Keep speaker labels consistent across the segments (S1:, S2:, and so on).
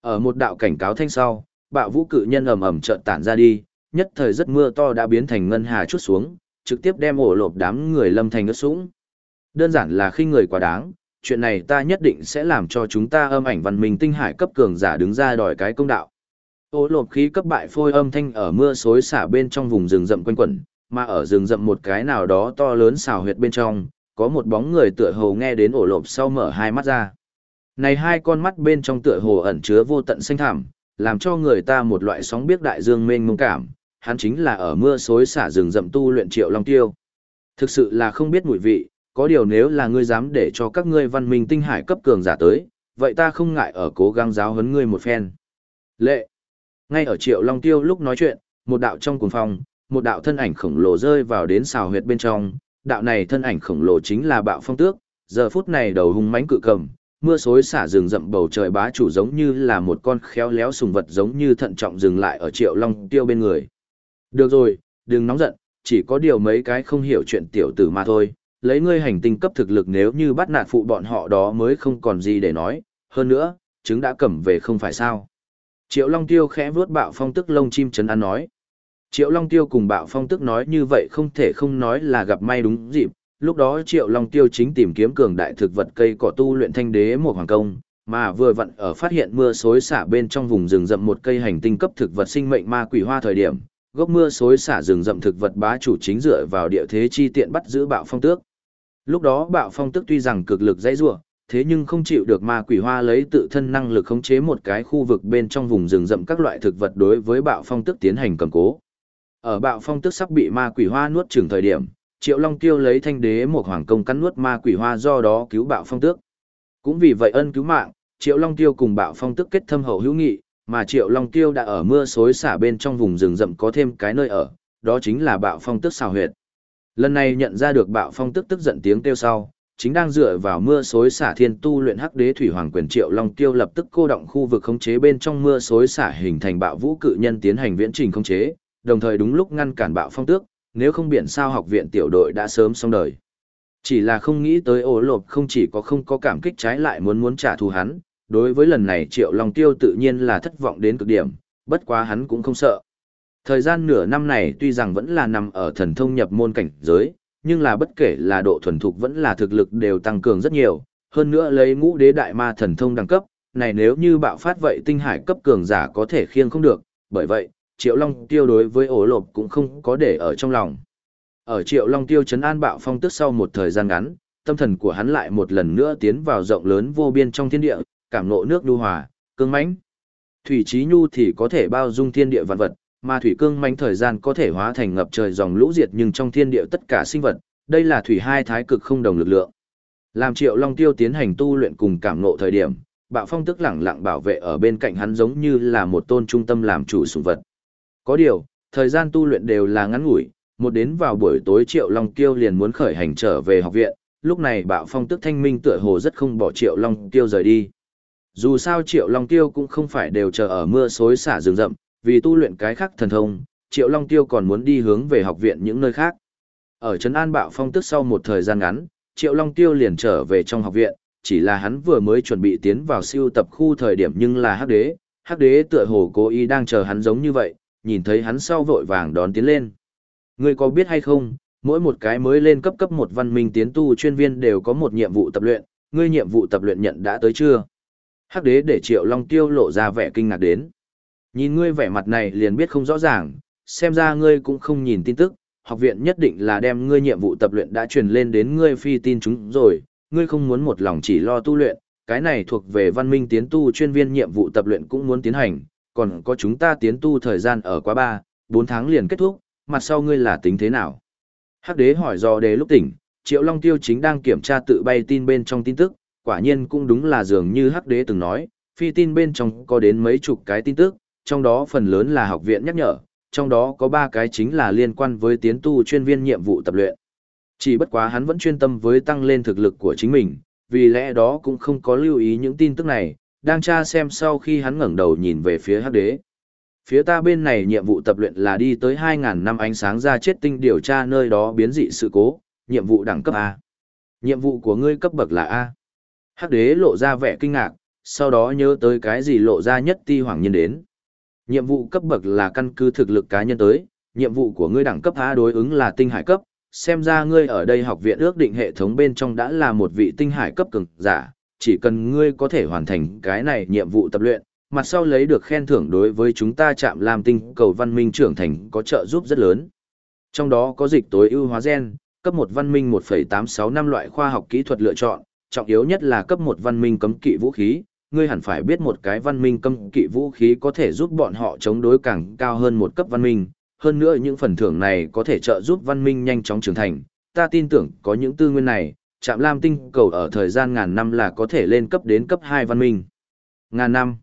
S1: Ở một đạo cảnh cáo thanh sau, bạo vũ cự nhân ầm ầm chợt tản ra đi, nhất thời rất mưa to đã biến thành ngân hà chút xuống, trực tiếp đem ổ lộp đám người lâm thành ướt sũng. Đơn giản là khi người quá đáng, chuyện này ta nhất định sẽ làm cho chúng ta âm ảnh văn minh tinh hải cấp cường giả đứng ra đòi cái công đạo. Ổ lộp khí cấp bại phôi âm thanh ở mưa xối xả bên trong vùng rừng rậm quanh quẩn, mà ở rừng rậm một cái nào đó to lớn xào huyệt bên trong, có một bóng người tựa hồ nghe đến ổ lộp sau mở hai mắt ra. Này hai con mắt bên trong tựa hồ ẩn chứa vô tận xanh thảm, làm cho người ta một loại sóng biết đại dương mênh mông cảm, hắn chính là ở mưa xối xả rừng rậm tu luyện triệu long tiêu. Thực sự là không biết mùi vị, có điều nếu là ngươi dám để cho các ngươi văn minh tinh hải cấp cường giả tới, vậy ta không ngại ở cố gắng giáo huấn ngươi một phen. Lệ. Ngay ở triệu long tiêu lúc nói chuyện, một đạo trong cuồng phòng, một đạo thân ảnh khổng lồ rơi vào đến xào huyệt bên trong, đạo này thân ảnh khổng lồ chính là bạo phong tước, giờ phút này đầu hung mãnh cự cầm, mưa xối xả rừng rậm bầu trời bá chủ giống như là một con khéo léo sùng vật giống như thận trọng dừng lại ở triệu long tiêu bên người. Được rồi, đừng nóng giận, chỉ có điều mấy cái không hiểu chuyện tiểu tử mà thôi, lấy ngươi hành tinh cấp thực lực nếu như bắt nạt phụ bọn họ đó mới không còn gì để nói, hơn nữa, trứng đã cầm về không phải sao. Triệu Long Tiêu khẽ vuốt bạo phong tức lông chim chấn an nói. Triệu Long Tiêu cùng bạo phong tức nói như vậy không thể không nói là gặp may đúng dịp, lúc đó Triệu Long Tiêu chính tìm kiếm cường đại thực vật cây cỏ tu luyện thanh đế một hoàng công, mà vừa vặn ở phát hiện mưa xối xả bên trong vùng rừng rậm một cây hành tinh cấp thực vật sinh mệnh ma quỷ hoa thời điểm, gốc mưa xối xả rừng rậm thực vật bá chủ chính dựa vào địa thế chi tiện bắt giữ bạo phong tước. Lúc đó bạo phong tước tuy rằng cực lực dãy rủa, thế nhưng không chịu được ma quỷ hoa lấy tự thân năng lực khống chế một cái khu vực bên trong vùng rừng rậm các loại thực vật đối với bạo phong tước tiến hành cầm cố. Ở bạo phong tước sắp bị ma quỷ hoa nuốt chửng thời điểm, Triệu Long Tiêu lấy thanh đế một hoàng công cắn nuốt ma quỷ hoa do đó cứu bạo phong tước. Cũng vì vậy ân cứu mạng, Triệu Long Tiêu cùng bạo phong tước kết thâm hậu hữu nghị, mà Triệu Long Tiêu đã ở mưa xối xả bên trong vùng rừng rậm có thêm cái nơi ở, đó chính là bạo phong Tước xào huyệt. Lần này nhận ra được bạo phong Tước tức giận tiếng kêu sau, chính đang dựa vào mưa xối xả thiên tu luyện hắc đế thủy hoàng quyền Triệu Long Tiêu lập tức cô động khu vực khống chế bên trong mưa xối xả hình thành bạo vũ cự nhân tiến hành viễn trình khống chế, đồng thời đúng lúc ngăn cản bạo phong tước, nếu không biển sao học viện tiểu đội đã sớm xong đời. Chỉ là không nghĩ tới ổ lộp không chỉ có không có cảm kích trái lại muốn muốn trả thù hắn, đối với lần này Triệu Long Tiêu tự nhiên là thất vọng đến cực điểm, bất quá hắn cũng không sợ. Thời gian nửa năm này tuy rằng vẫn là nằm ở thần thông nhập môn cảnh giới, nhưng là bất kể là độ thuần thục vẫn là thực lực đều tăng cường rất nhiều, hơn nữa lấy ngũ đế đại ma thần thông đẳng cấp, này nếu như bạo phát vậy tinh hải cấp cường giả có thể khiêng không được, bởi vậy, Triệu Long Tiêu đối với ổ lộp cũng không có để ở trong lòng. Ở Triệu Long Tiêu chấn an bạo phong tức sau một thời gian ngắn, tâm thần của hắn lại một lần nữa tiến vào rộng lớn vô biên trong thiên địa, cảm ngộ nước nhu hòa, cương mãnh. Thủy trí nhu thì có thể bao dung thiên địa vạn vật, mà thủy cương mãnh thời gian có thể hóa thành ngập trời dòng lũ diệt nhưng trong thiên địa tất cả sinh vật, đây là thủy hai thái cực không đồng lực lượng. Làm Triệu Long Tiêu tiến hành tu luyện cùng cảm ngộ thời điểm, Bạo Phong tức lẳng lặng bảo vệ ở bên cạnh hắn giống như là một tôn trung tâm làm chủ sủng vật. Có điều, thời gian tu luyện đều là ngắn ngủi, một đến vào buổi tối Triệu Long Tiêu liền muốn khởi hành trở về học viện, lúc này Bạo Phong tức thanh minh tựa hồ rất không bỏ Triệu Long Tiêu rời đi. Dù sao Triệu Long Tiêu cũng không phải đều chờ ở mưa xối xả rừng rậm, vì tu luyện cái khác thần thông, Triệu Long Tiêu còn muốn đi hướng về học viện những nơi khác. Ở Trấn An Bạo Phong tức sau một thời gian ngắn, Triệu Long Tiêu liền trở về trong học viện, chỉ là hắn vừa mới chuẩn bị tiến vào siêu tập khu thời điểm nhưng là hắc đế, hắc đế tựa hồ cố ý đang chờ hắn giống như vậy, nhìn thấy hắn sau vội vàng đón tiến lên. Ngươi có biết hay không, mỗi một cái mới lên cấp cấp một văn minh tiến tu chuyên viên đều có một nhiệm vụ tập luyện, ngươi nhiệm vụ tập luyện nhận đã tới chưa? Hắc đế để triệu long tiêu lộ ra vẻ kinh ngạc đến. Nhìn ngươi vẻ mặt này liền biết không rõ ràng, xem ra ngươi cũng không nhìn tin tức, học viện nhất định là đem ngươi nhiệm vụ tập luyện đã truyền lên đến ngươi phi tin chúng rồi, ngươi không muốn một lòng chỉ lo tu luyện, cái này thuộc về văn minh tiến tu chuyên viên nhiệm vụ tập luyện cũng muốn tiến hành, còn có chúng ta tiến tu thời gian ở quá 3, 4 tháng liền kết thúc, mặt sau ngươi là tính thế nào? Hắc đế hỏi do đế lúc tỉnh, Triệu Long Tiêu chính đang kiểm tra tự bay tin bên trong tin tức, quả nhiên cũng đúng là dường như Hắc đế từng nói, phi tin bên trong có đến mấy chục cái tin tức, trong đó phần lớn là học viện nhắc nhở, trong đó có ba cái chính là liên quan với tiến tu chuyên viên nhiệm vụ tập luyện. Chỉ bất quá hắn vẫn chuyên tâm với tăng lên thực lực của chính mình, vì lẽ đó cũng không có lưu ý những tin tức này, đang tra xem sau khi hắn ngẩng đầu nhìn về phía hắc đế. Phía ta bên này nhiệm vụ tập luyện là đi tới 2.000 năm ánh sáng ra chết tinh điều tra nơi đó biến dị sự cố, nhiệm vụ đẳng cấp A. Nhiệm vụ của ngươi cấp bậc là A. Hắc đế lộ ra vẻ kinh ngạc, sau đó nhớ tới cái gì lộ ra nhất ti hoàng nhiên đến. Nhiệm vụ cấp bậc là căn cứ thực lực cá nhân tới, nhiệm vụ của ngươi đẳng cấp A đối ứng là tinh hải cấp, xem ra ngươi ở đây học viện ước định hệ thống bên trong đã là một vị tinh hải cấp cường giả, chỉ cần ngươi có thể hoàn thành cái này nhiệm vụ tập luyện, mặt sau lấy được khen thưởng đối với chúng ta chạm làm tinh cầu văn minh trưởng thành có trợ giúp rất lớn. Trong đó có dịch tối ưu hóa gen, cấp một văn minh 1,86 năm loại khoa học kỹ thuật lựa chọn, trọng yếu nhất là cấp một văn minh cấm kỵ vũ khí, ngươi hẳn phải biết một cái văn minh cấm kỵ vũ khí có thể giúp bọn họ chống đối càng cao hơn một cấp văn minh, hơn nữa những phần thưởng này có thể trợ giúp văn minh nhanh chóng trưởng thành, ta tin tưởng có những tư nguyên này, Trạm Lam tinh cầu ở thời gian ngàn năm là có thể lên cấp đến cấp 2 văn minh. Ngàn năm.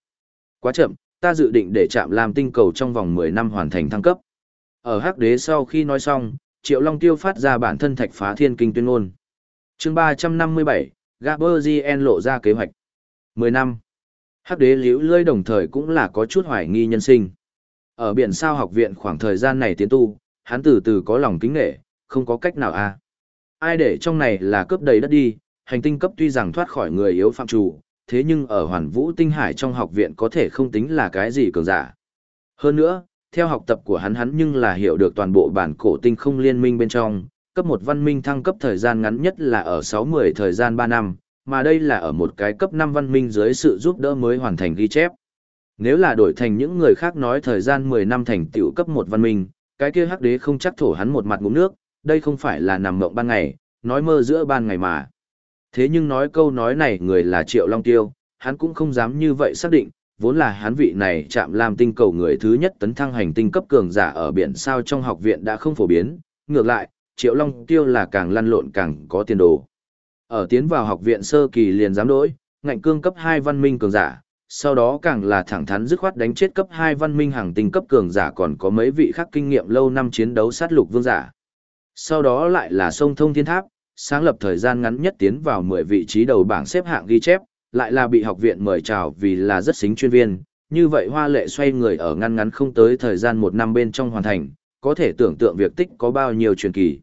S1: Quá chậm, ta dự định để Trạm Lam tinh cầu trong vòng 10 năm hoàn thành thăng cấp. Ở Hắc Đế sau khi nói xong, Triệu Long Tiêu phát ra bản thân thạch phá thiên kinh tuyên ngôn. Chương 357, Gaberzien lộ ra kế hoạch. 10 năm. Hắc Đế liễu lơi đồng thời cũng là có chút hoài nghi nhân sinh. Ở biển sao học viện khoảng thời gian này tiến tu, hắn từ từ có lòng kính nghệ, không có cách nào a. À. Ai để trong này là cướp đầy đất đi, hành tinh cấp tuy rằng thoát khỏi người yếu phạm chủ, thế nhưng ở hoàn vũ tinh hải trong học viện có thể không tính là cái gì cường giả. Hơn nữa, theo học tập của hắn hắn nhưng là hiểu được toàn bộ bản cổ tinh không liên minh bên trong, cấp một văn minh thăng cấp thời gian ngắn nhất là ở 6-10 thời gian 3 năm, mà đây là ở một cái cấp 5 văn minh dưới sự giúp đỡ mới hoàn thành ghi chép. Nếu là đổi thành những người khác nói thời gian 10 năm thành tiểu cấp một văn minh, cái kia hắc đế không chắc thổ hắn một mặt ngụm nước, đây không phải là nằm mộng ban ngày, nói mơ giữa ban ngày mà. Thế nhưng nói câu nói này người là Triệu Long Tiêu, hắn cũng không dám như vậy xác định, vốn là hắn vị này chạm làm tinh cầu người thứ nhất tấn thăng hành tinh cấp cường giả ở biển sao trong học viện đã không phổ biến, ngược lại, Triệu Long Tiêu là càng lăn lộn càng có tiền đồ. Ở tiến vào học viện sơ kỳ liền dám đối, ngạnh cương cấp 2 văn minh cường giả, sau đó càng là thẳng thắn dứt khoát đánh chết cấp 2 văn minh hàng tinh cấp cường giả còn có mấy vị khác kinh nghiệm lâu năm chiến đấu sát lục vương giả. Sau đó lại là sông thông thiên tháp, sáng lập thời gian ngắn nhất tiến vào 10 vị trí đầu bảng xếp hạng ghi chép, lại là bị học viện mời chào vì là rất xính chuyên viên. Như vậy hoa lệ xoay người ở ngăn ngắn không tới thời gian một năm bên trong hoàn thành, có thể tưởng tượng việc tích có bao nhiêu truyền kỳ.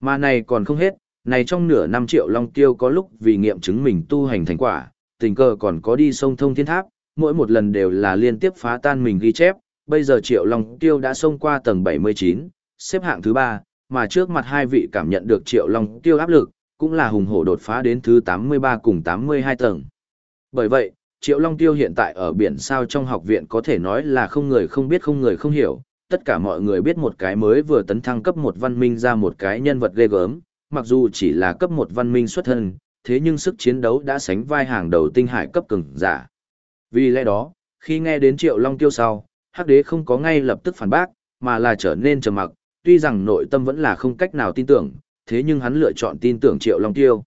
S1: Mà này còn không hết, này trong nửa năm triệu long tiêu có lúc vì nghiệm chứng mình tu hành thành quả, tình cờ còn có đi sông thông thiên tháp, mỗi một lần đều là liên tiếp phá tan mình ghi chép, bây giờ triệu long tiêu đã xông qua tầng 79, xếp hạng thứ 3, mà trước mặt hai vị cảm nhận được triệu long tiêu áp lực, cũng là hùng hổ đột phá đến thứ 83 cùng 82 tầng. Bởi vậy, triệu long tiêu hiện tại ở biển sao trong học viện có thể nói là không người không biết không người không hiểu, tất cả mọi người biết một cái mới vừa tấn thăng cấp một văn minh ra một cái nhân vật ghê gớm, mặc dù chỉ là cấp một văn minh xuất thân, thế nhưng sức chiến đấu đã sánh vai hàng đầu tinh hải cấp cường giả. Vì lẽ đó, khi nghe đến Triệu Long Tiêu sau, Hắc Đế không có ngay lập tức phản bác, mà là trở nên trầm mặc, tuy rằng nội tâm vẫn là không cách nào tin tưởng, thế nhưng hắn lựa chọn tin tưởng Triệu Long Tiêu.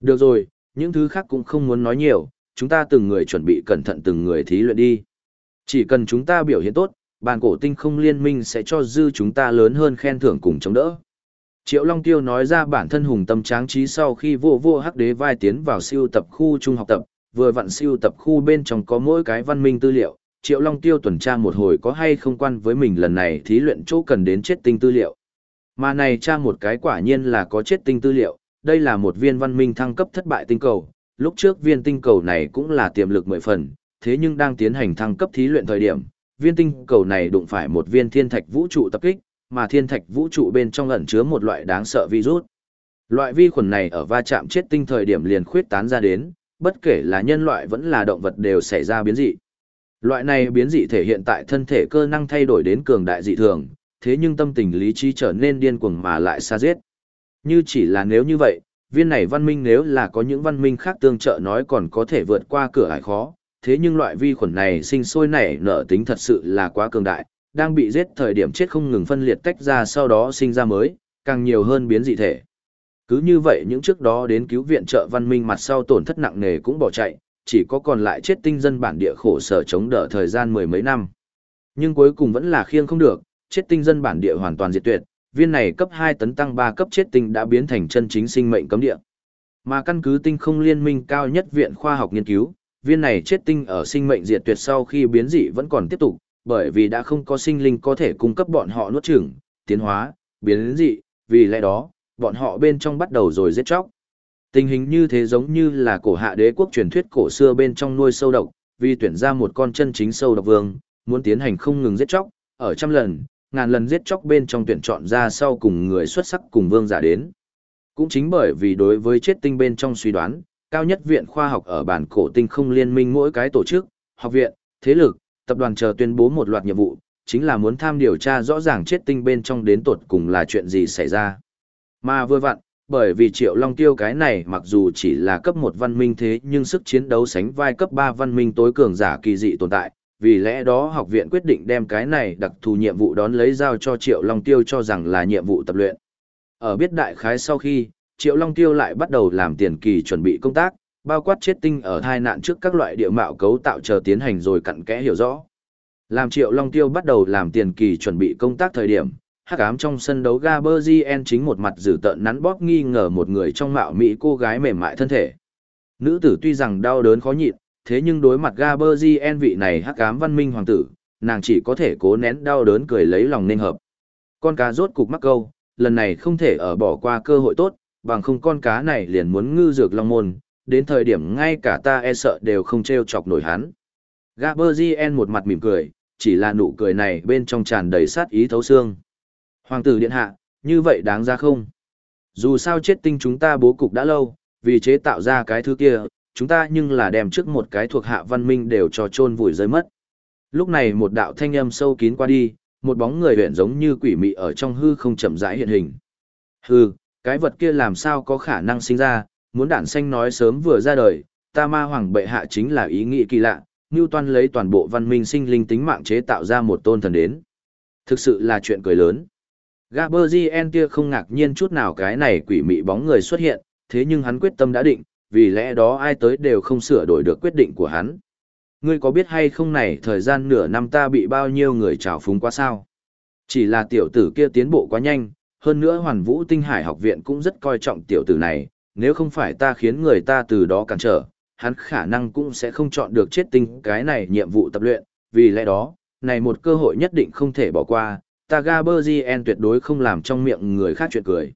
S1: Được rồi, những thứ khác cũng không muốn nói nhiều, chúng ta từng người chuẩn bị cẩn thận từng người thí luyện đi. Chỉ cần chúng ta biểu hiện tốt, bàn cổ tinh không liên minh sẽ cho dư chúng ta lớn hơn khen thưởng cùng chống đỡ. Triệu Long Tiêu nói ra bản thân hùng tâm tráng trí sau khi vô vô hắc đế vai tiến vào siêu tập khu trung học tập, vừa vặn siêu tập khu bên trong có mỗi cái văn minh tư liệu, Triệu Long Tiêu tuần tra một hồi có hay không quan với mình lần này thí luyện chỗ cần đến chết tinh tư liệu. Mà này tra một cái quả nhiên là có chết tinh tư liệu, đây là một viên văn minh thăng cấp thất bại tinh cầu, lúc trước viên tinh cầu này cũng là tiềm lực mười phần, thế nhưng đang tiến hành thăng cấp thí luyện thời điểm, viên tinh cầu này đụng phải một viên thiên thạch vũ trụ tập kích, mà thiên thạch vũ trụ bên trong ẩn chứa một loại đáng sợ virus. Loại vi khuẩn này ở va chạm chết tinh thời điểm liền khuyết tán ra đến, bất kể là nhân loại vẫn là động vật đều xảy ra biến dị. Loại này biến dị thể hiện tại thân thể cơ năng thay đổi đến cường đại dị thường, thế nhưng tâm tình lý trí trở nên điên cuồng mà lại xa giết. Như chỉ là nếu như vậy, viên này văn minh nếu là có những văn minh khác tương trợ nói còn có thể vượt qua cửa ải khó, thế nhưng loại vi khuẩn này sinh sôi nảy nở tính thật sự là quá cường đại, đang bị giết thời điểm chết không ngừng phân liệt tách ra sau đó sinh ra mới, càng nhiều hơn biến dị thể. Cứ như vậy những trước đó đến cứu viện trợ văn minh mặt sau tổn thất nặng nề cũng bỏ chạy, chỉ có còn lại chết tinh dân bản địa khổ sở chống đỡ thời gian mười mấy năm. Nhưng cuối cùng vẫn là khiêng không được, chết tinh dân bản địa hoàn toàn diệt tuyệt, viên này cấp 2 tấn tăng 3 cấp chết tinh đã biến thành chân chính sinh mệnh cấm địa. Mà căn cứ tinh không liên minh cao nhất viện khoa học nghiên cứu, viên này chết tinh ở sinh mệnh diệt tuyệt sau khi biến dị vẫn còn tiếp tục, bởi vì đã không có sinh linh có thể cung cấp bọn họ nuốt chửng, tiến hóa, biến dị, vì lẽ đó, bọn họ bên trong bắt đầu rồi giết chóc. Tình hình như thế giống như là cổ hạ đế quốc truyền thuyết cổ xưa bên trong nuôi sâu độc, vì tuyển ra một con chân chính sâu độc vương, muốn tiến hành không ngừng giết chóc, ở trăm lần, ngàn lần giết chóc bên trong tuyển chọn ra sau cùng người xuất sắc cùng vương giả đến. Cũng chính bởi vì đối với chết tinh bên trong suy đoán, cao nhất viện khoa học ở bản cổ tinh không liên minh mỗi cái tổ chức, học viện, thế lực, tập đoàn chờ tuyên bố một loạt nhiệm vụ, chính là muốn tham điều tra rõ ràng chết tinh bên trong đến tột cùng là chuyện gì xảy ra. Mà vừa vặn, bởi vì Triệu Long Tiêu cái này mặc dù chỉ là cấp một văn minh thế nhưng sức chiến đấu sánh vai cấp ba văn minh tối cường giả kỳ dị tồn tại, vì lẽ đó học viện quyết định đem cái này đặc thù nhiệm vụ đón lấy giao cho Triệu Long Tiêu cho rằng là nhiệm vụ tập luyện. Ở biết đại khái sau khi, Triệu Long Tiêu lại bắt đầu làm tiền kỳ chuẩn bị công tác, bao quát chết tinh ở thai nạn trước các loại địa mạo cấu tạo chờ tiến hành rồi cặn kẽ hiểu rõ. Làm Triệu Long Tiêu bắt đầu làm tiền kỳ chuẩn bị công tác thời điểm, hắc ám trong sân đấu Gaberzien chính một mặt dữ tợn nắn bóp nghi ngờ một người trong mạo mỹ cô gái mềm mại thân thể. Nữ tử tuy rằng đau đớn khó nhịn, thế nhưng đối mặt Gaberzien vị này hắc ám văn minh hoàng tử, nàng chỉ có thể cố nén đau đớn cười lấy lòng nên hợp. Con cá rốt cục mắc câu, lần này không thể ở bỏ qua cơ hội tốt, bằng không con cá này liền muốn ngư dược long môn, đến thời điểm ngay cả ta e sợ đều không treo chọc nổi hắn. Gaberzien một mặt mỉm cười, chỉ là nụ cười này bên trong tràn đầy sát ý thấu xương. Hoàng tử điện hạ, như vậy đáng ra không? Dù sao chết tinh chúng ta bố cục đã lâu, vì chế tạo ra cái thứ kia, chúng ta nhưng là đem trước một cái thuộc hạ văn minh đều cho chôn vùi rơi mất. Lúc này một đạo thanh âm sâu kín qua đi, một bóng người huyện giống như quỷ mị ở trong hư không chậm rãi hiện hình. Hư, cái vật kia làm sao có khả năng sinh ra, muốn đản xanh nói sớm vừa ra đời, ta ma hoàng bệ hạ chính là ý nghĩ kỳ lạ, Newton lấy toàn bộ văn minh sinh linh tính mạng chế tạo ra một tôn thần đến. Thực sự là chuyện cười lớn. Gaberzien kia không ngạc nhiên chút nào cái này quỷ mị bóng người xuất hiện, thế nhưng hắn quyết tâm đã định, vì lẽ đó ai tới đều không sửa đổi được quyết định của hắn. Ngươi có biết hay không này thời gian nửa năm ta bị bao nhiêu người trào phúng quá sao? Chỉ là tiểu tử kia tiến bộ quá nhanh, hơn nữa hoàn vũ tinh hải học viện cũng rất coi trọng tiểu tử này, nếu không phải ta khiến người ta từ đó cản trở, hắn khả năng cũng sẽ không chọn được chết tinh cái này nhiệm vụ tập luyện, vì lẽ đó, này một cơ hội nhất định không thể bỏ qua, ta Gaberzien tuyệt đối không làm trong miệng người khác chuyện cười.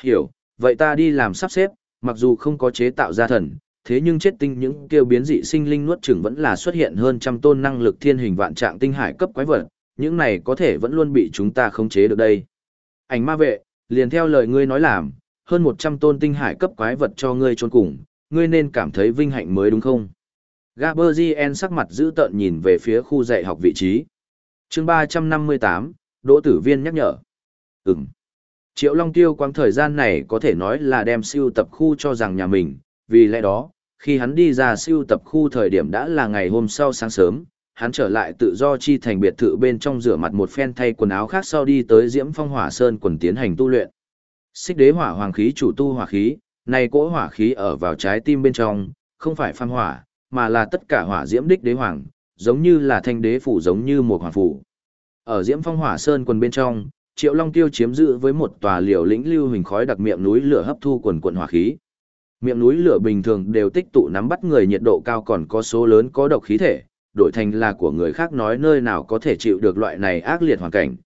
S1: Hiểu, vậy ta đi làm sắp xếp, mặc dù không có chế tạo ra thần, thế nhưng chết tinh những kêu biến dị sinh linh nuốt chửng vẫn là xuất hiện hơn trăm tôn năng lực thiên hình vạn trạng tinh hải cấp quái vật, những này có thể vẫn luôn bị chúng ta khống chế được đây. Ảnh ma vệ, liền theo lời ngươi nói làm, hơn 100 tôn tinh hải cấp quái vật cho ngươi trốn cùng, ngươi nên cảm thấy vinh hạnh mới đúng không? Gaberzien sắc mặt giữ tợn nhìn về phía khu dạy học vị trí. chương 358, Đỗ Tử Viên nhắc nhở. Ừm. Triệu Long Tiêu quang thời gian này có thể nói là đem siêu tập khu cho rằng nhà mình, vì lẽ đó, khi hắn đi ra siêu tập khu thời điểm đã là ngày hôm sau sáng sớm, hắn trở lại tự do chi thành biệt thự bên trong rửa mặt một phen thay quần áo khác sau đi tới Diễm Phong Hỏa Sơn quần tiến hành tu luyện. Xích đế hỏa hoàng khí chủ tu hỏa khí, này cỗ hỏa khí ở vào trái tim bên trong, không phải phan hỏa, mà là tất cả hỏa diễm đích đế hoàng, giống như là thanh đế phủ giống như một hoàng phủ. Ở Diễm Phong Hỏa Sơn quần bên trong, Triệu Long Tiêu chiếm giữ với một tòa liều lĩnh lưu hình khói đặc miệng núi lửa hấp thu quần quần hỏa khí. Miệng núi lửa bình thường đều tích tụ nắm bắt người nhiệt độ cao còn có số lớn có độc khí thể, đổi thành là của người khác nói nơi nào có thể chịu được loại này ác liệt hoàn cảnh.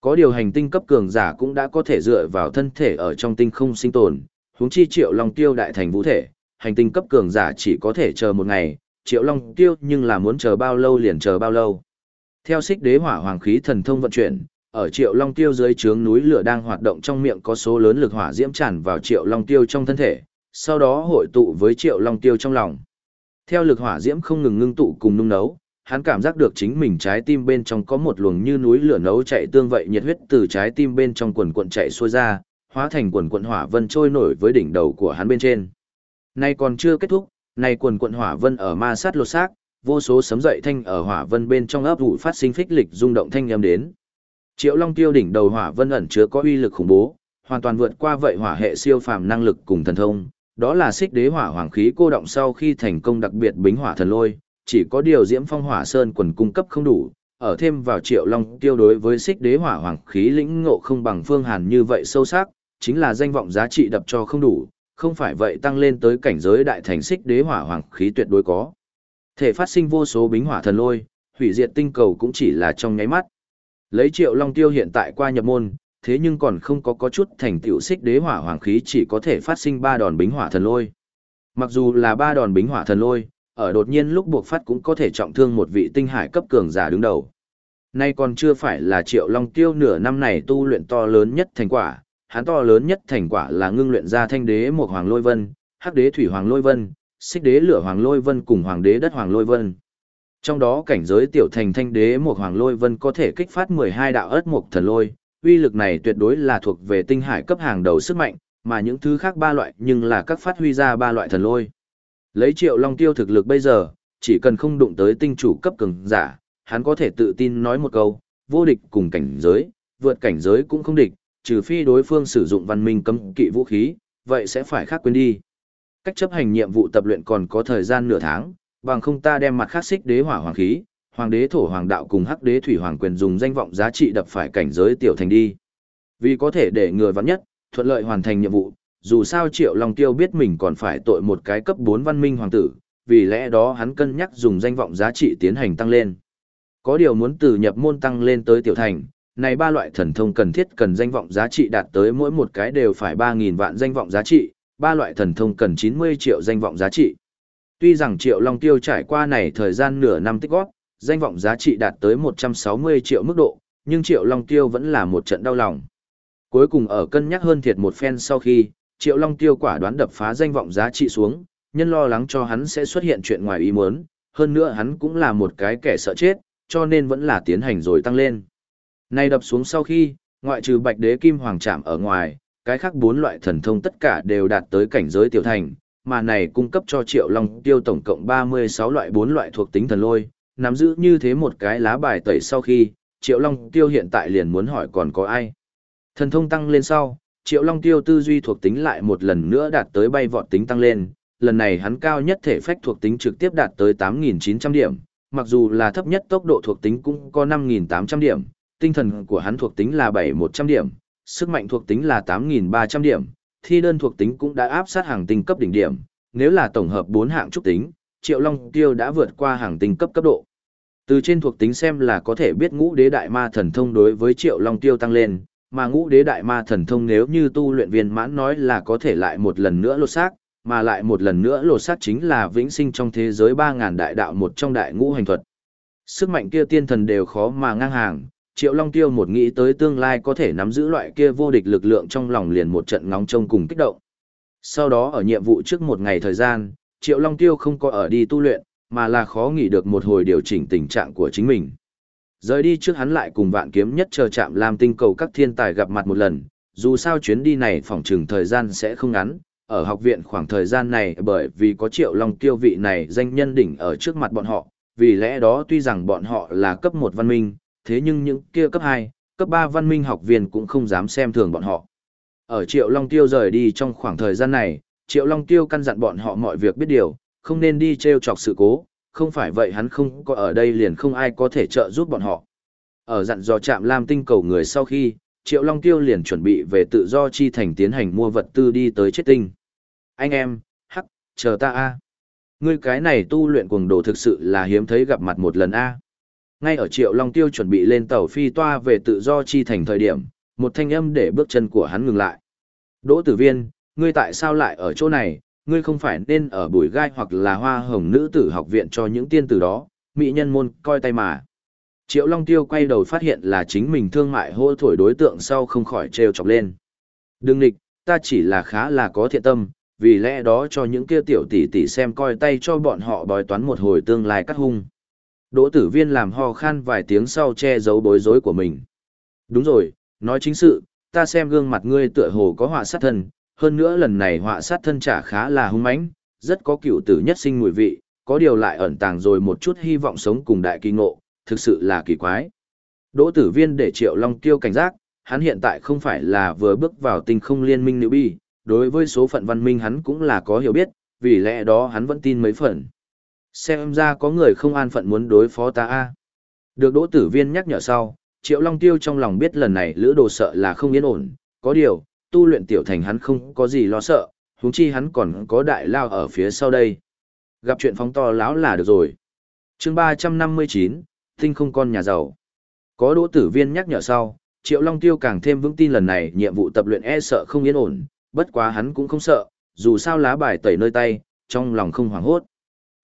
S1: Có điều hành tinh cấp cường giả cũng đã có thể dựa vào thân thể ở trong tinh không sinh tồn, huống chi Triệu Long Tiêu đại thành vũ thể, hành tinh cấp cường giả chỉ có thể chờ một ngày, Triệu Long Tiêu nhưng là muốn chờ bao lâu liền chờ bao lâu. Theo xích đế hỏa hoàng khí thần thông vận chuyển, ở Triệu Long Tiêu dưới trướng núi lửa đang hoạt động trong miệng có số lớn lực hỏa diễm tràn vào Triệu Long Tiêu trong thân thể, sau đó hội tụ với Triệu Long Tiêu trong lòng. Theo lực hỏa diễm không ngừng ngưng tụ cùng nung nấu, hắn cảm giác được chính mình trái tim bên trong có một luồng như núi lửa nấu chạy tương vậy nhiệt huyết từ trái tim bên trong quần cuộn chạy xuôi ra, hóa thành quần cuộn hỏa vân trôi nổi với đỉnh đầu của hắn bên trên. Nay còn chưa kết thúc, nay quần cuộn hỏa vân ở ma sát lột xác, vô số sấm dậy thanh ở hỏa vân bên trong ấp ủ phát sinh phích lịch rung động thanh âm đến. Triệu Long Tiêu đỉnh đầu hỏa vân ẩn chứa có uy lực khủng bố, hoàn toàn vượt qua vậy hỏa hệ siêu phàm năng lực cùng thần thông, đó là xích đế hỏa hoàng khí cô động sau khi thành công đặc biệt bính hỏa thần lôi, chỉ có điều diễm phong hỏa sơn quần cung cấp không đủ, ở thêm vào Triệu Long Tiêu đối với xích đế hỏa hoàng khí lĩnh ngộ không bằng Phương Hàn như vậy sâu sắc, chính là danh vọng giá trị đập cho không đủ, không phải vậy tăng lên tới cảnh giới đại thành xích đế hỏa hoàng khí tuyệt đối có. Thể phát sinh vô số bính hỏa thần lôi, hủy diệt tinh cầu cũng chỉ là trong nháy mắt. Lấy Triệu Long Tiêu hiện tại qua nhập môn, thế nhưng còn không có có chút thành tựu xích đế hỏa hoàng khí chỉ có thể phát sinh ba đòn bính hỏa thần lôi. Mặc dù là ba đòn bính hỏa thần lôi, ở đột nhiên lúc buộc phát cũng có thể trọng thương một vị tinh hải cấp cường giả đứng đầu. Nay còn chưa phải là triệu long tiêu nửa năm này tu luyện to lớn nhất thành quả, hắn to lớn nhất thành quả là ngưng luyện ra thanh đế một hoàng lôi vân, hắc đế thủy hoàng lôi vân, xích đế lửa hoàng lôi vân cùng hoàng đế đất hoàng lôi vân. Trong đó cảnh giới tiểu thành thanh đế một hoàng lôi vân có thể kích phát 12 đạo ớt mục thần lôi, uy lực này tuyệt đối là thuộc về tinh hải cấp hàng đầu sức mạnh, mà những thứ khác ba loại nhưng là các phát huy ra ba loại thần lôi. Lấy triệu long tiêu thực lực bây giờ, chỉ cần không đụng tới tinh chủ cấp cường giả, hắn có thể tự tin nói một câu, vô địch cùng cảnh giới, vượt cảnh giới cũng không địch, trừ phi đối phương sử dụng văn minh cấm kỵ vũ khí, vậy sẽ phải khác quên đi. Cách chấp hành nhiệm vụ tập luyện còn có thời gian nửa tháng, bằng không ta đem mặt khắc xích đế hỏa hoàng khí, hoàng đế thổ hoàng đạo cùng hắc đế thủy hoàng quyền dùng danh vọng giá trị đập phải cảnh giới tiểu thành đi. Vì có thể để người vắn nhất, thuận lợi hoàn thành nhiệm vụ, dù sao Triệu Long Tiêu biết mình còn phải tội một cái cấp 4 văn minh hoàng tử, vì lẽ đó hắn cân nhắc dùng danh vọng giá trị tiến hành tăng lên. Có điều muốn từ nhập môn tăng lên tới tiểu thành, này ba loại thần thông cần thiết cần danh vọng giá trị đạt tới mỗi một cái đều phải ba nghìn vạn danh vọng giá trị, ba loại thần thông cần 90 triệu danh vọng giá trị. Tuy rằng Triệu Long Tiêu trải qua này thời gian nửa năm tích góp, danh vọng giá trị đạt tới 160 triệu mức độ, nhưng Triệu Long Tiêu vẫn là một trận đau lòng. Cuối cùng ở cân nhắc hơn thiệt một phen sau khi, Triệu Long Tiêu quả đoán đập phá danh vọng giá trị xuống, nhân lo lắng cho hắn sẽ xuất hiện chuyện ngoài ý muốn, hơn nữa hắn cũng là một cái kẻ sợ chết, cho nên vẫn là tiến hành rồi tăng lên. Này đập xuống sau khi, ngoại trừ Bạch Đế Kim Hoàng Trạm ở ngoài, cái khác bốn loại thần thông tất cả đều đạt tới cảnh giới tiểu thành, mà này cung cấp cho Triệu Long Tiêu tổng cộng 36 loại bốn loại thuộc tính thần lôi, nắm giữ như thế một cái lá bài tẩy sau khi, Triệu Long Tiêu hiện tại liền muốn hỏi còn có ai. Thần thông tăng lên sau, Triệu Long Tiêu tư duy thuộc tính lại một lần nữa đạt tới bay vọt tính tăng lên, lần này hắn cao nhất thể phách thuộc tính trực tiếp đạt tới 8.900 điểm, mặc dù là thấp nhất tốc độ thuộc tính cũng có 5.800 điểm, tinh thần của hắn thuộc tính là 7.100 điểm, sức mạnh thuộc tính là 8.300 điểm, thi đơn thuộc tính cũng đã áp sát hàng tinh cấp đỉnh điểm, nếu là tổng hợp 4 hạng trúc tính, Triệu Long Tiêu đã vượt qua hàng tinh cấp cấp độ. Từ trên thuộc tính xem là có thể biết ngũ đế đại ma thần thông đối với Triệu Long Tiêu tăng lên, mà ngũ đế đại ma thần thông nếu như tu luyện viên mãn nói là có thể lại một lần nữa lột xác, mà lại một lần nữa lột xác chính là vĩnh sinh trong thế giới 3.000 đại đạo một trong đại ngũ hành thuật. Sức mạnh kia tiên thần đều khó mà ngang hàng, Triệu Long Tiêu một nghĩ tới tương lai có thể nắm giữ loại kia vô địch lực lượng trong lòng liền một trận ngóng trông cùng kích động. Sau đó ở nhiệm vụ trước một ngày thời gian, Triệu Long Tiêu không có ở đi tu luyện, mà là khó nghỉ được một hồi điều chỉnh tình trạng của chính mình. Rời đi trước hắn lại cùng vạn kiếm nhất chờ chạm làm tinh cầu các thiên tài gặp mặt một lần, dù sao chuyến đi này phỏng trừng thời gian sẽ không ngắn, ở học viện khoảng thời gian này bởi vì có triệu long tiêu vị này danh nhân đỉnh ở trước mặt bọn họ, vì lẽ đó tuy rằng bọn họ là cấp một văn minh, thế nhưng những kia cấp hai, cấp ba văn minh học viên cũng không dám xem thường bọn họ. Ở triệu long tiêu rời đi trong khoảng thời gian này, triệu long tiêu căn dặn bọn họ mọi việc biết điều, không nên đi treo chọc sự cố, không phải vậy hắn không có ở đây liền không ai có thể trợ giúp bọn họ. Ở dặn dò chạm lam tinh cầu người sau khi, Triệu Long Tiêu liền chuẩn bị về tự do chi thành tiến hành mua vật tư đi tới chết tinh. Anh em, hắc, chờ ta a. Ngươi cái này tu luyện cuồng đồ thực sự là hiếm thấy gặp mặt một lần a. Ngay ở Triệu Long Tiêu chuẩn bị lên tàu phi toa về tự do chi thành thời điểm, một thanh âm để bước chân của hắn ngừng lại. Đỗ Tử Viên, ngươi tại sao lại ở chỗ này, ngươi không phải nên ở bùi gai hoặc là hoa hồng nữ tử học viện cho những tiên tử đó, mỹ nhân môn coi tay mà. Triệu Long Tiêu quay đầu phát hiện là chính mình thương mại hô thổi đối tượng sau không khỏi trêu chọc lên. Đừng địch, ta chỉ là khá là có thiện tâm, vì lẽ đó cho những kia tiểu tỷ tỷ xem coi tay cho bọn họ bói toán một hồi tương lai cắt hung. Đỗ tử viên làm ho khan vài tiếng sau che giấu bối rối của mình. Đúng rồi, nói chính sự, ta xem gương mặt ngươi tựa hồ có họa sát thân, hơn nữa lần này họa sát thân trả khá là hung mãnh, rất có cựu tử nhất sinh mùi vị, có điều lại ẩn tàng rồi một chút hy vọng sống cùng đại kỳ ngộ, thực sự là kỳ quái. Đỗ tử viên để Triệu Long Tiêu cảnh giác, hắn hiện tại không phải là vừa bước vào tinh không liên minh nữ bi, đối với số phận văn minh hắn cũng là có hiểu biết, vì lẽ đó hắn vẫn tin mấy phần. Xem ra có người không an phận muốn đối phó ta a. Được đỗ tử viên nhắc nhở sau, Triệu Long Tiêu trong lòng biết lần này lữ đồ sợ là không yên ổn, có điều, tu luyện tiểu thành hắn không có gì lo sợ, huống chi hắn còn có đại lao ở phía sau đây. Gặp chuyện phóng to lão là được rồi. chương 359, tinh không con nhà giàu. Có đỗ tử viên nhắc nhở sau, Triệu Long Tiêu càng thêm vững tin lần này nhiệm vụ tập luyện e sợ không yên ổn, bất quá hắn cũng không sợ, dù sao lá bài tẩy nơi tay, trong lòng không hoảng hốt.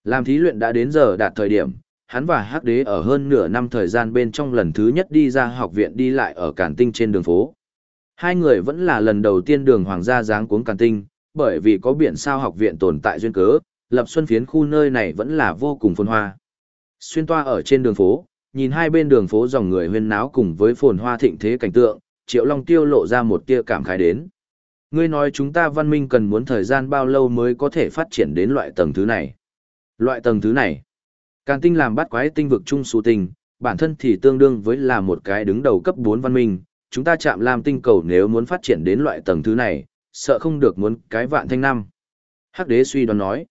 S1: Làm thí luyện đã đến giờ đạt thời điểm, hắn và Hắc Đế ở hơn nửa năm thời gian bên trong lần thứ nhất đi ra học viện đi lại ở Càn Tinh trên đường phố. Hai người vẫn là lần đầu tiên đường hoàng gia dáng cuống Càn Tinh, bởi vì có biển sao học viện tồn tại duyên cớ, lập xuân phiến khu nơi này vẫn là vô cùng phồn hoa. Xuyên toa ở trên đường phố, nhìn hai bên đường phố dòng người huyên náo cùng với phồn hoa thịnh thế cảnh tượng, Triệu Long Tiêu lộ ra một tia cảm khái đến. Ngươi nói chúng ta văn minh cần muốn thời gian bao lâu mới có thể phát triển đến loại tầng thứ này. Loại tầng thứ này, Càn tinh làm bắt quái tinh vực trung số tinh, bản thân thì tương đương với là một cái đứng đầu cấp 4 văn minh, chúng ta chạm làm tinh cầu nếu muốn phát triển đến loại tầng thứ này, sợ không được muốn cái vạn thanh năm. Hắc đế suy đoán nói,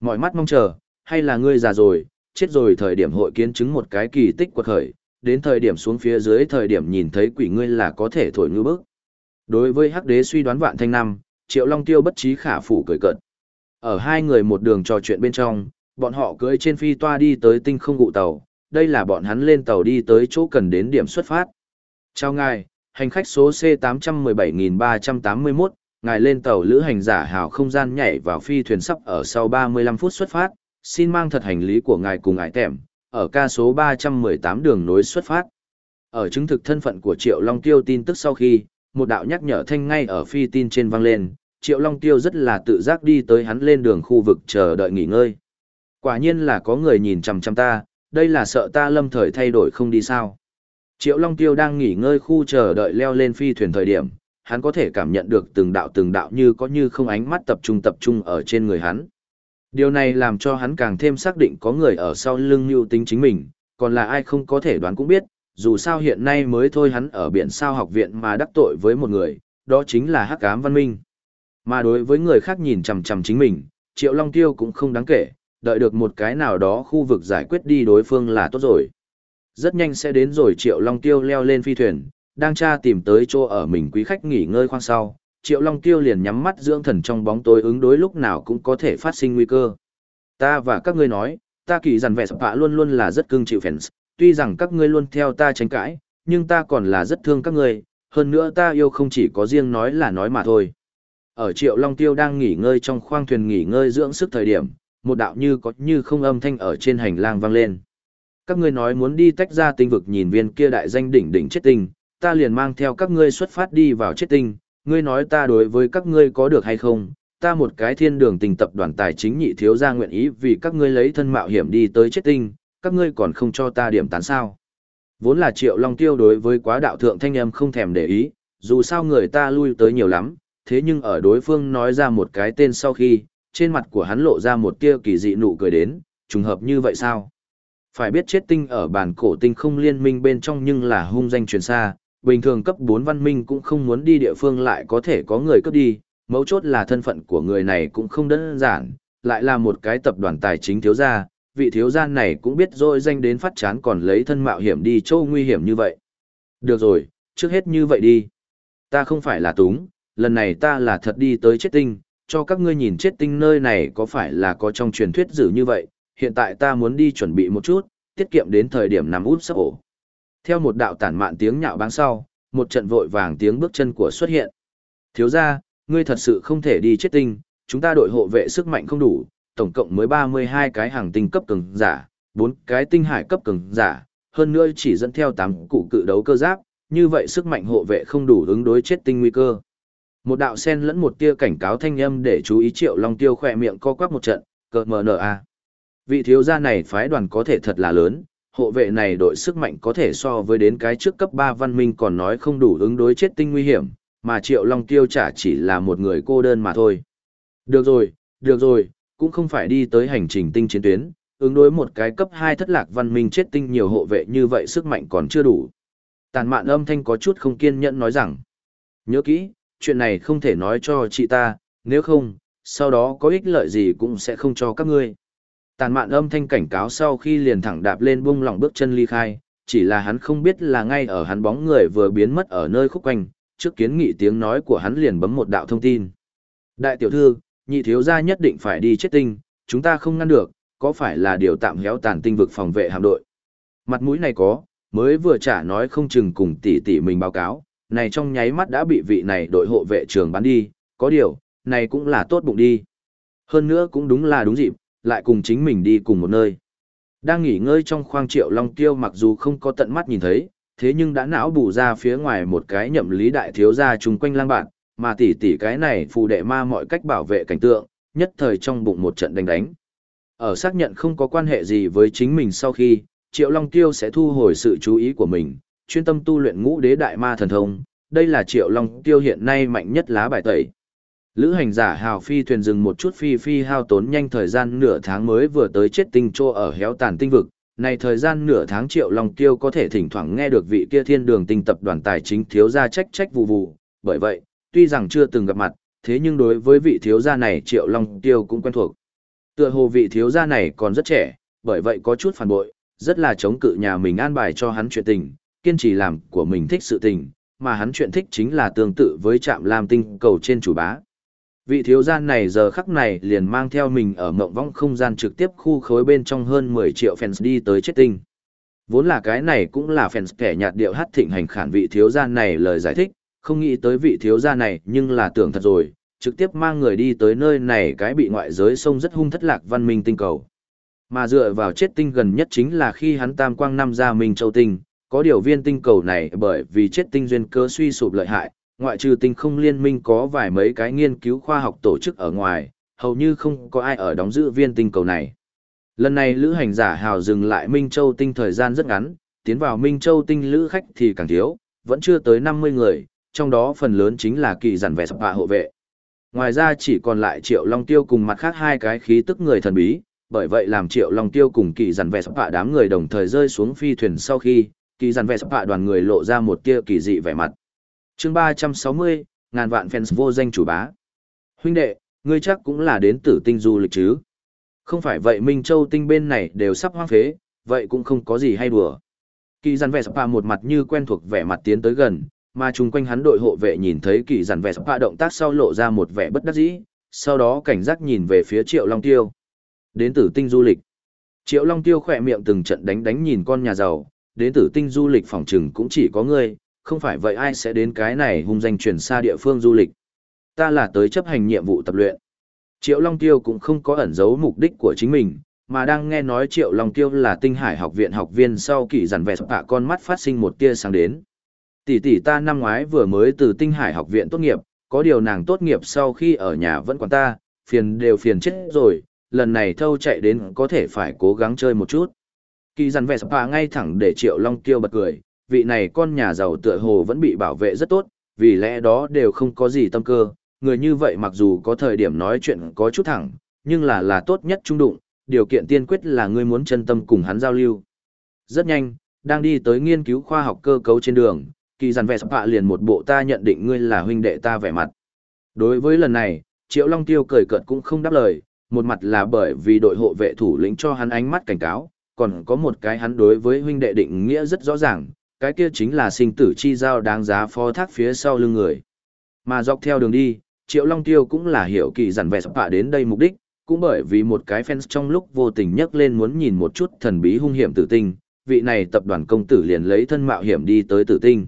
S1: mọi mắt mong chờ, hay là ngươi già rồi, chết rồi thời điểm hội kiến chứng một cái kỳ tích quật khởi, đến thời điểm xuống phía dưới thời điểm nhìn thấy quỷ ngươi là có thể thổi ngư bức. Đối với hắc đế suy đoán vạn thanh năm, triệu long tiêu bất trí khả phủ cười cợt. Ở hai người một đường trò chuyện bên trong, bọn họ cưỡi trên phi toa đi tới tinh không gụ tàu, đây là bọn hắn lên tàu đi tới chỗ cần đến điểm xuất phát. Chào ngài, hành khách số C817381, ngài lên tàu lữ hành giả hào không gian nhảy vào phi thuyền sắp ở sau 35 phút xuất phát, xin mang thật hành lý của ngài cùng ngài tẻm, ở ca số 318 đường nối xuất phát. Ở chứng thực thân phận của Triệu Long Tiêu tin tức sau khi, một đạo nhắc nhở thanh ngay ở phi tin trên vang lên, Triệu Long Tiêu rất là tự giác đi tới hắn lên đường khu vực chờ đợi nghỉ ngơi. Quả nhiên là có người nhìn chằm chằm ta, đây là sợ ta lâm thời thay đổi không đi sao. Triệu Long Tiêu đang nghỉ ngơi khu chờ đợi leo lên phi thuyền thời điểm, hắn có thể cảm nhận được từng đạo từng đạo như có như không ánh mắt tập trung tập trung ở trên người hắn. Điều này làm cho hắn càng thêm xác định có người ở sau lưng mưu tính chính mình, còn là ai không có thể đoán cũng biết, dù sao hiện nay mới thôi hắn ở biển sao học viện mà đắc tội với một người, đó chính là Hắc Ám Văn Minh. Mà đối với người khác nhìn chằm chằm chính mình, Triệu Long Tiêu cũng không đáng kể, đợi được một cái nào đó khu vực giải quyết đi đối phương là tốt rồi. Rất nhanh sẽ đến rồi Triệu Long Tiêu leo lên phi thuyền, đang tra tìm tới chỗ ở mình quý khách nghỉ ngơi khoang sau. Triệu Long Tiêu liền nhắm mắt dưỡng thần trong bóng tối ứng đối lúc nào cũng có thể phát sinh nguy cơ. Ta và các ngươi nói, ta kỳ dằn vẻ sập luôn luôn là rất cưng chịu fans, tuy rằng các ngươi luôn theo ta tranh cãi, nhưng ta còn là rất thương các ngươi, hơn nữa ta yêu không chỉ có riêng nói là nói mà thôi. Ở Triệu Long Tiêu đang nghỉ ngơi trong khoang thuyền nghỉ ngơi dưỡng sức thời điểm, một đạo như có như không âm thanh ở trên hành lang vang lên. Các ngươi nói muốn đi tách ra tinh vực nhìn viên kia đại danh đỉnh đỉnh chết tinh, ta liền mang theo các ngươi xuất phát đi vào chết tinh, ngươi nói ta đối với các ngươi có được hay không, ta một cái thiên đường tình tập đoàn tài chính nhị thiếu gia nguyện ý vì các ngươi lấy thân mạo hiểm đi tới chết tinh, các ngươi còn không cho ta điểm tán sao. Vốn là triệu long tiêu đối với quá đạo thượng thanh em không thèm để ý, dù sao người ta lui tới nhiều lắm, thế nhưng ở đối phương nói ra một cái tên sau khi, trên mặt của hắn lộ ra một tia kỳ dị nụ cười đến, trùng hợp như vậy sao? Phải biết chết tinh ở bản cổ tinh không liên minh bên trong nhưng là hung danh truyền xa, bình thường cấp 4 văn minh cũng không muốn đi địa phương lại có thể có người cấp đi, mấu chốt là thân phận của người này cũng không đơn giản, lại là một cái tập đoàn tài chính thiếu gia, vị thiếu gia này cũng biết rồi danh đến phát chán còn lấy thân mạo hiểm đi chỗ nguy hiểm như vậy. Được rồi, trước hết như vậy đi. Ta không phải là túng, lần này ta là thật đi tới chết tinh, cho các ngươi nhìn chết tinh nơi này có phải là có trong truyền thuyết dữ như vậy, hiện tại ta muốn đi chuẩn bị một chút, tiết kiệm đến thời điểm nằm út sắp ổ. Theo một đạo tản mạn tiếng nhạo báng sau, một trận vội vàng tiếng bước chân của xuất hiện. Thiếu ra, ngươi thật sự không thể đi chết tinh, chúng ta đội hộ vệ sức mạnh không đủ, tổng cộng mới 32 cái hàng tinh cấp cường giả, 4 cái tinh hải cấp cường giả, hơn nữa chỉ dẫn theo 8 cụ cự đấu cơ giáp, như vậy sức mạnh hộ vệ không đủ ứng đối chết tinh nguy cơ. Một đạo sen lẫn một tia cảnh cáo thanh âm để chú ý Triệu Long Tiêu khỏe miệng co quắp một trận, cờ mờ nở a. Vị thiếu gia này phái đoàn có thể thật là lớn, hộ vệ này đội sức mạnh có thể so với đến cái trước cấp 3 văn minh còn nói không đủ ứng đối chết tinh nguy hiểm, mà Triệu Long Tiêu chả chỉ là một người cô đơn mà thôi. Được rồi, được rồi, cũng không phải đi tới hành trình tinh chiến tuyến, ứng đối một cái cấp 2 thất lạc văn minh chết tinh nhiều hộ vệ như vậy sức mạnh còn chưa đủ. Tàn mạn âm thanh có chút không kiên nhẫn nói rằng, nhớ kỹ, chuyện này không thể nói cho chị ta, nếu không, sau đó có ích lợi gì cũng sẽ không cho các ngươi. Tàn mạn âm thanh cảnh cáo sau khi liền thẳng đạp lên bung lỏng bước chân ly khai, chỉ là hắn không biết là ngay ở hắn bóng người vừa biến mất ở nơi khúc quanh, trước kiến nghị tiếng nói của hắn liền bấm một đạo thông tin. Đại tiểu thư, nhị thiếu gia nhất định phải đi chết tinh, chúng ta không ngăn được, có phải là điều tạm héo tàn tinh vực phòng vệ hạm đội. Mặt mũi này có, mới vừa trả nói không chừng cùng tỷ tỷ mình báo cáo, này trong nháy mắt đã bị vị này đội hộ vệ trường bắn đi, có điều, này cũng là tốt bụng đi. Hơn nữa cũng đúng là đúng dịp, lại cùng chính mình đi cùng một nơi. Đang nghỉ ngơi trong khoang triệu long tiêu mặc dù không có tận mắt nhìn thấy, thế nhưng đã não bù ra phía ngoài một cái nhậm lý đại thiếu gia chung quanh lang bạn, mà tỷ tỷ cái này phù đệ ma mọi cách bảo vệ cảnh tượng, nhất thời trong bụng một trận đánh đánh. Ở xác nhận không có quan hệ gì với chính mình sau khi, Triệu Long Tiêu sẽ thu hồi sự chú ý của mình, chuyên tâm tu luyện ngũ đế đại ma thần thông, đây là Triệu Long Tiêu hiện nay mạnh nhất lá bài tẩy. Lữ hành giả hào phi thuyền dừng một chút phi phi hao tốn nhanh thời gian nửa tháng mới vừa tới chết tinh trô ở héo tàn tinh vực. Này thời gian nửa tháng triệu long tiêu có thể thỉnh thoảng nghe được vị kia thiên đường tinh tập đoàn tài chính thiếu gia trách trách vụ vụ. Bởi vậy, tuy rằng chưa từng gặp mặt, thế nhưng đối với vị thiếu gia này triệu long tiêu cũng quen thuộc. Tựa hồ vị thiếu gia này còn rất trẻ, bởi vậy có chút phản bội, rất là chống cự nhà mình an bài cho hắn chuyện tình, kiên trì làm của mình thích sự tình, mà hắn chuyện thích chính là tương tự với trạm lam tinh cầu trên chủ bá. Vị thiếu gia này giờ khắc này liền mang theo mình ở mộng vong không gian trực tiếp khu khối bên trong hơn 10 triệu fans đi tới chết tinh. Vốn là cái này cũng là fans kẻ nhạt điệu hát thịnh hành khản vị thiếu gia này lời giải thích, không nghĩ tới vị thiếu gia này nhưng là tưởng thật rồi, trực tiếp mang người đi tới nơi này cái bị ngoại giới sông rất hung thất lạc văn minh tinh cầu. Mà dựa vào chết tinh gần nhất chính là khi hắn tam quang năm ra Minh Châu Tinh, có điều viên tinh cầu này bởi vì chết tinh duyên cơ suy sụp lợi hại, ngoại trừ tinh không liên minh có vài mấy cái nghiên cứu khoa học tổ chức ở ngoài, hầu như không có ai ở đóng giữ viên tinh cầu này. Lần này lữ hành giả hào dừng lại Minh Châu tinh thời gian rất ngắn, tiến vào Minh Châu tinh lữ khách thì càng thiếu, vẫn chưa tới 50 người, trong đó phần lớn chính là kỳ giản vẻ sập hạ hộ vệ. Ngoài ra chỉ còn lại Triệu Long Tiêu cùng mặt khác hai cái khí tức người thần bí, bởi vậy làm Triệu Long Tiêu cùng kỳ giản vẻ sập hạ đám người đồng thời rơi xuống phi thuyền sau khi, kỳ giản vẻ sắp hạ đoàn người lộ ra một tia kỳ dị vẻ mặt. Chương ba trăm sáu mươi, ngàn vạn fans vô danh chủ bá. Huynh đệ, ngươi chắc cũng là đến tử tinh du lịch chứ? Không phải vậy minh châu tinh bên này đều sắp hoang phế, vậy cũng không có gì hay đùa. Kỳ dàn vẻ spa một mặt như quen thuộc vẻ mặt tiến tới gần, mà chung quanh hắn đội hộ vệ nhìn thấy kỳ dàn vẻ spa động tác sau lộ ra một vẻ bất đắc dĩ, sau đó cảnh giác nhìn về phía triệu long tiêu. Đến tử tinh du lịch. Triệu long tiêu khỏe miệng từng trận đánh đánh nhìn con nhà giàu đến tử tinh du lịch phòng chừng cũng chỉ có ngươi không phải vậy ai sẽ đến cái này hung danh truyền xa địa phương du lịch. Ta là tới chấp hành nhiệm vụ tập luyện. Triệu Long Tiêu cũng không có ẩn giấu mục đích của chính mình, mà đang nghe nói Triệu Long Tiêu là tinh hải học viện học viên sau kỳ giản vẹt tạ con mắt phát sinh một tia sáng đến. Tỷ tỷ ta năm ngoái vừa mới từ tinh hải học viện tốt nghiệp, có điều nàng tốt nghiệp sau khi ở nhà vẫn còn ta, phiền đều phiền chết rồi, lần này thâu chạy đến có thể phải cố gắng chơi một chút. Kỳ dằn vẹt spa ngay thẳng để Triệu Long Tiêu bật cười, vị này con nhà giàu tựa hồ vẫn bị bảo vệ rất tốt, vì lẽ đó đều không có gì tâm cơ, người như vậy mặc dù có thời điểm nói chuyện có chút thẳng, nhưng là là tốt nhất trung đụng, điều kiện tiên quyết là ngươi muốn chân tâm cùng hắn giao lưu. Rất nhanh, đang đi tới nghiên cứu khoa học cơ cấu trên đường, kỳ dàn vẻ sắp liền một bộ ta nhận định ngươi là huynh đệ ta vẻ mặt. Đối với lần này, Triệu Long Tiêu cười cợt cũng không đáp lời, một mặt là bởi vì đội hộ vệ thủ lĩnh cho hắn ánh mắt cảnh cáo, còn có một cái hắn đối với huynh đệ định nghĩa rất rõ ràng, cái kia chính là sinh tử chi giao đáng giá phó thác phía sau lưng người. Mà dọc theo đường đi, Triệu Long Tiêu cũng là hiểu kỳ dặn vẻ sắp hạ đến đây mục đích, cũng bởi vì một cái fans trong lúc vô tình nhắc lên muốn nhìn một chút thần bí hung hiểm tử tinh, vị này tập đoàn công tử liền lấy thân mạo hiểm đi tới tử tinh.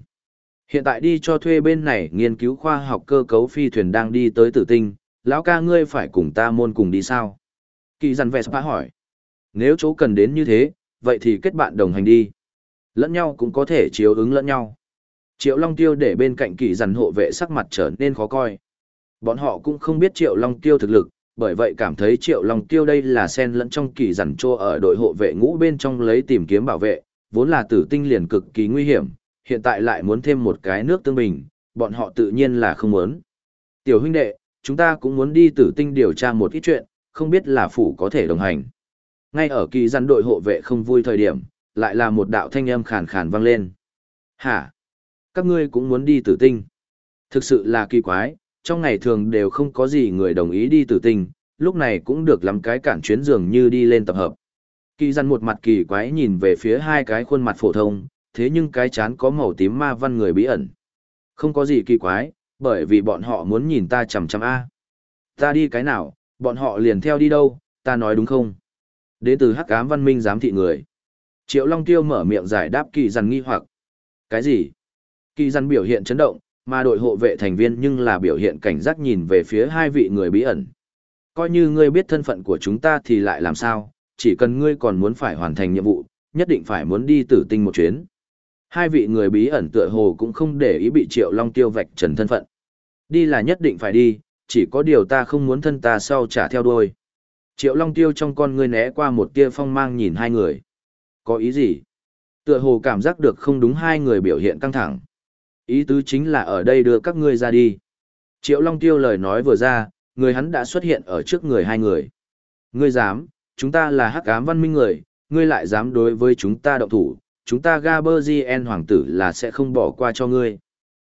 S1: Hiện tại đi cho thuê bên này nghiên cứu khoa học cơ cấu phi thuyền đang đi tới tử tinh, lão ca ngươi phải cùng ta môn cùng đi sao? Kỳ dặn vẻ sắp hỏi. Nếu chỗ cần đến như thế, vậy thì kết bạn đồng hành đi. Lẫn nhau cũng có thể chiếu ứng lẫn nhau. Triệu Long Tiêu để bên cạnh kỳ dằn hộ vệ sắc mặt trở nên khó coi. Bọn họ cũng không biết Triệu Long Tiêu thực lực, bởi vậy cảm thấy Triệu Long Tiêu đây là sen lẫn trong kỳ dằn trô ở đội hộ vệ ngũ bên trong lấy tìm kiếm bảo vệ, vốn là tử tinh liền cực kỳ nguy hiểm, hiện tại lại muốn thêm một cái nước tương bình, bọn họ tự nhiên là không muốn. Tiểu huynh đệ, chúng ta cũng muốn đi tử tinh điều tra một ít chuyện, không biết là phủ có thể đồng hành. Ngay ở kỳ dân đội hộ vệ không vui thời điểm, lại là một đạo thanh âm khàn khàn vang lên. Hả? Các ngươi cũng muốn đi tử tinh. Thực sự là kỳ quái, trong ngày thường đều không có gì người đồng ý đi tử tinh, lúc này cũng được lắm cái cản chuyến dường như đi lên tập hợp. Kỳ dân một mặt kỳ quái nhìn về phía hai cái khuôn mặt phổ thông, thế nhưng cái chán có màu tím ma văn người bí ẩn. Không có gì kỳ quái, bởi vì bọn họ muốn nhìn ta chằm chằm A. Ta đi cái nào, bọn họ liền theo đi đâu, ta nói đúng không? Đến từ hắc ám văn minh giám thị người. Triệu Long Tiêu mở miệng giải đáp kỳ dằn nghi hoặc. Cái gì? Kỳ dằn biểu hiện chấn động, mà đội hộ vệ thành viên nhưng là biểu hiện cảnh giác nhìn về phía hai vị người bí ẩn. Coi như ngươi biết thân phận của chúng ta thì lại làm sao, chỉ cần ngươi còn muốn phải hoàn thành nhiệm vụ, nhất định phải muốn đi tử tinh một chuyến. Hai vị người bí ẩn tựa hồ cũng không để ý bị Triệu Long Tiêu vạch trần thân phận. Đi là nhất định phải đi, chỉ có điều ta không muốn thân ta sau trả theo đuôi. Triệu Long Tiêu trong con ngươi né qua một tia phong mang nhìn hai người. Có ý gì? Tựa hồ cảm giác được không đúng hai người biểu hiện căng thẳng. Ý tứ chính là ở đây đưa các ngươi ra đi. Triệu Long Tiêu lời nói vừa ra, người hắn đã xuất hiện ở trước người hai người. Ngươi dám, chúng ta là hắc ám văn minh người, ngươi lại dám đối với chúng ta động thủ, chúng ta Gaberzien hoàng tử là sẽ không bỏ qua cho ngươi.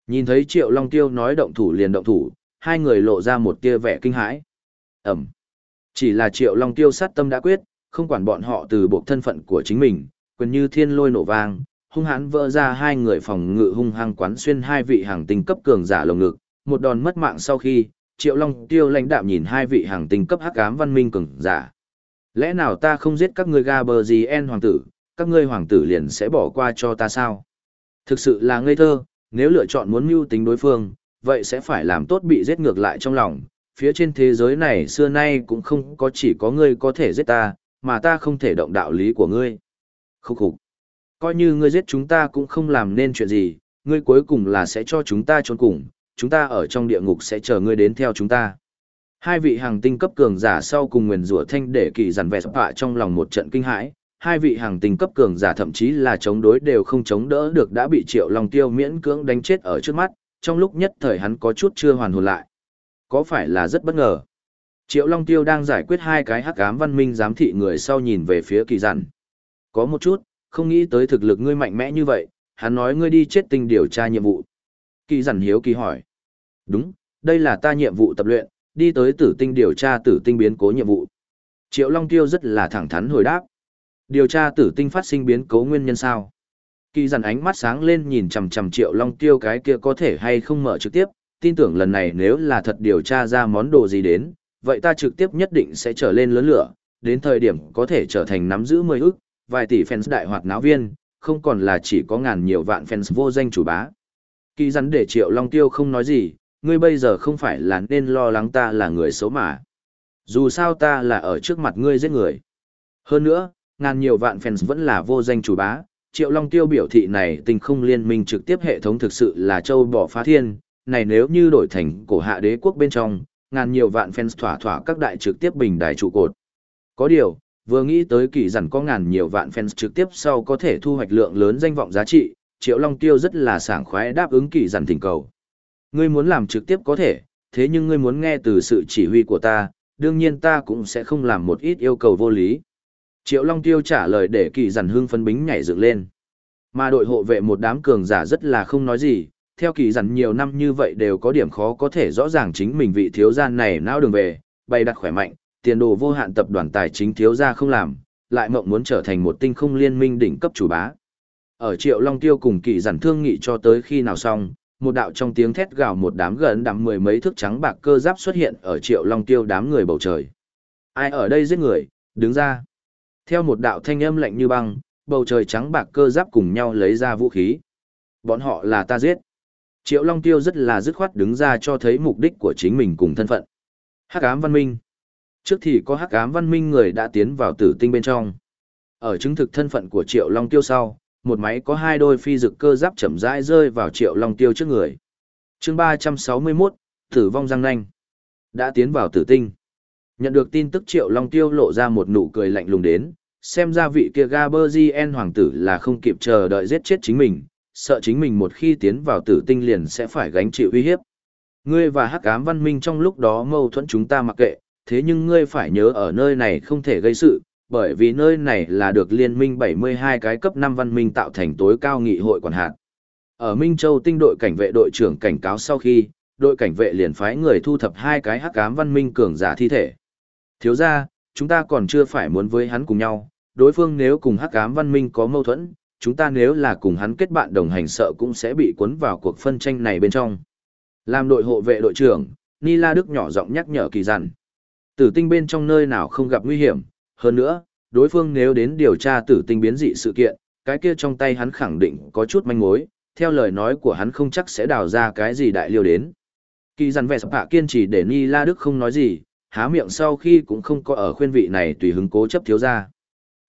S1: Nhìn thấy Triệu Long Tiêu nói động thủ liền động thủ, hai người lộ ra một tia vẻ kinh hãi. Ẩm. Chỉ là Triệu Long Tiêu sát tâm đã quyết, không quản bọn họ từ bộ thân phận của chính mình, quyền như thiên lôi nổ vang, hung hãn vỡ ra hai người phòng ngự hung hăng quán xuyên hai vị hàng tinh cấp cường giả lồng ngực, một đòn mất mạng sau khi, Triệu Long Tiêu lãnh đạm nhìn hai vị hàng tinh cấp hắc ám văn minh cường giả. Lẽ nào ta không giết các ngươi ga bờ gì en hoàng tử, các ngươi hoàng tử liền sẽ bỏ qua cho ta sao? Thực sự là ngây thơ, nếu lựa chọn muốn mưu tính đối phương, vậy sẽ phải làm tốt bị giết ngược lại trong lòng. Phía trên thế giới này xưa nay cũng không có chỉ có ngươi có thể giết ta, mà ta không thể động đạo lý của ngươi. Khúc khục. Coi như ngươi giết chúng ta cũng không làm nên chuyện gì, ngươi cuối cùng là sẽ cho chúng ta trốn cùng, chúng ta ở trong địa ngục sẽ chờ ngươi đến theo chúng ta. Hai vị hàng tinh cấp cường giả sau cùng nguyền rủa thanh để kỳ dằn vẻ sập trong lòng một trận kinh hãi, hai vị hàng tinh cấp cường giả thậm chí là chống đối đều không chống đỡ được đã bị Triệu Long Tiêu miễn cưỡng đánh chết ở trước mắt, trong lúc nhất thời hắn có chút chưa hoàn hồn lại. Có phải là rất bất ngờ? Triệu Long Tiêu đang giải quyết hai cái hắc ám văn minh giám thị người sau nhìn về phía kỳ dặn. Có một chút, không nghĩ tới thực lực ngươi mạnh mẽ như vậy, hắn nói ngươi đi chết tinh điều tra nhiệm vụ. Kỳ dặn hiếu kỳ hỏi. Đúng, đây là ta nhiệm vụ tập luyện, đi tới tử tinh điều tra tử tinh biến cố nhiệm vụ. Triệu Long Tiêu rất là thẳng thắn hồi đáp. Điều tra tử tinh phát sinh biến cố nguyên nhân sao? Kỳ dặn ánh mắt sáng lên nhìn chằm chằm Triệu Long Tiêu cái kia có thể hay không mở trực tiếp, tin tưởng lần này nếu là thật điều tra ra món đồ gì đến, vậy ta trực tiếp nhất định sẽ trở lên lớn lửa, đến thời điểm có thể trở thành nắm giữ mười ức, vài tỷ fans đại hoạt náo viên, không còn là chỉ có ngàn nhiều vạn fans vô danh chủ bá. Kỳ rắn để Triệu Long Tiêu không nói gì, ngươi bây giờ không phải là nên lo lắng ta là người xấu mà. Dù sao ta là ở trước mặt ngươi giết người. Hơn nữa, ngàn nhiều vạn fans vẫn là vô danh chủ bá. Triệu Long Tiêu biểu thị này tình không liên minh trực tiếp hệ thống thực sự là châu bỏ phá thiên, này nếu như đổi thành cổ hạ đế quốc bên trong, ngàn nhiều vạn fans thỏa thỏa các đại trực tiếp bình đài trụ cột. Có điều, vừa nghĩ tới kỳ dặn có ngàn nhiều vạn fans trực tiếp sau có thể thu hoạch lượng lớn danh vọng giá trị, Triệu Long Tiêu rất là sảng khoái đáp ứng kỳ dặn thỉnh cầu. Ngươi muốn làm trực tiếp có thể, thế nhưng ngươi muốn nghe từ sự chỉ huy của ta, đương nhiên ta cũng sẽ không làm một ít yêu cầu vô lý. Triệu Long Tiêu trả lời để kỳ dặn hương phân bính nhảy dựng lên. Mà đội hộ vệ một đám cường giả rất là không nói gì, theo kỳ dặn nhiều năm như vậy đều có điểm khó có thể rõ ràng chính mình vị thiếu gia này não đường về, bày đặt khỏe mạnh, tiền đồ vô hạn tập đoàn tài chính thiếu gia không làm, lại mộng muốn trở thành một tinh không liên minh đỉnh cấp chủ bá. Ở Triệu Long Tiêu cùng kỳ dặn thương nghị cho tới khi nào xong, một đạo trong tiếng thét gào một đám gần đắm mười mấy thước trắng bạc cơ giáp xuất hiện ở Triệu Long Tiêu đám người bầu trời. Ai ở đây giết người, đứng ra. Theo một đạo thanh âm lạnh như băng, bầu trời trắng bạc cơ giáp cùng nhau lấy ra vũ khí. Bọn họ là ta giết. Triệu Long Tiêu rất là dứt khoát đứng ra cho thấy mục đích của chính mình cùng thân phận. Hắc ám văn minh. Trước thì có hắc ám văn minh người đã tiến vào tử tinh bên trong. Ở chứng thực thân phận của Triệu Long Tiêu sau, một máy có hai đôi phi dực cơ giáp chậm rãi rơi vào Triệu Long Tiêu trước người. Chương 361, Tử vong răng nanh. Đã tiến vào tử tinh. Nhận được tin tức Triệu Long Tiêu lộ ra một nụ cười lạnh lùng đến, xem ra vị kia Gaberzien hoàng tử là không kịp chờ đợi giết chết chính mình, sợ chính mình một khi tiến vào tử tinh liền sẽ phải gánh chịu uy hiếp. Ngươi và hắc ám văn minh trong lúc đó mâu thuẫn chúng ta mặc kệ, thế nhưng ngươi phải nhớ ở nơi này không thể gây sự, bởi vì nơi này là được liên minh 72 cái cấp 5 văn minh tạo thành tối cao nghị hội quản hạt. Ở Minh Châu tinh đội cảnh vệ đội trưởng cảnh cáo sau khi, đội cảnh vệ liền phái người thu thập hai cái hắc ám văn minh cường giả thi thể. Thiếu ra, chúng ta còn chưa phải muốn với hắn cùng nhau, đối phương nếu cùng hắc ám văn minh có mâu thuẫn, chúng ta nếu là cùng hắn kết bạn đồng hành sợ cũng sẽ bị cuốn vào cuộc phân tranh này bên trong. Làm đội hộ vệ đội trưởng, Ni La Đức nhỏ giọng nhắc nhở kỳ dặn. Tử tinh bên trong nơi nào không gặp nguy hiểm, hơn nữa, đối phương nếu đến điều tra tử tinh biến dị sự kiện, cái kia trong tay hắn khẳng định có chút manh mối, theo lời nói của hắn không chắc sẽ đào ra cái gì đại liêu đến. Kỳ Dặn vẻ sập hạ kiên trì để Ni La Đức không nói gì, há miệng sau khi cũng không có ở khuyên vị này tùy hứng cố chấp thiếu ra.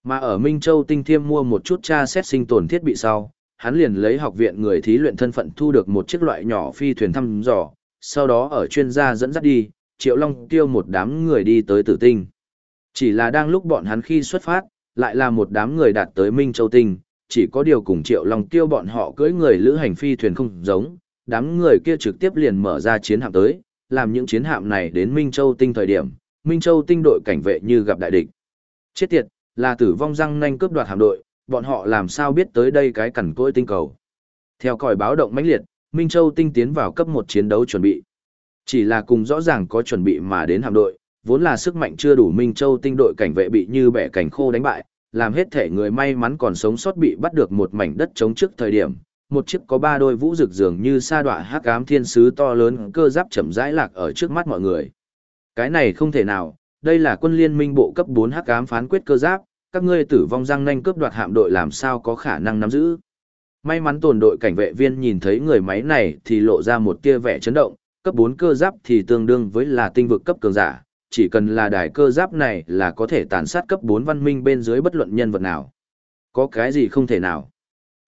S1: Mà ở Minh Châu Tinh Thiêm mua một chút tra xét sinh tồn thiết bị sau, hắn liền lấy học viện người thí luyện thân phận thu được một chiếc loại nhỏ phi thuyền thăm dò, sau đó ở chuyên gia dẫn dắt đi, Triệu Long tiêu một đám người đi tới tử tinh. Chỉ là đang lúc bọn hắn khi xuất phát, lại là một đám người đạt tới Minh Châu Tinh, chỉ có điều cùng Triệu Long tiêu bọn họ cưỡi người lữ hành phi thuyền không giống, đám người kia trực tiếp liền mở ra chiến hạm tới, làm những chiến hạm này đến Minh Châu Tinh thời điểm, Minh Châu Tinh đội cảnh vệ như gặp đại địch. Chết tiệt, là tử vong răng nanh cướp đoạt hạm đội, bọn họ làm sao biết tới đây cái cẩn cỗi tinh cầu. Theo còi báo động mãnh liệt, Minh Châu Tinh tiến vào cấp một chiến đấu chuẩn bị. Chỉ là cùng rõ ràng có chuẩn bị mà đến hạm đội, vốn là sức mạnh chưa đủ Minh Châu Tinh đội cảnh vệ bị như bẻ cảnh khô đánh bại, làm hết thể người may mắn còn sống sót bị bắt được một mảnh đất chống trước thời điểm, một chiếc có ba đôi vũ rực dường như sa đọa hắc ám thiên sứ to lớn cơ giáp chậm rãi lạc ở trước mắt mọi người. Cái này không thể nào, đây là quân liên minh bộ cấp 4 hắc ám phán quyết cơ giáp, các ngươi tử vong răng nanh cướp đoạt hạm đội làm sao có khả năng nắm giữ. May mắn tồn đội cảnh vệ viên nhìn thấy người máy này thì lộ ra một tia vẻ chấn động, cấp 4 cơ giáp thì tương đương với là tinh vực cấp cường giả, chỉ cần là đài cơ giáp này là có thể tàn sát cấp 4 văn minh bên dưới bất luận nhân vật nào. Có cái gì không thể nào.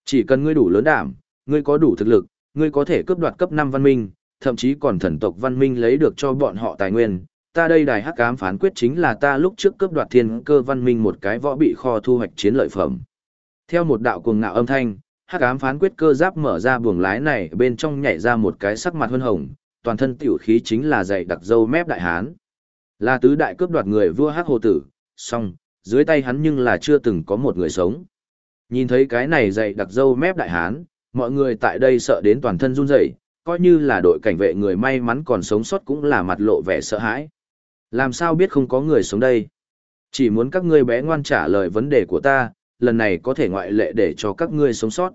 S1: Chỉ cần ngươi đủ lớn đảm, ngươi có đủ thực lực, ngươi có thể cướp đoạt cấp 5 văn minh, thậm chí còn thần tộc văn minh lấy được cho bọn họ tài nguyên. Ta đây đài hắc ám phán quyết chính là ta lúc trước cướp đoạt thiên cơ văn minh một cái võ bị kho thu hoạch chiến lợi phẩm. Theo một đạo cuồng ngạo âm thanh, hắc ám phán quyết cơ giáp mở ra buồng lái này bên trong nhảy ra một cái sắc mặt hơn hồng, toàn thân tiểu khí chính là dày đặc dâu mép đại hán. Là tứ đại cướp đoạt người vua hắc hồ tử, song, dưới tay hắn nhưng là chưa từng có một người sống. Nhìn thấy cái này dày đặc dâu mép đại hán, mọi người tại đây sợ đến toàn thân run rẩy, coi như là đội cảnh vệ người may mắn còn sống sót cũng là mặt lộ vẻ sợ hãi. Làm sao biết không có người sống đây? Chỉ muốn các ngươi bé ngoan trả lời vấn đề của ta, lần này có thể ngoại lệ để cho các ngươi sống sót.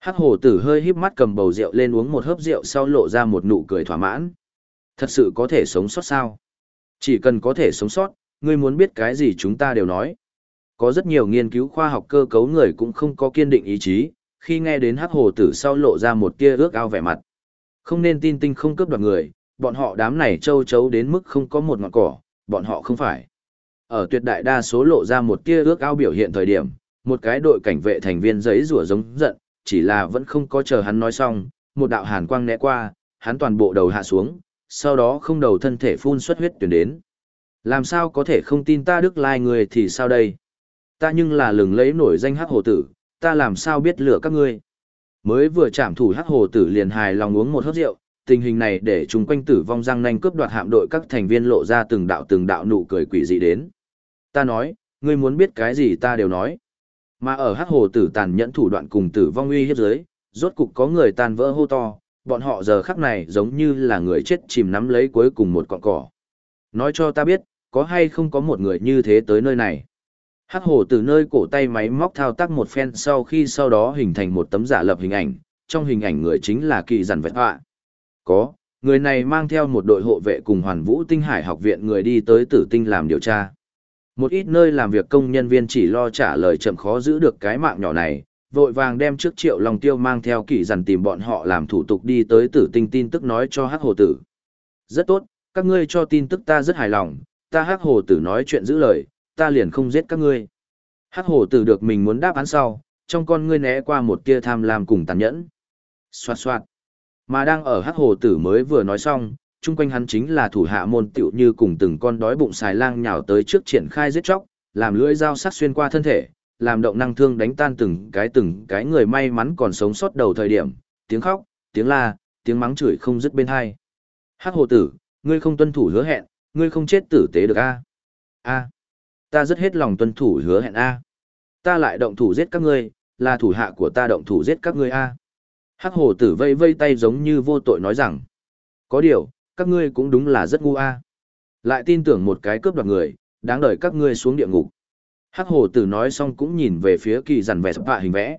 S1: Hắc Hồ tử hơi híp mắt cầm bầu rượu lên uống một hớp rượu sau lộ ra một nụ cười thỏa mãn. Thật sự có thể sống sót sao? Chỉ cần có thể sống sót, ngươi muốn biết cái gì chúng ta đều nói. Có rất nhiều nghiên cứu khoa học cơ cấu người cũng không có kiên định ý chí, khi nghe đến hắc hồ tử sau lộ ra một tia ước ao vẻ mặt. Không nên tin tinh không cướp đoạt người, bọn họ đám này châu chấu đến mức không có một ngọn cỏ, bọn họ không phải. Ở tuyệt đại đa số lộ ra một tia ước ao biểu hiện thời điểm, một cái đội cảnh vệ thành viên giấy rủa giống giận, chỉ là vẫn không có chờ hắn nói xong, một đạo hàn quang né qua, hắn toàn bộ đầu hạ xuống, sau đó không đầu thân thể phun xuất huyết tuyển đến. Làm sao có thể không tin ta Đức Lai người thì sao đây? Ta nhưng là lừng lấy nổi danh hắc hồ tử, ta làm sao biết lửa các ngươi? Mới vừa chạm thủ hắc hồ tử liền hài lòng uống một hớp rượu, tình hình này để chúng quanh tử vong răng nanh cướp đoạt hạm đội các thành viên lộ ra từng đạo từng đạo nụ cười quỷ dị đến. Ta nói, ngươi muốn biết cái gì ta đều nói. Mà ở hắc hồ tử tàn nhẫn thủ đoạn cùng tử vong uy hiếp giới, rốt cục có người tàn vỡ hô to, bọn họ giờ khắc này giống như là người chết chìm nắm lấy cuối cùng một cọng cỏ. Nói cho ta biết, có hay không có một người như thế tới nơi này. Hắc hồ từ nơi cổ tay máy móc thao tác một phen sau khi sau đó hình thành một tấm giả lập hình ảnh, trong hình ảnh người chính là kỳ giản vẹt họa. Có, người này mang theo một đội hộ vệ cùng hoàn vũ tinh hải học viện người đi tới tử tinh làm điều tra. Một ít nơi làm việc công nhân viên chỉ lo trả lời chậm khó giữ được cái mạng nhỏ này, vội vàng đem trước triệu lòng tiêu mang theo kỷ dằn tìm bọn họ làm thủ tục đi tới tử tinh tin tức nói cho hắc hồ tử. Rất tốt, các ngươi cho tin tức ta rất hài lòng, ta hắc hồ tử nói chuyện giữ lời, ta liền không giết các ngươi. Hắc hồ tử được mình muốn đáp án sau, trong con ngươi né qua một tia tham lam cùng tàn nhẫn. Xoạt xoạt. Mà đang ở hắc hồ tử mới vừa nói xong, chung quanh hắn chính là thủ hạ môn tiểu như cùng từng con đói bụng xài lang nhào tới trước triển khai giết chóc, làm lưỡi dao sắc xuyên qua thân thể, làm động năng thương đánh tan từng cái từng cái người may mắn còn sống sót đầu thời điểm, tiếng khóc, tiếng la, tiếng mắng chửi không dứt bên hai. Hắc hồ tử, ngươi không tuân thủ hứa hẹn, ngươi không chết tử tế được a? A, ta rất hết lòng tuân thủ hứa hẹn a. Ta lại động thủ giết các ngươi, là thủ hạ của ta động thủ giết các ngươi a. Hắc hồ tử vây vây tay giống như vô tội nói rằng, có điều, các ngươi cũng đúng là rất ngu a. Lại tin tưởng một cái cướp đoạt người, đáng đợi các ngươi xuống địa ngục. Hắc hồ tử nói xong cũng nhìn về phía kỳ rằn vẻ sập hình vẽ.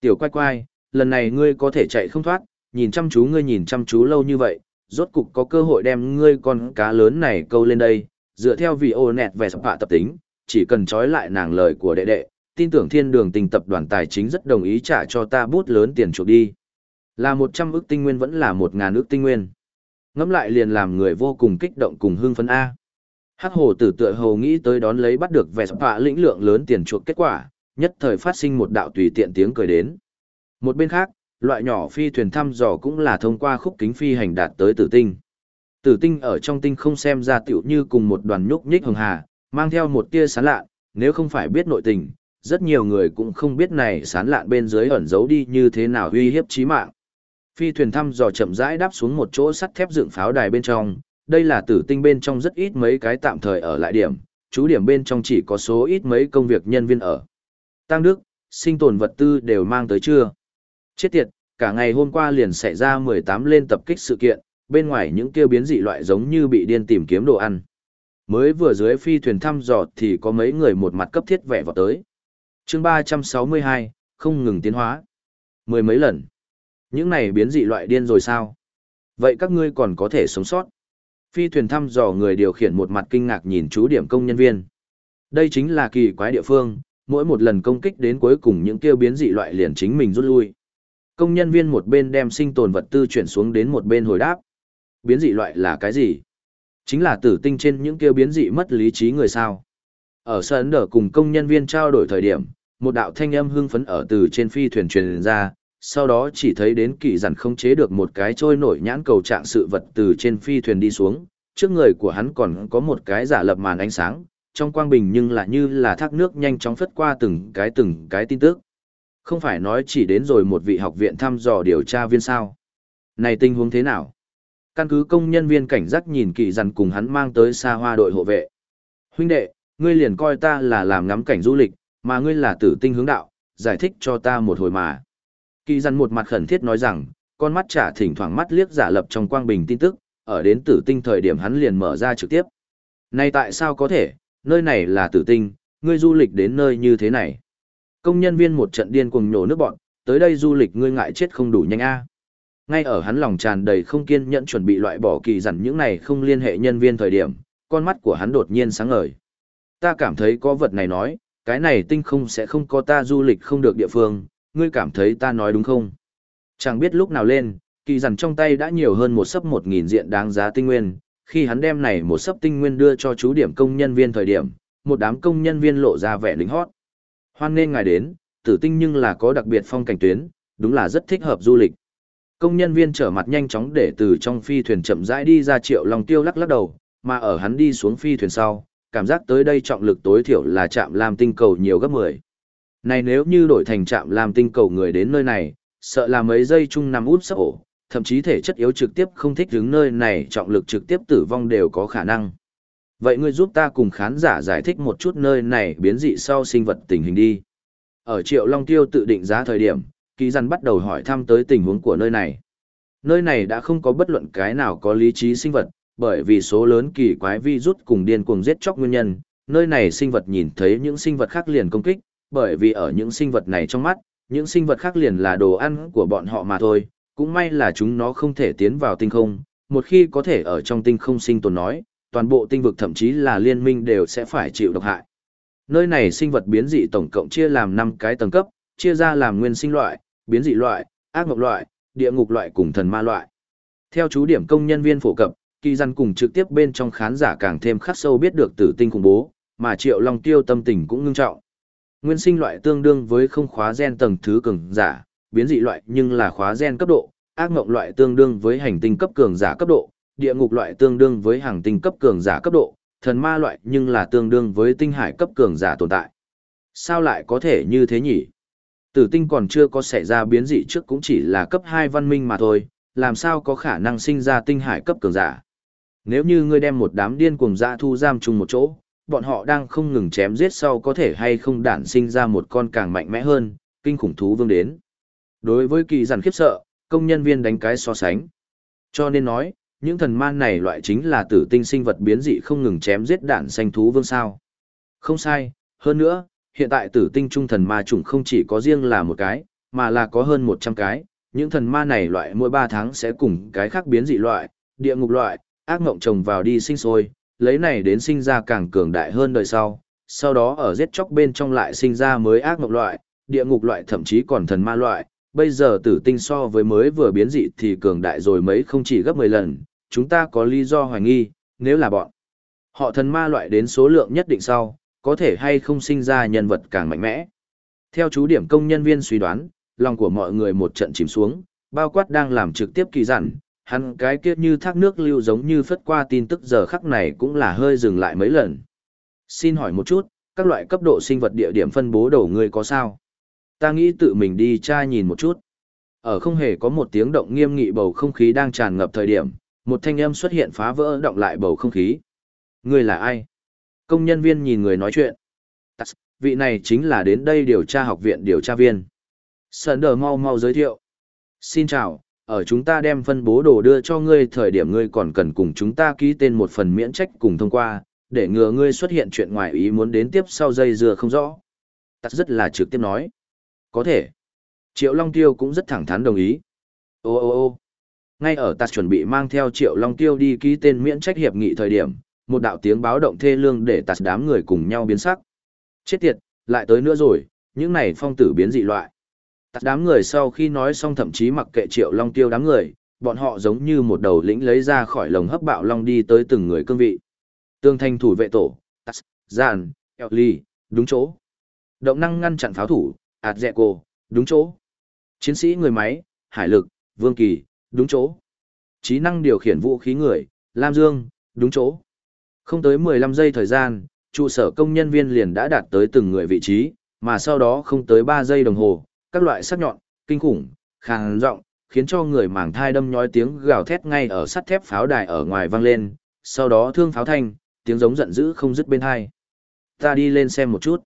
S1: Tiểu quay quay, lần này ngươi có thể chạy không thoát, nhìn chăm chú ngươi nhìn chăm chú lâu như vậy, rốt cục có cơ hội đem ngươi con cá lớn này câu lên đây, dựa theo vị ô nẹt vẻ sập tập tính, chỉ cần trói lại nàng lời của đệ đệ, tin tưởng thiên đường tình tập đoàn tài chính rất đồng ý trả cho ta bút lớn tiền chuộc đi. Là 100 ức tinh nguyên vẫn là một ngàn ức tinh nguyên. Ngắm lại liền làm người vô cùng kích động cùng hưng phấn A. Hắc hồ tử tựa hồ nghĩ tới đón lấy bắt được vẻ phạ lĩnh lượng lớn tiền chuộc kết quả, nhất thời phát sinh một đạo tùy tiện tiếng cười đến. Một bên khác, loại nhỏ phi thuyền thăm dò cũng là thông qua khúc kính phi hành đạt tới tử tinh. Tử tinh ở trong tinh không xem ra tiểu như cùng một đoàn nhúc nhích hồng hà, mang theo một tia sán lạ, nếu không phải biết nội tình, rất nhiều người cũng không biết này sán lạn bên dưới ẩn giấu đi như thế nào uy hiếp chí mạng. Phi thuyền thăm dò chậm rãi đáp xuống một chỗ sắt thép dựng pháo đài bên trong, đây là tử tinh bên trong rất ít mấy cái tạm thời ở lại điểm, chú điểm bên trong chỉ có số ít mấy công việc nhân viên ở. Tăng Đức, sinh tồn vật tư đều mang tới chưa? Chết tiệt, cả ngày hôm qua liền xảy ra 18 lên tập kích sự kiện, bên ngoài những kêu biến dị loại giống như bị điên tìm kiếm đồ ăn. Mới vừa dưới phi thuyền thăm dò thì có mấy người một mặt cấp thiết vẻ vào tới. chương 362, không ngừng tiến hóa. Mười mấy lần. Những này biến dị loại điên rồi sao? Vậy các ngươi còn có thể sống sót? Phi thuyền thăm dò người điều khiển một mặt kinh ngạc nhìn chú điểm công nhân viên. Đây chính là kỳ quái địa phương, mỗi một lần công kích đến cuối cùng những kêu biến dị loại liền chính mình rút lui. Công nhân viên một bên đem sinh tồn vật tư chuyển xuống đến một bên hồi đáp. Biến dị loại là cái gì? Chính là tử tinh trên những kêu biến dị mất lý trí người sao. Ở sân đỡ cùng công nhân viên trao đổi thời điểm, một đạo thanh âm hưng phấn ở từ trên phi thuyền truyền ra, sau đó chỉ thấy đến kỳ dặn không chế được một cái trôi nổi nhãn cầu trạng sự vật từ trên phi thuyền đi xuống, trước người của hắn còn có một cái giả lập màn ánh sáng, trong quang bình nhưng lại như là thác nước nhanh chóng phất qua từng cái từng cái tin tức. Không phải nói chỉ đến rồi một vị học viện thăm dò điều tra viên sao. Này tình huống thế nào? Căn cứ công nhân viên cảnh giác nhìn kỳ dặn cùng hắn mang tới xa hoa đội hộ vệ. Huynh đệ, ngươi liền coi ta là làm ngắm cảnh du lịch, mà ngươi là tử tinh hướng đạo, giải thích cho ta một hồi mà. Kỳ dặn một mặt khẩn thiết nói rằng, con mắt trả thỉnh thoảng mắt liếc giả lập trong quang bình tin tức, ở đến tử tinh thời điểm hắn liền mở ra trực tiếp. Này tại sao có thể, nơi này là tử tinh, ngươi du lịch đến nơi như thế này. Công nhân viên một trận điên cuồng nhổ nước bọn, tới đây du lịch ngươi ngại chết không đủ nhanh a. Ngay ở hắn lòng tràn đầy không kiên nhẫn chuẩn bị loại bỏ kỳ dặn những này không liên hệ nhân viên thời điểm, con mắt của hắn đột nhiên sáng ngời. Ta cảm thấy có vật này nói, cái này tinh không sẽ không có ta du lịch không được địa phương, ngươi cảm thấy ta nói đúng không? Chẳng biết lúc nào lên, kỳ dặn trong tay đã nhiều hơn một sấp một nghìn diện đáng giá tinh nguyên, khi hắn đem này một sấp tinh nguyên đưa cho chú điểm công nhân viên thời điểm, một đám công nhân viên lộ ra vẻ lính hót. Hoan nên ngài đến, tử tinh nhưng là có đặc biệt phong cảnh tuyến, đúng là rất thích hợp du lịch. Công nhân viên trở mặt nhanh chóng để từ trong phi thuyền chậm rãi đi ra triệu lòng tiêu lắc lắc đầu, mà ở hắn đi xuống phi thuyền sau, cảm giác tới đây trọng lực tối thiểu là chạm làm tinh cầu nhiều gấp 10. Này nếu như đổi thành trạm làm tinh cầu người đến nơi này, sợ là mấy giây chung nằm út sắp ổ, thậm chí thể chất yếu trực tiếp không thích đứng nơi này trọng lực trực tiếp tử vong đều có khả năng. Vậy ngươi giúp ta cùng khán giả giải thích một chút nơi này biến dị sau sinh vật tình hình đi. Ở Triệu Long Tiêu tự định giá thời điểm, kỳ dân bắt đầu hỏi thăm tới tình huống của nơi này. Nơi này đã không có bất luận cái nào có lý trí sinh vật, bởi vì số lớn kỳ quái vi rút cùng điên cuồng giết chóc nguyên nhân, nơi này sinh vật nhìn thấy những sinh vật khác liền công kích, bởi vì ở những sinh vật này trong mắt, những sinh vật khác liền là đồ ăn của bọn họ mà thôi, cũng may là chúng nó không thể tiến vào tinh không, một khi có thể ở trong tinh không sinh tồn nói, toàn bộ tinh vực thậm chí là liên minh đều sẽ phải chịu độc hại. Nơi này sinh vật biến dị tổng cộng chia làm 5 cái tầng cấp, chia ra làm nguyên sinh loại, biến dị loại, ác ngục loại, địa ngục loại cùng thần ma loại. Theo chú điểm công nhân viên phổ cập, kỳ dân cùng trực tiếp bên trong khán giả càng thêm khắc sâu biết được tử tinh khủng bố, mà Triệu Long Tiêu tâm tình cũng ngưng trọng. Nguyên sinh loại tương đương với không khóa gen tầng thứ cường giả, biến dị loại nhưng là khóa gen cấp độ, ác ngộng loại tương đương với hành tinh cấp cường giả cấp độ, địa ngục loại tương đương với hàng tinh cấp cường giả cấp độ, thần ma loại nhưng là tương đương với tinh hải cấp cường giả tồn tại. Sao lại có thể như thế nhỉ? Tử tinh còn chưa có xảy ra biến dị trước cũng chỉ là cấp 2 văn minh mà thôi, làm sao có khả năng sinh ra tinh hải cấp cường giả? Nếu như ngươi đem một đám điên cuồng dã thu giam chung một chỗ, bọn họ đang không ngừng chém giết sau có thể hay không đản sinh ra một con càng mạnh mẽ hơn, kinh khủng thú vương đến. Đối với kỳ giản khiếp sợ, công nhân viên đánh cái so sánh. Cho nên nói, những thần man này loại chính là tử tinh sinh vật biến dị không ngừng chém giết đản xanh thú vương sao. Không sai, hơn nữa, hiện tại tử tinh trung thần ma chủng không chỉ có riêng là một cái, mà là có hơn 100 cái. Những thần ma này loại mỗi 3 tháng sẽ cùng cái khác biến dị loại, địa ngục loại, ác ngộng trồng vào đi sinh sôi, lấy này đến sinh ra càng cường đại hơn đời sau, sau đó ở giết chóc bên trong lại sinh ra mới ác ngục loại, địa ngục loại thậm chí còn thần ma loại, bây giờ tử tinh so với mới vừa biến dị thì cường đại rồi mấy không chỉ gấp 10 lần, chúng ta có lý do hoài nghi, nếu là bọn họ thần ma loại đến số lượng nhất định sau, có thể hay không sinh ra nhân vật càng mạnh mẽ. Theo chú điểm công nhân viên suy đoán, lòng của mọi người một trận chìm xuống, bao quát đang làm trực tiếp kỳ giản hắn cái kia như thác nước lưu giống như phất qua tin tức giờ khắc này cũng là hơi dừng lại mấy lần. Xin hỏi một chút, các loại cấp độ sinh vật địa điểm phân bố đầu người có sao? Ta nghĩ tự mình đi tra nhìn một chút. Ở không hề có một tiếng động nghiêm nghị bầu không khí đang tràn ngập thời điểm, một thanh âm xuất hiện phá vỡ động lại bầu không khí. Người là ai? Công nhân viên nhìn người nói chuyện. Vị này chính là đến đây điều tra học viện điều tra viên. Sơn đờ mau mau giới thiệu. Xin chào, ở chúng ta đem phân bố đồ đưa cho ngươi thời điểm ngươi còn cần cùng chúng ta ký tên một phần miễn trách cùng thông qua, để ngừa ngươi xuất hiện chuyện ngoài ý muốn đến tiếp sau dây dưa không rõ. Tắt rất là trực tiếp nói. Có thể. Triệu Long Tiêu cũng rất thẳng thắn đồng ý. Ô ô ô ngay ở tạt chuẩn bị mang theo Triệu Long Tiêu đi ký tên miễn trách hiệp nghị thời điểm, một đạo tiếng báo động thê lương để tạt đám người cùng nhau biến sắc. Chết tiệt, lại tới nữa rồi, những này phong tử biến dị loại. Tạt đám người sau khi nói xong thậm chí mặc kệ Triệu Long Tiêu đám người, bọn họ giống như một đầu lĩnh lấy ra khỏi lồng hấp bạo long đi tới từng người cương vị. Tương thanh thủ vệ tổ, tạt, giàn, eo ly, đúng chỗ. Động năng ngăn chặn pháo thủ, ạt dẹ cô, đúng chỗ. Chiến sĩ người máy, hải lực, vương kỳ, đúng chỗ. Trí năng điều khiển vũ khí người, Lam Dương, đúng chỗ. Không tới 15 giây thời gian, trụ sở công nhân viên liền đã đạt tới từng người vị trí, mà sau đó không tới 3 giây đồng hồ, các loại sắc nhọn, kinh khủng, khàn rộng, khiến cho người màng thai đâm nhói tiếng gào thét ngay ở sắt thép pháo đài ở ngoài vang lên, sau đó thương pháo thanh, tiếng giống giận dữ không dứt bên hai. Ta đi lên xem một chút.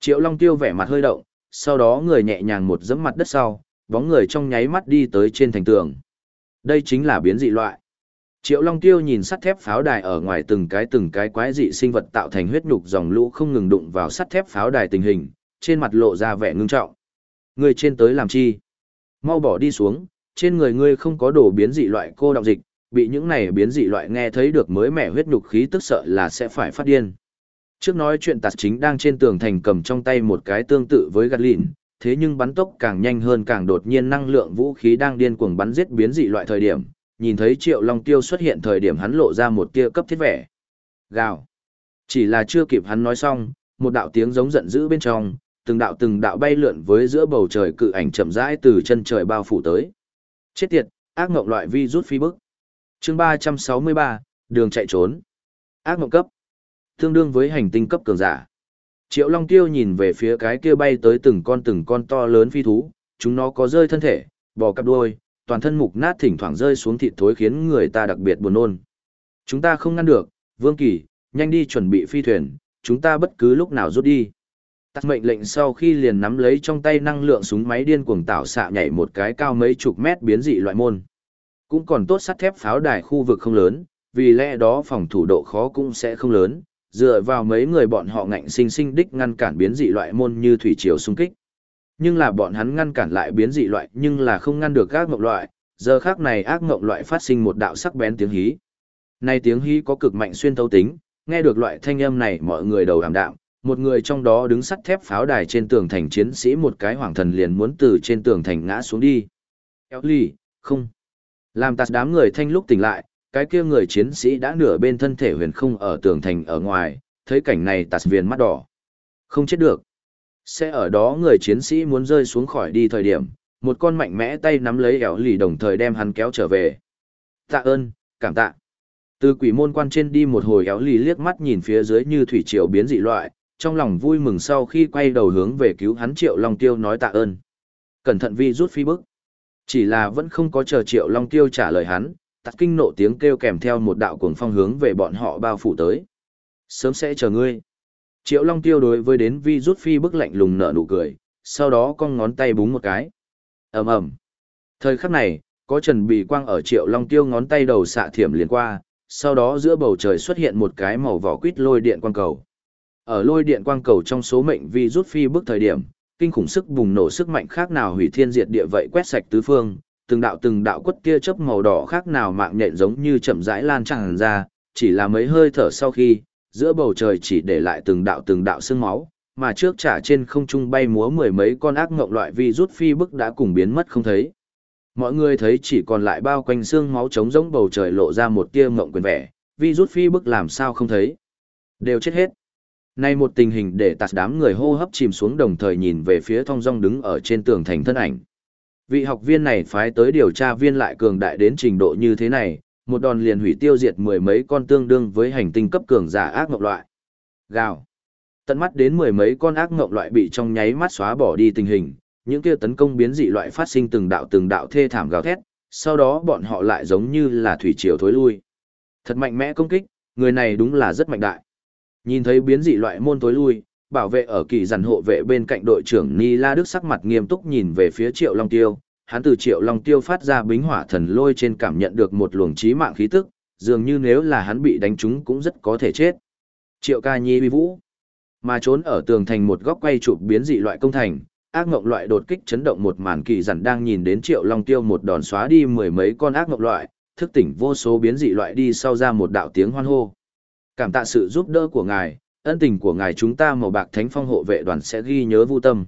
S1: Triệu Long Tiêu vẻ mặt hơi động, sau đó người nhẹ nhàng một giẫm mặt đất sau, bóng người trong nháy mắt đi tới trên thành tường. Đây chính là biến dị loại. Triệu Long Tiêu nhìn sắt thép pháo đài ở ngoài từng cái từng cái quái dị sinh vật tạo thành huyết nhục dòng lũ không ngừng đụng vào sắt thép pháo đài tình hình, trên mặt lộ ra vẻ ngưng trọng. Ngươi trên tới làm chi? Mau bỏ đi xuống, trên người ngươi không có đồ biến dị loại cô đọng dịch, bị những này biến dị loại nghe thấy được mới mẻ huyết nhục khí tức sợ là sẽ phải phát điên. Trước nói chuyện tạt chính đang trên tường thành cầm trong tay một cái tương tự với gạt lìn, thế nhưng bắn tốc càng nhanh hơn càng đột nhiên năng lượng vũ khí đang điên cuồng bắn giết biến dị loại thời điểm, nhìn thấy Triệu Long Tiêu xuất hiện thời điểm hắn lộ ra một tia cấp thiết vẻ. Gào. Chỉ là chưa kịp hắn nói xong, một đạo tiếng giống giận dữ bên trong, từng đạo từng đạo bay lượn với giữa bầu trời cự ảnh chậm rãi từ chân trời bao phủ tới. Chết tiệt, ác ngộng loại vi rút phi bức. Chương 363, đường chạy trốn. Ác ngộng cấp. Tương đương với hành tinh cấp cường giả. Triệu Long Tiêu nhìn về phía cái kia bay tới từng con từng con to lớn phi thú, chúng nó có rơi thân thể, bò cặp đuôi, toàn thân mục nát thỉnh thoảng rơi xuống thịt thối khiến người ta đặc biệt buồn nôn. Chúng ta không ngăn được, Vương Kỳ, nhanh đi chuẩn bị phi thuyền, chúng ta bất cứ lúc nào rút đi. Tắt mệnh lệnh sau khi liền nắm lấy trong tay năng lượng súng máy điên cuồng tạo xạ nhảy một cái cao mấy chục mét biến dị loại môn. Cũng còn tốt sắt thép pháo đài khu vực không lớn, vì lẽ đó phòng thủ độ khó cũng sẽ không lớn, dựa vào mấy người bọn họ ngạnh sinh sinh đích ngăn cản biến dị loại môn như thủy triều xung kích. Nhưng là bọn hắn ngăn cản lại biến dị loại nhưng là không ngăn được ác mộng loại, giờ khác này ác mộng loại phát sinh một đạo sắc bén tiếng hí. Này tiếng hí có cực mạnh xuyên thấu tính, nghe được loại thanh âm này mọi người đầu ảm đạm, một người trong đó đứng sắt thép pháo đài trên tường thành chiến sĩ một cái hoàng thần liền muốn từ trên tường thành ngã xuống đi. Kéo ly, không. Làm tạt đám người thanh lúc tỉnh lại, cái kia người chiến sĩ đã nửa bên thân thể huyền không ở tường thành ở ngoài, thấy cảnh này tạt viền mắt đỏ. Không chết được. Sẽ ở đó người chiến sĩ muốn rơi xuống khỏi đi thời điểm, một con mạnh mẽ tay nắm lấy éo lì đồng thời đem hắn kéo trở về. Tạ ơn, cảm tạ. Từ quỷ môn quan trên đi một hồi éo lì liếc mắt nhìn phía dưới như thủy triều biến dị loại, trong lòng vui mừng sau khi quay đầu hướng về cứu hắn triệu long tiêu nói tạ ơn. Cẩn thận vi rút phi bức. Chỉ là vẫn không có chờ triệu long tiêu trả lời hắn, tắt kinh nộ tiếng kêu kèm theo một đạo cuồng phong hướng về bọn họ bao phủ tới. Sớm sẽ chờ ngươi. Triệu long tiêu đối với đến vi rút phi bức lạnh lùng nở nụ cười, sau đó con ngón tay búng một cái. ầm ầm Thời khắc này, có trần bị quang ở triệu long tiêu ngón tay đầu xạ thiểm liền qua, sau đó giữa bầu trời xuất hiện một cái màu vỏ quýt lôi điện quang cầu. Ở lôi điện quang cầu trong số mệnh vi rút phi bức thời điểm, kinh khủng sức bùng nổ sức mạnh khác nào hủy thiên diệt địa vậy quét sạch tứ phương, từng đạo từng đạo quất tia chớp màu đỏ khác nào mạng nhện giống như chậm rãi lan tràn ra, chỉ là mấy hơi thở sau khi, giữa bầu trời chỉ để lại từng đạo từng đạo sương máu, mà trước trả trên không trung bay múa mười mấy con ác ngộng loại vi rút phi bức đã cùng biến mất không thấy. Mọi người thấy chỉ còn lại bao quanh xương máu trống rỗng bầu trời lộ ra một tia ngộng quyền vẻ, vi rút phi bức làm sao không thấy. Đều chết hết. Nay một tình hình để tạt đám người hô hấp chìm xuống đồng thời nhìn về phía thong dong đứng ở trên tường thành thân ảnh. Vị học viên này phái tới điều tra viên lại cường đại đến trình độ như thế này, một đòn liền hủy tiêu diệt mười mấy con tương đương với hành tinh cấp cường giả ác ngọc loại. Gào. Tận mắt đến mười mấy con ác ngọc loại bị trong nháy mắt xóa bỏ đi tình hình, những kia tấn công biến dị loại phát sinh từng đạo từng đạo thê thảm gào thét, sau đó bọn họ lại giống như là thủy triều thối lui. Thật mạnh mẽ công kích, người này đúng là rất mạnh đại. Nhìn thấy biến dị loại môn tối lui, bảo vệ ở kỳ dàn hộ vệ bên cạnh đội trưởng Ni La Đức sắc mặt nghiêm túc nhìn về phía Triệu Long Tiêu, hắn từ Triệu Long Tiêu phát ra bính hỏa thần lôi trên cảm nhận được một luồng chí mạng khí tức, dường như nếu là hắn bị đánh trúng cũng rất có thể chết. Triệu Ca Nhi uy vũ, mà trốn ở tường thành một góc quay chụp biến dị loại công thành, ác ngộng loại đột kích chấn động một màn kỳ giản đang nhìn đến Triệu Long Tiêu một đòn xóa đi mười mấy con ác ngộng loại, thức tỉnh vô số biến dị loại đi sau ra một đạo tiếng hoan hô. Cảm tạ sự giúp đỡ của ngài, ân tình của ngài chúng ta màu bạc thánh phong hộ vệ đoàn sẽ ghi nhớ vu tâm.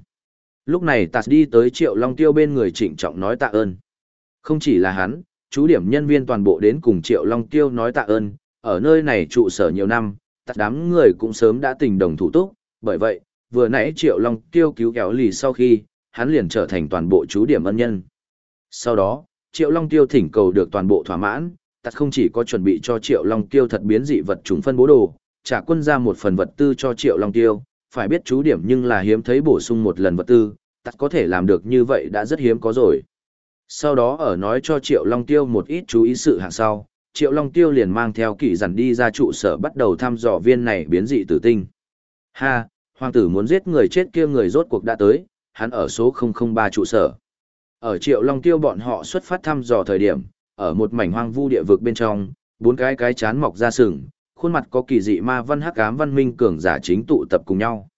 S1: Lúc này Tạt đi tới Triệu Long Tiêu bên người trịnh trọng nói tạ ơn. Không chỉ là hắn, chú điểm nhân viên toàn bộ đến cùng Triệu Long Tiêu nói tạ ơn, ở nơi này trụ sở nhiều năm, Tạt đám người cũng sớm đã tình đồng thủ túc, bởi vậy, vừa nãy Triệu Long Tiêu cứu kéo lì sau khi, hắn liền trở thành toàn bộ chú điểm ân nhân. Sau đó, Triệu Long Tiêu thỉnh cầu được toàn bộ thỏa mãn, tặc không chỉ có chuẩn bị cho Triệu Long Tiêu thật biến dị vật trùng phân bố đồ, trả quân ra một phần vật tư cho Triệu Long Tiêu, phải biết chú điểm nhưng là hiếm thấy bổ sung một lần vật tư, tặc có thể làm được như vậy đã rất hiếm có rồi. Sau đó ở nói cho Triệu Long Tiêu một ít chú ý sự hạng sau, Triệu Long Tiêu liền mang theo kỵ dằn đi ra trụ sở bắt đầu thăm dò viên này biến dị tử tinh. Ha, hoàng tử muốn giết người chết kia người rốt cuộc đã tới, hắn ở số 003 trụ sở. Ở Triệu Long Tiêu bọn họ xuất phát thăm dò thời điểm, ở một mảnh hoang vu địa vực bên trong, bốn cái cái chán mọc ra sừng, khuôn mặt có kỳ dị ma văn hắc ám văn minh cường giả chính tụ tập cùng nhau.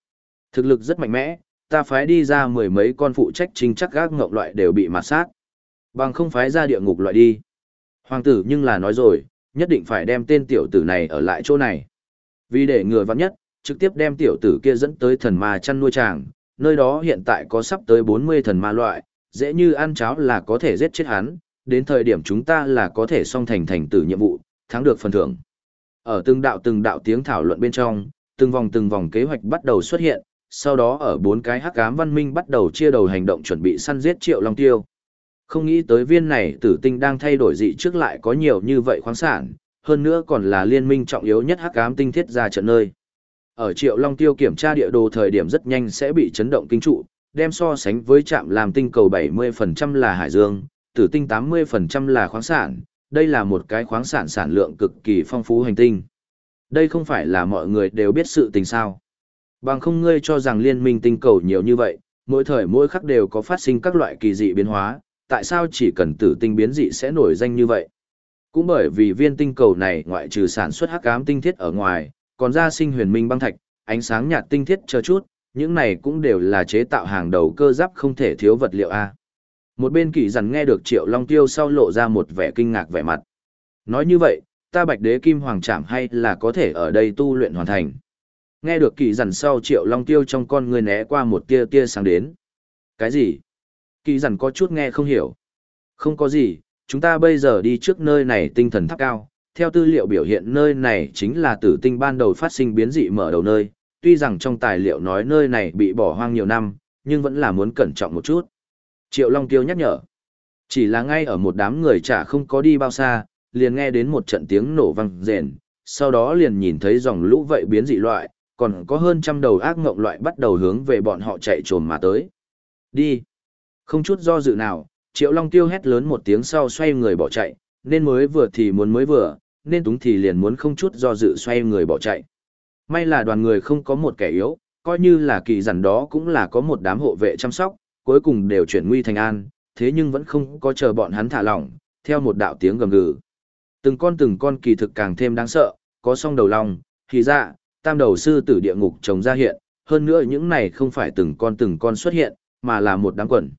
S1: Thực lực rất mạnh mẽ, ta phái đi ra mười mấy con phụ trách chính chắc gác ngộng loại đều bị mạt sát. Bằng không phái ra địa ngục loại đi. Hoàng tử nhưng là nói rồi, nhất định phải đem tên tiểu tử này ở lại chỗ này. Vì để ngừa vắng nhất, trực tiếp đem tiểu tử kia dẫn tới thần ma chăn nuôi tràng, nơi đó hiện tại có sắp tới 40 thần ma loại, dễ như ăn cháo là có thể giết chết hắn, đến thời điểm chúng ta là có thể song thành thành tử nhiệm vụ, thắng được phần thưởng. Ở từng đạo từng đạo tiếng thảo luận bên trong, từng vòng từng vòng kế hoạch bắt đầu xuất hiện, sau đó ở bốn cái hắc ám văn minh bắt đầu chia đầu hành động chuẩn bị săn giết triệu long tiêu. Không nghĩ tới viên này tử tinh đang thay đổi dị trước lại có nhiều như vậy khoáng sản, hơn nữa còn là liên minh trọng yếu nhất hắc ám tinh thiết ra trận nơi. Ở triệu long tiêu kiểm tra địa đồ thời điểm rất nhanh sẽ bị chấn động kinh trụ, đem so sánh với trạm làm tinh cầu 70% là hải dương, tử tinh 80% là khoáng sản, đây là một cái khoáng sản sản lượng cực kỳ phong phú hành tinh. Đây không phải là mọi người đều biết sự tình sao. Bằng không ngươi cho rằng liên minh tinh cầu nhiều như vậy, mỗi thời mỗi khắc đều có phát sinh các loại kỳ dị biến hóa, tại sao chỉ cần tử tinh biến dị sẽ nổi danh như vậy? Cũng bởi vì viên tinh cầu này ngoại trừ sản xuất hắc ám tinh thiết ở ngoài, còn ra sinh huyền minh băng thạch, ánh sáng nhạt tinh thiết chờ chút, những này cũng đều là chế tạo hàng đầu cơ giáp không thể thiếu vật liệu A. Một bên kỳ dằn nghe được triệu long tiêu sau lộ ra một vẻ kinh ngạc vẻ mặt. Nói như vậy, ta bạch đế kim hoàng trảm hay là có thể ở đây tu luyện hoàn thành. Nghe được kỳ dằn sau triệu long tiêu trong con người né qua một tia tia sáng đến. Cái gì? Kỳ dằn có chút nghe không hiểu. Không có gì, chúng ta bây giờ đi trước nơi này tinh thần tháp cao. Theo tư liệu biểu hiện nơi này chính là tử tinh ban đầu phát sinh biến dị mở đầu nơi. Tuy rằng trong tài liệu nói nơi này bị bỏ hoang nhiều năm, nhưng vẫn là muốn cẩn trọng một chút. Triệu Long Tiêu nhắc nhở. Chỉ là ngay ở một đám người chả không có đi bao xa, liền nghe đến một trận tiếng nổ vang rền, sau đó liền nhìn thấy dòng lũ vậy biến dị loại, còn có hơn trăm đầu ác ngộng loại bắt đầu hướng về bọn họ chạy trồm mà tới. Đi! Không chút do dự nào, Triệu Long Tiêu hét lớn một tiếng sau xoay người bỏ chạy, nên mới vừa thì muốn mới vừa, nên túng thì liền muốn không chút do dự xoay người bỏ chạy. May là đoàn người không có một kẻ yếu, coi như là kỳ dặn đó cũng là có một đám hộ vệ chăm sóc, cuối cùng đều chuyển nguy thành an, thế nhưng vẫn không có chờ bọn hắn thả lỏng, theo một đạo tiếng gầm gừ. Từng con từng con kỳ thực càng thêm đáng sợ, có song đầu long, thì ra, tam đầu sư tử địa ngục trồng ra hiện, hơn nữa những này không phải từng con từng con xuất hiện, mà là một đám quần.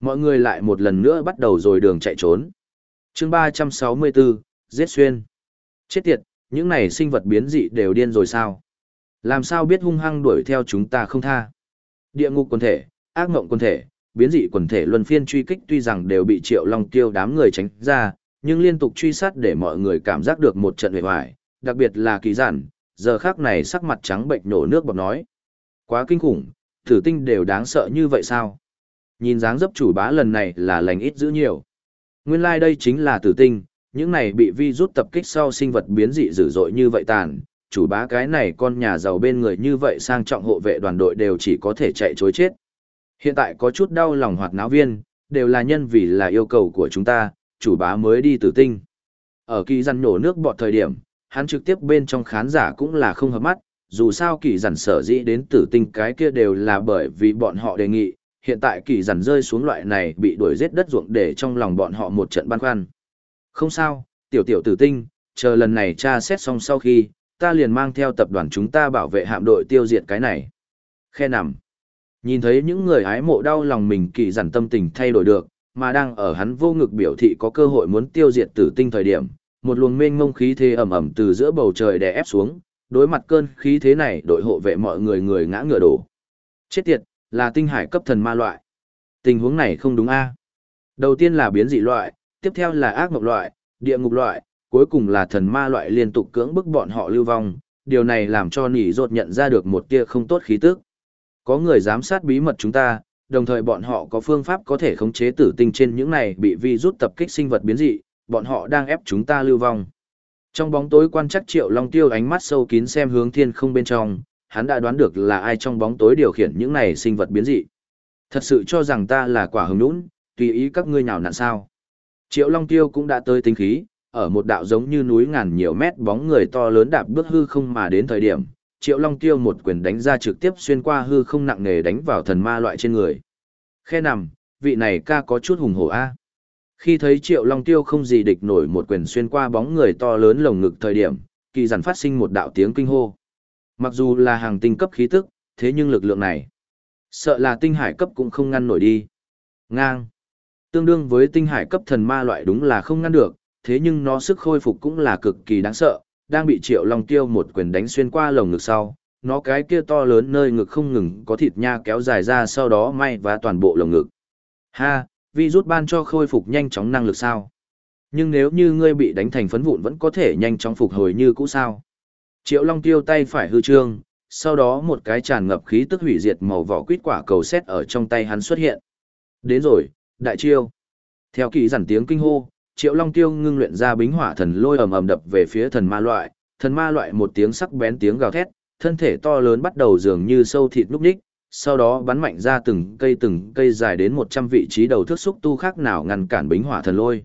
S1: Mọi người lại một lần nữa bắt đầu rồi đường chạy trốn. chương 364, giết xuyên. Chết tiệt, những này sinh vật biến dị đều điên rồi sao? Làm sao biết hung hăng đuổi theo chúng ta không tha? Địa ngục quần thể, ác ngộng quần thể, biến dị quần thể luân phiên truy kích tuy rằng đều bị triệu long tiêu đám người tránh ra, nhưng liên tục truy sát để mọi người cảm giác được một trận hề hoài, đặc biệt là kỳ giản, giờ khác này sắc mặt trắng bệnh nổ nước bọt nói. Quá kinh khủng, thử tinh đều đáng sợ như vậy sao? Nhìn dáng dấp chủ bá lần này là lành ít dữ nhiều. Nguyên lai like đây chính là tử tinh, những này bị vi rút tập kích sau sinh vật biến dị dữ dội như vậy tàn, chủ bá cái này con nhà giàu bên người như vậy sang trọng hộ vệ đoàn đội đều chỉ có thể chạy chối chết. Hiện tại có chút đau lòng hoạt náo viên, đều là nhân vì là yêu cầu của chúng ta, chủ bá mới đi tử tinh. Ở kỳ rằn nổ nước bọt thời điểm, hắn trực tiếp bên trong khán giả cũng là không hợp mắt, dù sao kỳ rằn sở dĩ đến tử tinh cái kia đều là bởi vì bọn họ đề nghị, hiện tại kỳ rằn rơi xuống loại này bị đuổi giết đất ruộng để trong lòng bọn họ một trận băn khoăn. Không sao, tiểu tiểu tử tinh, chờ lần này tra xét xong sau khi, ta liền mang theo tập đoàn chúng ta bảo vệ hạm đội tiêu diệt cái này. Khe nằm. Nhìn thấy những người hái mộ đau lòng mình kỳ dằn tâm tình thay đổi được, mà đang ở hắn vô ngực biểu thị có cơ hội muốn tiêu diệt tử tinh thời điểm, một luồng mênh mông khí thế ẩm ẩm từ giữa bầu trời đè ép xuống, đối mặt cơn khí thế này đội hộ vệ mọi người người ngã ngựa đổ. Chết tiệt, là tinh hải cấp thần ma loại. Tình huống này không đúng a. Đầu tiên là biến dị loại, tiếp theo là ác mộng loại, địa ngục loại, cuối cùng là thần ma loại liên tục cưỡng bức bọn họ lưu vong, điều này làm cho nỉ rột nhận ra được một tia không tốt khí tức. Có người giám sát bí mật chúng ta, đồng thời bọn họ có phương pháp có thể khống chế tử tinh trên những này bị vi rút tập kích sinh vật biến dị, bọn họ đang ép chúng ta lưu vong. Trong bóng tối quan chắc Triệu Long Tiêu ánh mắt sâu kín xem hướng thiên không bên trong, hắn đã đoán được là ai trong bóng tối điều khiển những này sinh vật biến dị. Thật sự cho rằng ta là quả hứng nũng, tùy ý các ngươi nào nặn sao. Triệu Long Tiêu cũng đã tới tính khí, ở một đạo giống như núi ngàn nhiều mét bóng người to lớn đạp bước hư không mà đến thời điểm, Triệu Long Tiêu một quyền đánh ra trực tiếp xuyên qua hư không nặng nề đánh vào thần ma loại trên người. Khe nằm, vị này ca có chút hùng hổ a. Khi thấy Triệu Long Tiêu không gì địch nổi một quyền xuyên qua bóng người to lớn lồng ngực thời điểm, kỳ giản phát sinh một đạo tiếng kinh hô. Mặc dù là hàng tinh cấp khí tức, thế nhưng lực lượng này, sợ là tinh hải cấp cũng không ngăn nổi đi. Ngang. Tương đương với tinh hải cấp thần ma loại đúng là không ngăn được, thế nhưng nó sức khôi phục cũng là cực kỳ đáng sợ, đang bị Triệu Long Tiêu một quyền đánh xuyên qua lồng ngực sau, nó cái kia to lớn nơi ngực không ngừng có thịt nha kéo dài ra sau đó may và toàn bộ lồng ngực. Ha, vi rút ban cho khôi phục nhanh chóng năng lực sao? Nhưng nếu như ngươi bị đánh thành phấn vụn vẫn có thể nhanh chóng phục hồi như cũ sao? Triệu Long Tiêu tay phải hư trương, sau đó một cái tràn ngập khí tức hủy diệt màu vỏ quýt quả cầu xét ở trong tay hắn xuất hiện. Đến rồi, đại chiêu. Theo kỳ giản tiếng kinh hô, Triệu Long Tiêu ngưng luyện ra bính hỏa thần lôi ầm ầm đập về phía thần ma loại, thần ma loại một tiếng sắc bén tiếng gào thét, thân thể to lớn bắt đầu dường như sâu thịt núc ních, sau đó bắn mạnh ra từng cây từng cây dài đến 100 vị trí đầu thước xúc tu khác nào ngăn cản bính hỏa thần lôi.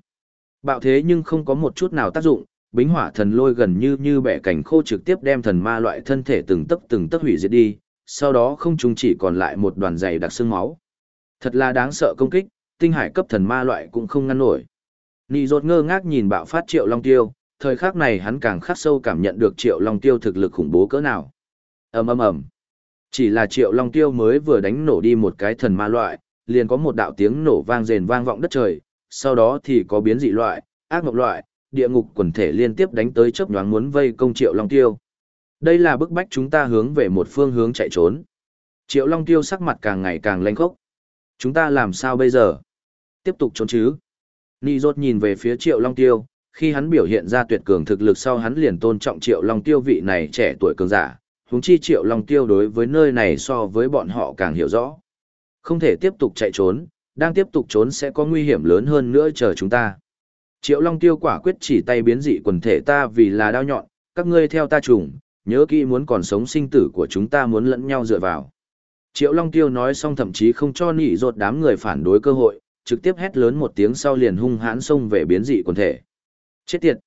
S1: Bạo thế nhưng không có một chút nào tác dụng, bính hỏa thần lôi gần như như bẻ cảnh khô trực tiếp đem thần ma loại thân thể từng tấc từng tấc hủy diệt đi, sau đó không trùng chỉ còn lại một đoàn dày đặc xương máu. Thật là đáng sợ công kích, tinh hải cấp thần ma loại cũng không ngăn nổi. Nị rột ngơ ngác nhìn bạo phát triệu long tiêu, thời khắc này hắn càng khắc sâu cảm nhận được triệu long tiêu thực lực khủng bố cỡ nào. ầm ầm ầm Chỉ là triệu long tiêu mới vừa đánh nổ đi một cái thần ma loại, liền có một đạo tiếng nổ vang rền vang vọng đất trời, sau đó thì có biến dị loại, ác mộng loại, địa ngục quần thể liên tiếp đánh tới chớp nhoáng muốn vây công triệu long tiêu. Đây là bức bách chúng ta hướng về một phương hướng chạy trốn. Triệu long tiêu sắc mặt càng ngày càng lanh khốc. Chúng ta làm sao bây giờ? Tiếp tục trốn chứ? Nhi rốt nhìn về phía Triệu Long Tiêu, khi hắn biểu hiện ra tuyệt cường thực lực sau hắn liền tôn trọng Triệu Long Tiêu vị này trẻ tuổi cường giả, huống chi Triệu Long Tiêu đối với nơi này so với bọn họ càng hiểu rõ. Không thể tiếp tục chạy trốn, đang tiếp tục trốn sẽ có nguy hiểm lớn hơn nữa chờ chúng ta. Triệu Long Tiêu quả quyết chỉ tay biến dị quần thể ta vì là đao nhọn, các ngươi theo ta trùng, nhớ kỹ muốn còn sống sinh tử của chúng ta muốn lẫn nhau dựa vào. Triệu Long Tiêu nói xong thậm chí không cho nỉ rột đám người phản đối cơ hội, trực tiếp hét lớn một tiếng sau liền hung hãn xông về biến dị quần thể. Chết tiệt!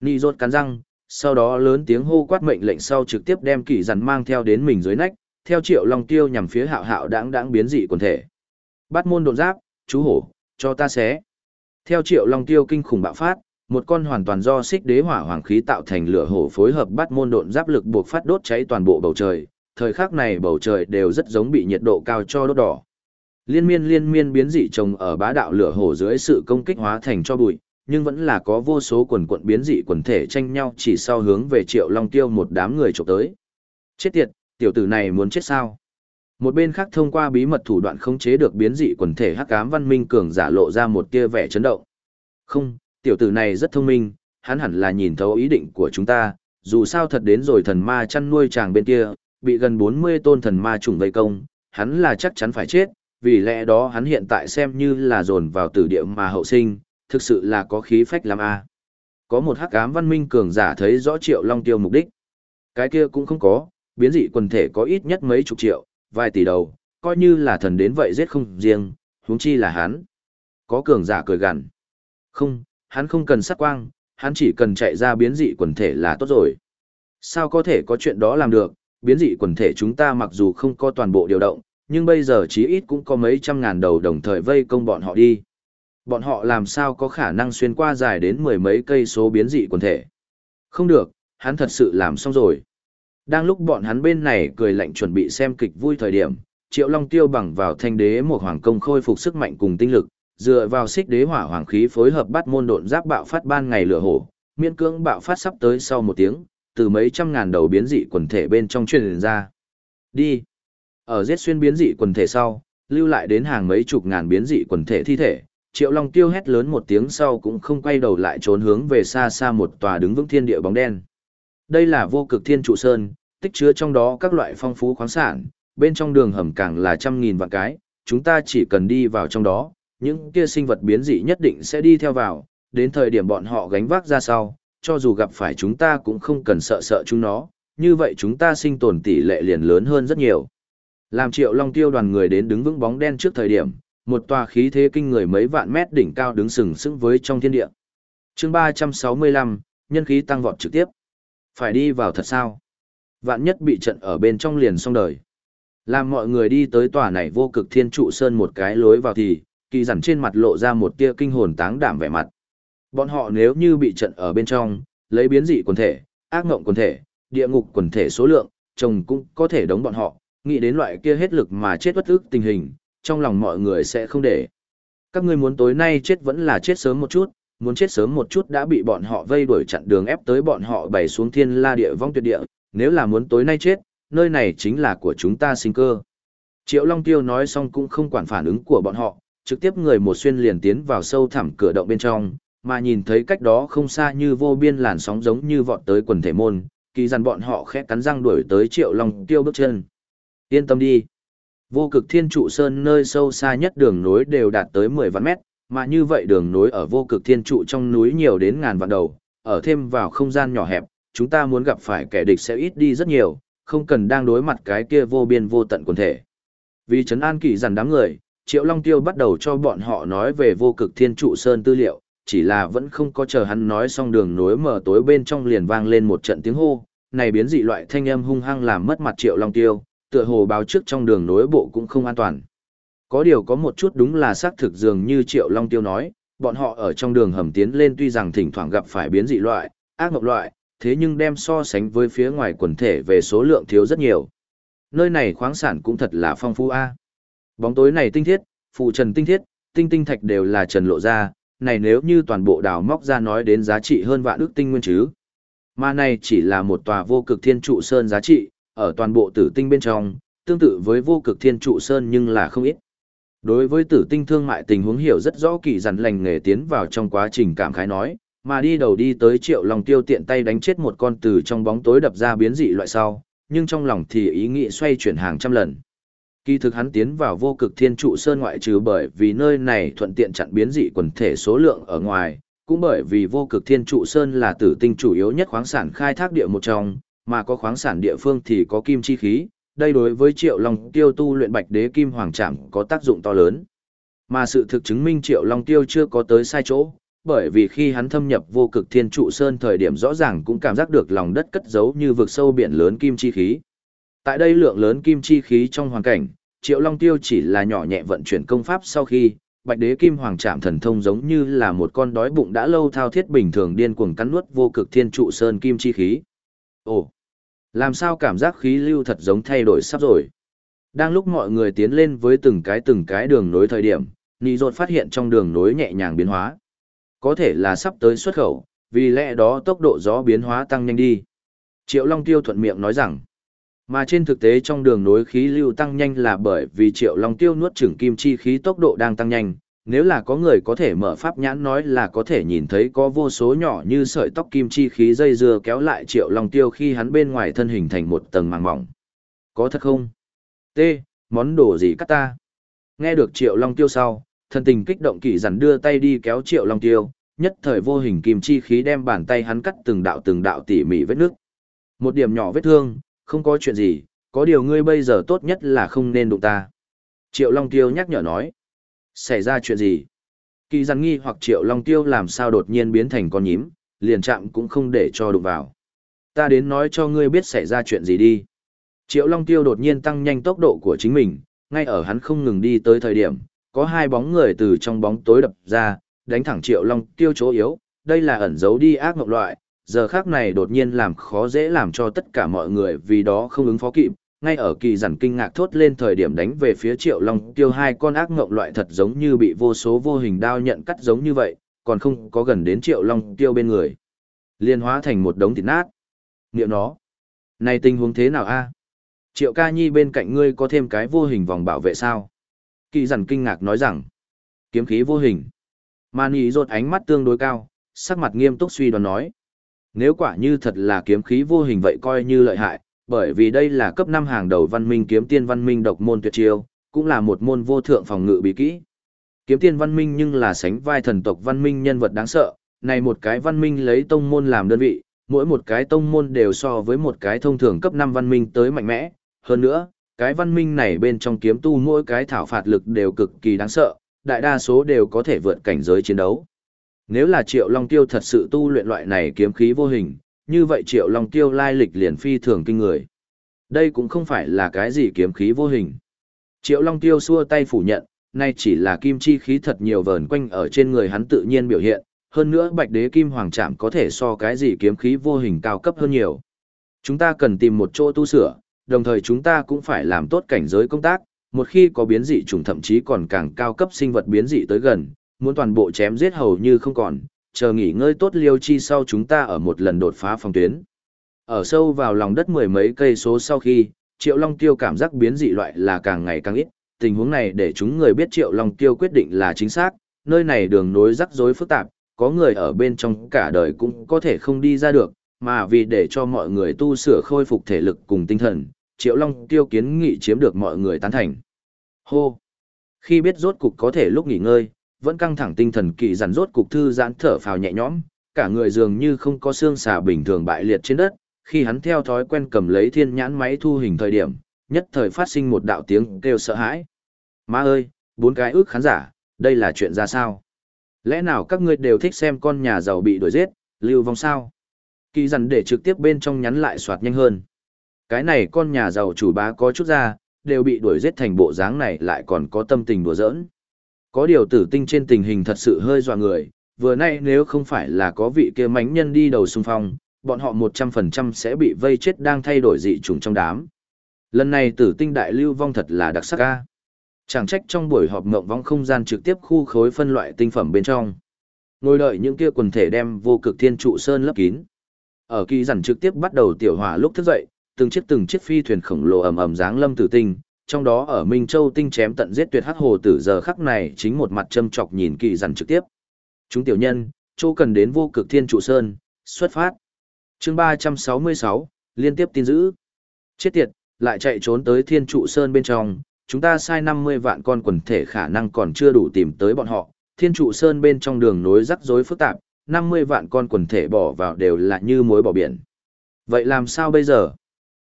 S1: Nị rốt cắn răng, sau đó lớn tiếng hô quát mệnh lệnh sau trực tiếp đem kỷ rắn mang theo đến mình dưới nách, theo triệu long tiêu nhằm phía hạo hạo đáng đáng biến dị quần thể. Bắt môn đột giáp, chú hổ, cho ta xé. Theo triệu long tiêu kinh khủng bạo phát, một con hoàn toàn do xích đế hỏa hoàng khí tạo thành lửa hổ phối hợp bắt môn độn giáp lực buộc phát đốt cháy toàn bộ bầu trời. Thời khắc này bầu trời đều rất giống bị nhiệt độ cao cho đốt đỏ. Liên miên liên miên biến dị trồng ở bá đạo lửa hổ dưới sự công kích hóa thành cho bụi, nhưng vẫn là có vô số quần quận biến dị quần thể tranh nhau chỉ sau hướng về Triệu Long Tiêu một đám người chụp tới. Chết tiệt, tiểu tử này muốn chết sao? Một bên khác thông qua bí mật thủ đoạn khống chế được biến dị quần thể Hắc Ám Văn Minh cường giả lộ ra một tia vẻ chấn động. Không, tiểu tử này rất thông minh, hắn hẳn là nhìn thấu ý định của chúng ta, dù sao thật đến rồi thần ma chăn nuôi chàng bên kia, bị gần 40 tôn thần ma trùng vây công, hắn là chắc chắn phải chết, vì lẽ đó hắn hiện tại xem như là dồn vào tử địa mà hậu sinh, thực sự là có khí phách lắm a. Có một hắc ám văn minh cường giả thấy rõ Triệu Long Tiêu mục đích. Cái kia cũng không có, biến dị quần thể có ít nhất mấy chục triệu, vài tỷ đầu, coi như là thần đến vậy giết không riêng, huống chi là hắn. Có cường giả cười gằn. Không, hắn không cần sát quang, hắn chỉ cần chạy ra biến dị quần thể là tốt rồi. Sao có thể có chuyện đó làm được, biến dị quần thể chúng ta mặc dù không có toàn bộ điều động, nhưng bây giờ chí ít cũng có mấy trăm ngàn đầu đồng thời vây công bọn họ đi. Bọn họ làm sao có khả năng xuyên qua dài đến mười mấy cây số biến dị quần thể. Không được, hắn thật sự làm xong rồi. Đang lúc bọn hắn bên này cười lạnh chuẩn bị xem kịch vui thời điểm, Triệu Long Tiêu bằng vào thanh đế một hoàng công khôi phục sức mạnh cùng tinh lực, dựa vào xích đế hỏa hoàng khí phối hợp bắt môn độn giáp bạo phát ban ngày lửa hổ, miễn cưỡng bạo phát sắp tới sau một tiếng, từ mấy trăm ngàn đầu biến dị quần thể bên trong truyền ra. Đi. Ở giết xuyên biến dị quần thể sau, lưu lại đến hàng mấy chục ngàn biến dị quần thể thi thể, Triệu Long tiêu hét lớn một tiếng sau cũng không quay đầu lại trốn hướng về xa xa một tòa đứng vững thiên địa bóng đen. Đây là vô cực thiên trụ sơn, tích chứa trong đó các loại phong phú khoáng sản, bên trong đường hầm càng là trăm nghìn vạn cái, chúng ta chỉ cần đi vào trong đó, những kia sinh vật biến dị nhất định sẽ đi theo vào, đến thời điểm bọn họ gánh vác ra sau, cho dù gặp phải chúng ta cũng không cần sợ sợ chúng nó, như vậy chúng ta sinh tồn tỷ lệ liền lớn hơn rất nhiều. Làm triệu long tiêu đoàn người đến đứng vững bóng đen trước thời điểm, một tòa khí thế kinh người mấy vạn mét đỉnh cao đứng sừng sững với trong thiên địa. chương 365, nhân khí tăng vọt trực tiếp. Phải đi vào thật sao? Vạn nhất bị trận ở bên trong liền xong đời. Làm mọi người đi tới tòa này vô cực thiên trụ sơn một cái lối vào thì, kỳ dằn trên mặt lộ ra một tia kinh hồn táng đảm vẻ mặt. Bọn họ nếu như bị trận ở bên trong, lấy biến dị quần thể, ác ngộng quần thể, địa ngục quần thể số lượng, chồng cũng có thể đóng bọn họ, nghĩ đến loại kia hết lực mà chết bất ức tình hình, trong lòng mọi người sẽ không để. Các ngươi muốn tối nay chết vẫn là chết sớm một chút, muốn chết sớm một chút đã bị bọn họ vây đuổi chặn đường ép tới bọn họ bày xuống thiên la địa vong tuyệt địa, nếu là muốn tối nay chết, nơi này chính là của chúng ta sinh cơ. Triệu Long Tiêu nói xong cũng không quản phản ứng của bọn họ, trực tiếp người một xuyên liền tiến vào sâu thẳm cửa động bên trong, mà nhìn thấy cách đó không xa như vô biên làn sóng giống như vọt tới quần thể môn, kỳ dằn bọn họ khẽ cắn răng đuổi tới Triệu Long Tiêu bước chân. Yên tâm đi. Vô cực thiên trụ sơn nơi sâu xa nhất đường nối đều đạt tới 10 vạn mét, mà như vậy đường nối ở vô cực thiên trụ trong núi nhiều đến ngàn vạn đầu, ở thêm vào không gian nhỏ hẹp, chúng ta muốn gặp phải kẻ địch sẽ ít đi rất nhiều, không cần đang đối mặt cái kia vô biên vô tận quần thể. Vì trấn an kỳ dằn đám người, Triệu Long Tiêu bắt đầu cho bọn họ nói về vô cực thiên trụ sơn tư liệu, chỉ là vẫn không có chờ hắn nói xong đường nối mở tối bên trong liền vang lên một trận tiếng hô, này biến dị loại thanh âm hung hăng làm mất mặt Triệu Long Tiêu, tựa hồ báo trước trong đường nối bộ cũng không an toàn. Có điều có một chút đúng là xác thực dường như Triệu Long Tiêu nói, bọn họ ở trong đường hầm tiến lên tuy rằng thỉnh thoảng gặp phải biến dị loại, ác mộng loại, thế nhưng đem so sánh với phía ngoài quần thể về số lượng thiếu rất nhiều. Nơi này khoáng sản cũng thật là phong phú a. Bóng tối này tinh thiết, phụ trần tinh thiết, tinh tinh thạch đều là trần lộ ra, này nếu như toàn bộ đào móc ra nói đến giá trị hơn vạn ước tinh nguyên chứ. Mà này chỉ là một tòa vô cực thiên trụ sơn giá trị, ở toàn bộ tử tinh bên trong, tương tự với vô cực thiên trụ sơn nhưng là không ít. Đối với tử tinh thương mại tình huống hiểu rất rõ kỳ dặn lành nghề tiến vào trong quá trình cảm khái nói, mà đi đầu đi tới triệu lòng tiêu tiện tay đánh chết một con từ trong bóng tối đập ra biến dị loại sau, nhưng trong lòng thì ý nghĩ xoay chuyển hàng trăm lần. Kỳ thực hắn tiến vào vô cực thiên trụ sơn ngoại trừ bởi vì nơi này thuận tiện chặn biến dị quần thể số lượng ở ngoài, cũng bởi vì vô cực thiên trụ sơn là tử tinh chủ yếu nhất khoáng sản khai thác địa một trong, mà có khoáng sản địa phương thì có kim chi khí, đây đối với Triệu Long Tiêu tu luyện Bạch Đế Kim Hoàng Trảm có tác dụng to lớn. Mà sự thực chứng minh Triệu Long Tiêu chưa có tới sai chỗ, bởi vì khi hắn thâm nhập vô cực thiên trụ sơn thời điểm rõ ràng cũng cảm giác được lòng đất cất giấu như vực sâu biển lớn kim chi khí. Tại đây lượng lớn kim chi khí trong hoàn cảnh, Triệu Long Tiêu chỉ là nhỏ nhẹ vận chuyển công pháp sau khi, Bạch Đế Kim Hoàng Trảm thần thông giống như là một con đói bụng đã lâu thao thiết bình thường điên cuồng cắn nuốt vô cực thiên trụ sơn kim chi khí. Ồ, làm sao cảm giác khí lưu thật giống thay đổi sắp rồi. Đang lúc mọi người tiến lên với từng cái từng cái đường nối thời điểm, Nị Rột phát hiện trong đường nối nhẹ nhàng biến hóa. Có thể là sắp tới xuất khẩu, vì lẽ đó tốc độ gió biến hóa tăng nhanh đi. Triệu Long Tiêu thuận miệng nói rằng, mà trên thực tế trong đường nối khí lưu tăng nhanh là bởi vì Triệu Long Tiêu nuốt chửng kim chi khí tốc độ đang tăng nhanh, nếu là có người có thể mở pháp nhãn nói là có thể nhìn thấy có vô số nhỏ như sợi tóc kim chi khí dây dưa kéo lại Triệu Long Tiêu khi hắn bên ngoài thân hình thành một tầng màng mỏng. Có thật không? T. Món đồ gì cắt ta? Nghe được Triệu Long Tiêu sau, thân tình kích động kỳ dằn đưa tay đi kéo Triệu Long Tiêu, nhất thời vô hình kim chi khí đem bàn tay hắn cắt từng đạo từng đạo tỉ mỉ vết nước. Một điểm nhỏ vết thương, không có chuyện gì, có điều ngươi bây giờ tốt nhất là không nên đụng ta. Triệu Long Tiêu nhắc nhở nói. Xảy ra chuyện gì? Kỳ dằn nghi hoặc Triệu Long Tiêu làm sao đột nhiên biến thành con nhím, liền chạm cũng không để cho đụng vào. Ta đến nói cho ngươi biết xảy ra chuyện gì đi. Triệu Long Tiêu đột nhiên tăng nhanh tốc độ của chính mình, ngay ở hắn không ngừng đi tới thời điểm, có hai bóng người từ trong bóng tối đập ra, đánh thẳng Triệu Long Tiêu chỗ yếu, đây là ẩn giấu đi ác mộng loại, giờ khác này đột nhiên làm khó dễ làm cho tất cả mọi người vì đó không ứng phó kịp, ngay ở kỳ giản kinh ngạc thốt lên thời điểm đánh về phía Triệu Long Tiêu hai con ác ngộng loại thật giống như bị vô số vô hình đao nhận cắt giống như vậy, còn không có gần đến Triệu Long Tiêu bên người. Liên hóa thành một đống thịt nát. Niệm nó. Này tình huống thế nào a? Triệu ca nhi bên cạnh ngươi có thêm cái vô hình vòng bảo vệ sao? Kỳ giản kinh ngạc nói rằng, kiếm khí vô hình. Mani rột ánh mắt tương đối cao, sắc mặt nghiêm túc suy đoán nói. Nếu quả như thật là kiếm khí vô hình vậy coi như lợi hại, bởi vì đây là cấp 5 hàng đầu văn minh kiếm tiên văn minh độc môn tuyệt chiêu, cũng là một môn vô thượng phòng ngự bí kỹ. Kiếm tiên văn minh nhưng là sánh vai thần tộc văn minh nhân vật đáng sợ, này một cái văn minh lấy tông môn làm đơn vị, mỗi một cái tông môn đều so với một cái thông thường cấp 5 văn minh tới mạnh mẽ, hơn nữa, cái văn minh này bên trong kiếm tu mỗi cái thảo phạt lực đều cực kỳ đáng sợ, đại đa số đều có thể vượt cảnh giới chiến đấu. Nếu là Triệu Long Tiêu thật sự tu luyện loại này kiếm khí vô hình, như vậy Triệu Long Tiêu lai lịch liền phi thường kinh người. Đây cũng không phải là cái gì kiếm khí vô hình. Triệu Long Tiêu xua tay phủ nhận, nay chỉ là kim chi khí thật nhiều vờn quanh ở trên người hắn tự nhiên biểu hiện, hơn nữa Bạch Đế Kim Hoàng Trạm có thể so cái gì kiếm khí vô hình cao cấp hơn nhiều. Chúng ta cần tìm một chỗ tu sửa, đồng thời chúng ta cũng phải làm tốt cảnh giới công tác, một khi có biến dị trùng thậm chí còn càng cao cấp sinh vật biến dị tới gần, muốn toàn bộ chém giết hầu như không còn, chờ nghỉ ngơi tốt liêu chi sau chúng ta ở một lần đột phá phòng tuyến. Ở sâu vào lòng đất mười mấy cây số sau khi, Triệu Long Tiêu cảm giác biến dị loại là càng ngày càng ít, tình huống này để chúng người biết Triệu Long Tiêu quyết định là chính xác, nơi này đường nối rắc rối phức tạp, có người ở bên trong cả đời cũng có thể không đi ra được, mà vì để cho mọi người tu sửa khôi phục thể lực cùng tinh thần, Triệu Long Tiêu kiến nghị chiếm được mọi người tán thành. Hô! Khi biết rốt cục có thể lúc nghỉ ngơi, vẫn căng thẳng tinh thần kỳ dằn rốt cục thư giãn thở phào nhẹ nhõm, cả người dường như không có xương xà bình thường bại liệt trên đất, khi hắn theo thói quen cầm lấy thiên nhãn máy thu hình thời điểm, nhất thời phát sinh một đạo tiếng kêu sợ hãi. Má ơi, bốn cái ước khán giả, đây là chuyện ra sao? Lẽ nào các ngươi đều thích xem con nhà giàu bị đuổi giết, lưu vong sao? Kỳ dằn để trực tiếp bên trong nhắn lại soạt nhanh hơn. Cái này con nhà giàu chủ bá có chút ra, đều bị đuổi giết thành bộ dáng này lại còn có tâm tình đùa giỡn. Có điều tử tinh trên tình hình thật sự hơi dọa người, vừa nay nếu không phải là có vị kia mánh nhân đi đầu xung phong, bọn họ 100% sẽ bị vây chết đang thay đổi dị trùng trong đám. Lần này tử tinh đại lưu vong thật là đặc sắc ca. Chẳng trách trong buổi họp ngộng vong không gian trực tiếp khu khối phân loại tinh phẩm bên trong. Ngồi đợi những kia quần thể đem vô cực thiên trụ sơn lấp kín. Ở kỳ giản trực tiếp bắt đầu tiểu hỏa lúc thức dậy, từng chiếc từng chiếc phi thuyền khổng lồ ầm ầm dáng lâm tử tinh, trong đó ở Minh Châu tinh chém tận giết tuyệt hắc hồ tử giờ khắc này chính một mặt châm chọc nhìn kỳ dằn trực tiếp. Chúng tiểu nhân, chỗ cần đến vô cực thiên trụ sơn, xuất phát. chương 366, liên tiếp tin giữ. Chết tiệt, lại chạy trốn tới thiên trụ sơn bên trong, chúng ta sai 50 vạn con quần thể khả năng còn chưa đủ tìm tới bọn họ. Thiên trụ sơn bên trong đường nối rắc rối phức tạp, 50 vạn con quần thể bỏ vào đều là như muối bỏ biển. Vậy làm sao bây giờ?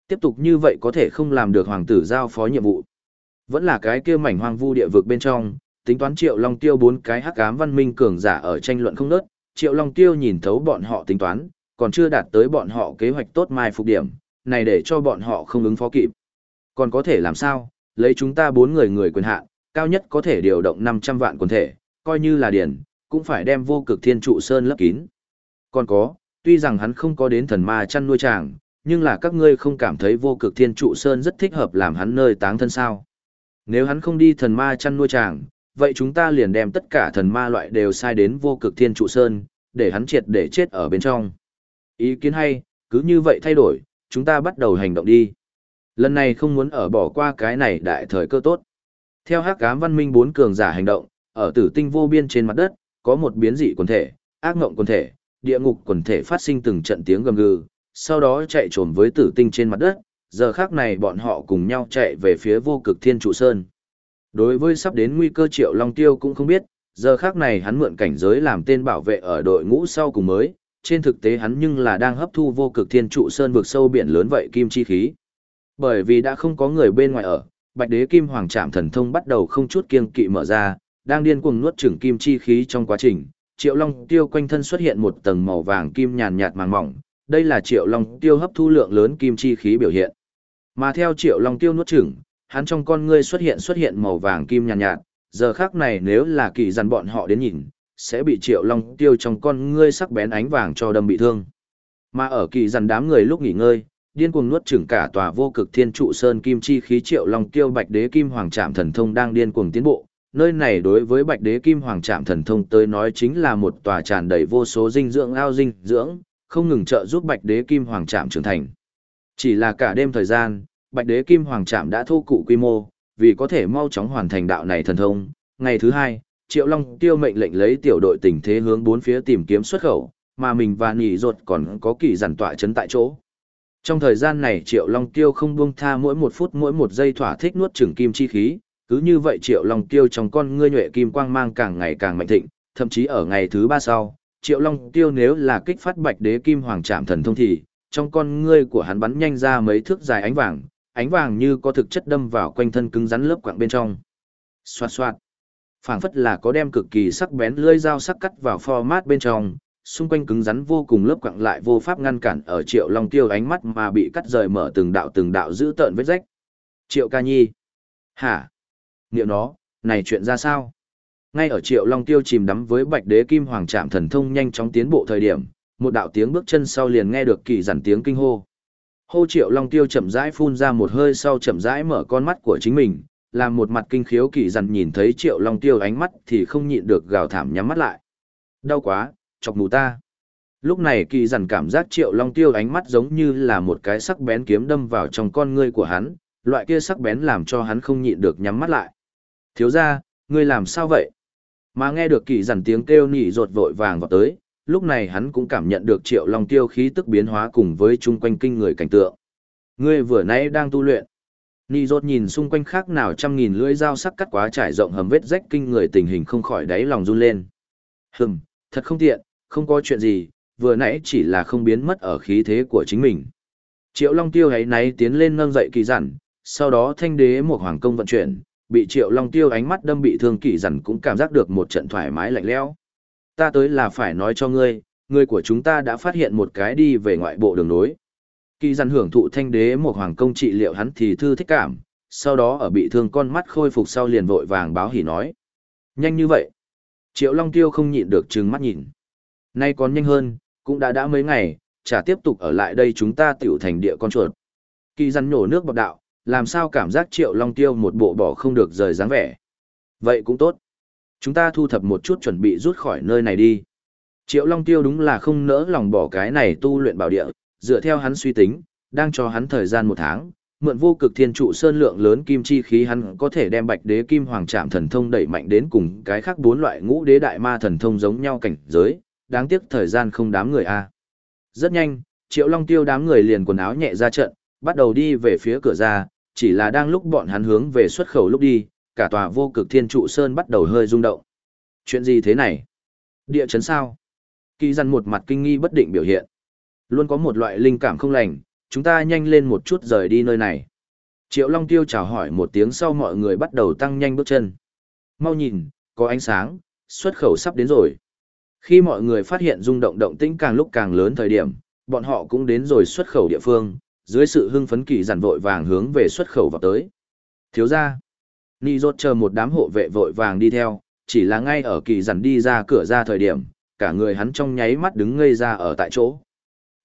S1: Tiếp tục như vậy có thể không làm được hoàng tử giao phó nhiệm vụ. Vẫn là cái kia mảnh hoang vu địa vực bên trong, tính toán Triệu Long Tiêu bốn cái hắc ám văn minh cường giả ở tranh luận không nớt, Triệu Long Tiêu nhìn thấu bọn họ tính toán, còn chưa đạt tới bọn họ kế hoạch tốt mai phục điểm, này để cho bọn họ không ứng phó kịp. Còn có thể làm sao, lấy chúng ta bốn người người quyền hạn, cao nhất có thể điều động 500 vạn quần thể, coi như là điển, cũng phải đem vô cực thiên trụ sơn lấp kín. Còn có, tuy rằng hắn không có đến thần ma chăn nuôi chàng, nhưng là các ngươi không cảm thấy vô cực thiên trụ sơn rất thích hợp làm hắn nơi táng thân sao. Nếu hắn không đi thần ma chăn nuôi chàng, vậy chúng ta liền đem tất cả thần ma loại đều sai đến vô cực thiên trụ sơn, để hắn triệt để chết ở bên trong. Ý kiến hay, cứ như vậy thay đổi, chúng ta bắt đầu hành động đi. Lần này không muốn ở bỏ qua cái này đại thời cơ tốt. Theo hắc ám văn minh bốn cường giả hành động, ở tử tinh vô biên trên mặt đất, có một biến dị quần thể, ác ngộng quần thể, địa ngục quần thể phát sinh từng trận tiếng gầm gừ, sau đó chạy trồm với tử tinh trên mặt đất, giờ khác này bọn họ cùng nhau chạy về phía vô cực thiên trụ sơn. Đối với sắp đến nguy cơ triệu long tiêu cũng không biết, giờ khác này hắn mượn cảnh giới làm tên bảo vệ ở đội ngũ sau cùng mới, trên thực tế hắn nhưng là đang hấp thu vô cực thiên trụ sơn vực sâu biển lớn vậy kim chi khí. Bởi vì đã không có người bên ngoài ở, bạch đế kim hoàng trạm thần thông bắt đầu không chút kiêng kỵ mở ra, đang điên cuồng nuốt chửng kim chi khí trong quá trình. Triệu Long Tiêu quanh thân xuất hiện một tầng màu vàng kim nhàn nhạt màng mỏng, đây là Triệu Long Tiêu hấp thu lượng lớn kim chi khí biểu hiện. Mà theo Triệu Long Tiêu nuốt chửng, hắn trong con ngươi xuất hiện xuất hiện màu vàng kim nhàn nhạt, giờ khác này nếu là kỳ dằn bọn họ đến nhìn, sẽ bị Triệu Long Tiêu trong con ngươi sắc bén ánh vàng cho đâm bị thương. Mà ở kỳ dằn đám người lúc nghỉ ngơi, điên cuồng nuốt chửng cả tòa vô cực thiên trụ sơn kim chi khí Triệu Long Tiêu Bạch Đế Kim Hoàng Trạm thần thông đang điên cuồng tiến bộ, nơi này đối với bạch đế kim hoàng trạm thần thông tới nói chính là một tòa tràn đầy vô số dinh dưỡng ao dinh dưỡng, không ngừng trợ giúp bạch đế kim hoàng trạm trưởng thành. Chỉ là cả đêm thời gian, bạch đế kim hoàng trạm đã thu cụ quy mô, vì có thể mau chóng hoàn thành đạo này thần thông. Ngày thứ hai, Triệu Long tiêu mệnh lệnh lấy tiểu đội tình thế hướng bốn phía tìm kiếm xuất khẩu, mà mình và nhị ruột còn có kỳ giản tọa chấn tại chỗ. Trong thời gian này Triệu Long tiêu không buông tha mỗi một phút mỗi một giây thỏa thích nuốt chửng kim chi khí, cứ như vậy triệu long tiêu trong con ngươi nhuệ kim quang mang càng ngày càng mạnh thịnh thậm chí ở ngày thứ ba sau triệu long tiêu nếu là kích phát bạch đế kim hoàng trạm thần thông thì trong con ngươi của hắn bắn nhanh ra mấy thước dài ánh vàng ánh vàng như có thực chất đâm vào quanh thân cứng rắn lớp quạng bên trong. Xoạt xoạt. Phảng phất là có đem cực kỳ sắc bén lưỡi dao sắc cắt vào format bên trong xung quanh cứng rắn vô cùng lớp quặng lại vô pháp ngăn cản ở triệu long tiêu ánh mắt mà bị cắt rời mở từng đạo từng đạo giữ tợn vết rách. Triệu ca nhi. Hả? Niệm nó, này chuyện ra sao? Ngay ở Triệu Long Tiêu chìm đắm với Bạch Đế Kim Hoàng Trạm thần thông nhanh chóng tiến bộ thời điểm, một đạo tiếng bước chân sau liền nghe được kỳ dằn tiếng kinh hô. Hô Triệu Long Tiêu chậm rãi phun ra một hơi sau chậm rãi mở con mắt của chính mình, làm một mặt kinh khiếu kỳ dằn nhìn thấy Triệu Long Tiêu ánh mắt thì không nhịn được gào thảm nhắm mắt lại. Đau quá, chọc mù ta. Lúc này kỳ dằn cảm giác Triệu Long Tiêu ánh mắt giống như là một cái sắc bén kiếm đâm vào trong con ngươi của hắn, loại kia sắc bén làm cho hắn không nhịn được nhắm mắt lại thiếu ra, ngươi làm sao vậy? Mà nghe được kỳ dằn tiếng kêu nỉ rột vội vàng vào tới, lúc này hắn cũng cảm nhận được triệu long tiêu khí tức biến hóa cùng với chung quanh kinh người cảnh tượng. Ngươi vừa nãy đang tu luyện. Nỉ rột nhìn xung quanh khác nào trăm nghìn lưỡi dao sắc cắt quá trải rộng hầm vết rách kinh người tình hình không khỏi đáy lòng run lên. Hừm, thật không tiện, không có chuyện gì, vừa nãy chỉ là không biến mất ở khí thế của chính mình. Triệu Long Tiêu ấy náy tiến lên nâng dậy kỳ dặn, sau đó thanh đế một hoàng công vận chuyển, bị triệu long tiêu ánh mắt đâm bị thương kỳ dằn cũng cảm giác được một trận thoải mái lạnh lẽo. Ta tới là phải nói cho ngươi, người của chúng ta đã phát hiện một cái đi về ngoại bộ đường nối. Kỳ dằn hưởng thụ thanh đế một hoàng công trị liệu hắn thì thư thích cảm, sau đó ở bị thương con mắt khôi phục sau liền vội vàng báo hỉ nói. Nhanh như vậy. Triệu long tiêu không nhịn được trừng mắt nhìn. Nay còn nhanh hơn, cũng đã đã mấy ngày, chả tiếp tục ở lại đây chúng ta tiểu thành địa con chuột. Kỳ dằn nhổ nước bọc đạo làm sao cảm giác triệu long tiêu một bộ bỏ không được rời dáng vẻ. Vậy cũng tốt. Chúng ta thu thập một chút chuẩn bị rút khỏi nơi này đi. Triệu long tiêu đúng là không nỡ lòng bỏ cái này tu luyện bảo địa, dựa theo hắn suy tính, đang cho hắn thời gian một tháng, mượn vô cực thiên trụ sơn lượng lớn kim chi khí hắn có thể đem bạch đế kim hoàng trạm thần thông đẩy mạnh đến cùng cái khác bốn loại ngũ đế đại ma thần thông giống nhau cảnh giới, đáng tiếc thời gian không đám người a. Rất nhanh, Triệu Long Tiêu đám người liền quần áo nhẹ ra trận, bắt đầu đi về phía cửa ra, chỉ là đang lúc bọn hắn hướng về xuất khẩu lúc đi, cả tòa vô cực thiên trụ sơn bắt đầu hơi rung động. Chuyện gì thế này? Địa chấn sao? Kỳ dân một mặt kinh nghi bất định biểu hiện. Luôn có một loại linh cảm không lành, chúng ta nhanh lên một chút rời đi nơi này. Triệu Long Tiêu chào hỏi một tiếng sau mọi người bắt đầu tăng nhanh bước chân. Mau nhìn, có ánh sáng, xuất khẩu sắp đến rồi. Khi mọi người phát hiện rung động động tĩnh càng lúc càng lớn thời điểm, bọn họ cũng đến rồi xuất khẩu địa phương, dưới sự hưng phấn kỳ giản vội vàng hướng về xuất khẩu vào tới. Thiếu ra, Nì rốt chờ một đám hộ vệ vội vàng đi theo, chỉ là ngay ở kỳ giản đi ra cửa ra thời điểm, cả người hắn trong nháy mắt đứng ngây ra ở tại chỗ.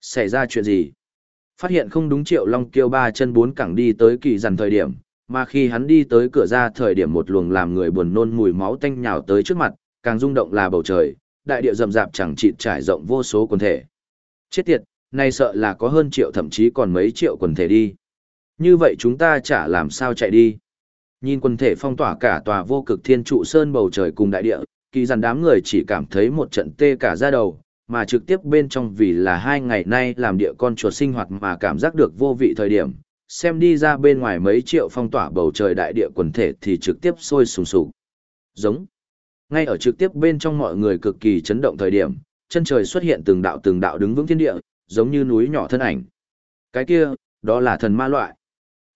S1: Xảy ra chuyện gì? Phát hiện không đúng triệu long kêu ba chân bốn cẳng đi tới kỳ giản thời điểm, Mà khi hắn đi tới cửa ra thời điểm một luồng làm người buồn nôn mùi máu tanh nhào tới trước mặt, càng rung động là bầu trời, đại địa rậm rạp chẳng chịt trải rộng vô số quần thể. Chết tiệt, nay sợ là có hơn triệu thậm chí còn mấy triệu quần thể đi. Như vậy chúng ta chả làm sao chạy đi. Nhìn quần thể phong tỏa cả tòa vô cực thiên trụ sơn bầu trời cùng đại địa, kỳ dàn đám người chỉ cảm thấy một trận tê cả da đầu, mà trực tiếp bên trong vì là hai ngày nay làm địa con chuột sinh hoạt mà cảm giác được vô vị thời điểm, xem đi ra bên ngoài mấy triệu phong tỏa bầu trời đại địa quần thể thì trực tiếp sôi sùng sục. Giống. Ngay ở trực tiếp bên trong mọi người cực kỳ chấn động thời điểm, chân trời xuất hiện từng đạo từng đạo đứng vững thiên địa, giống như núi nhỏ thân ảnh. Cái kia, đó là thần ma loại.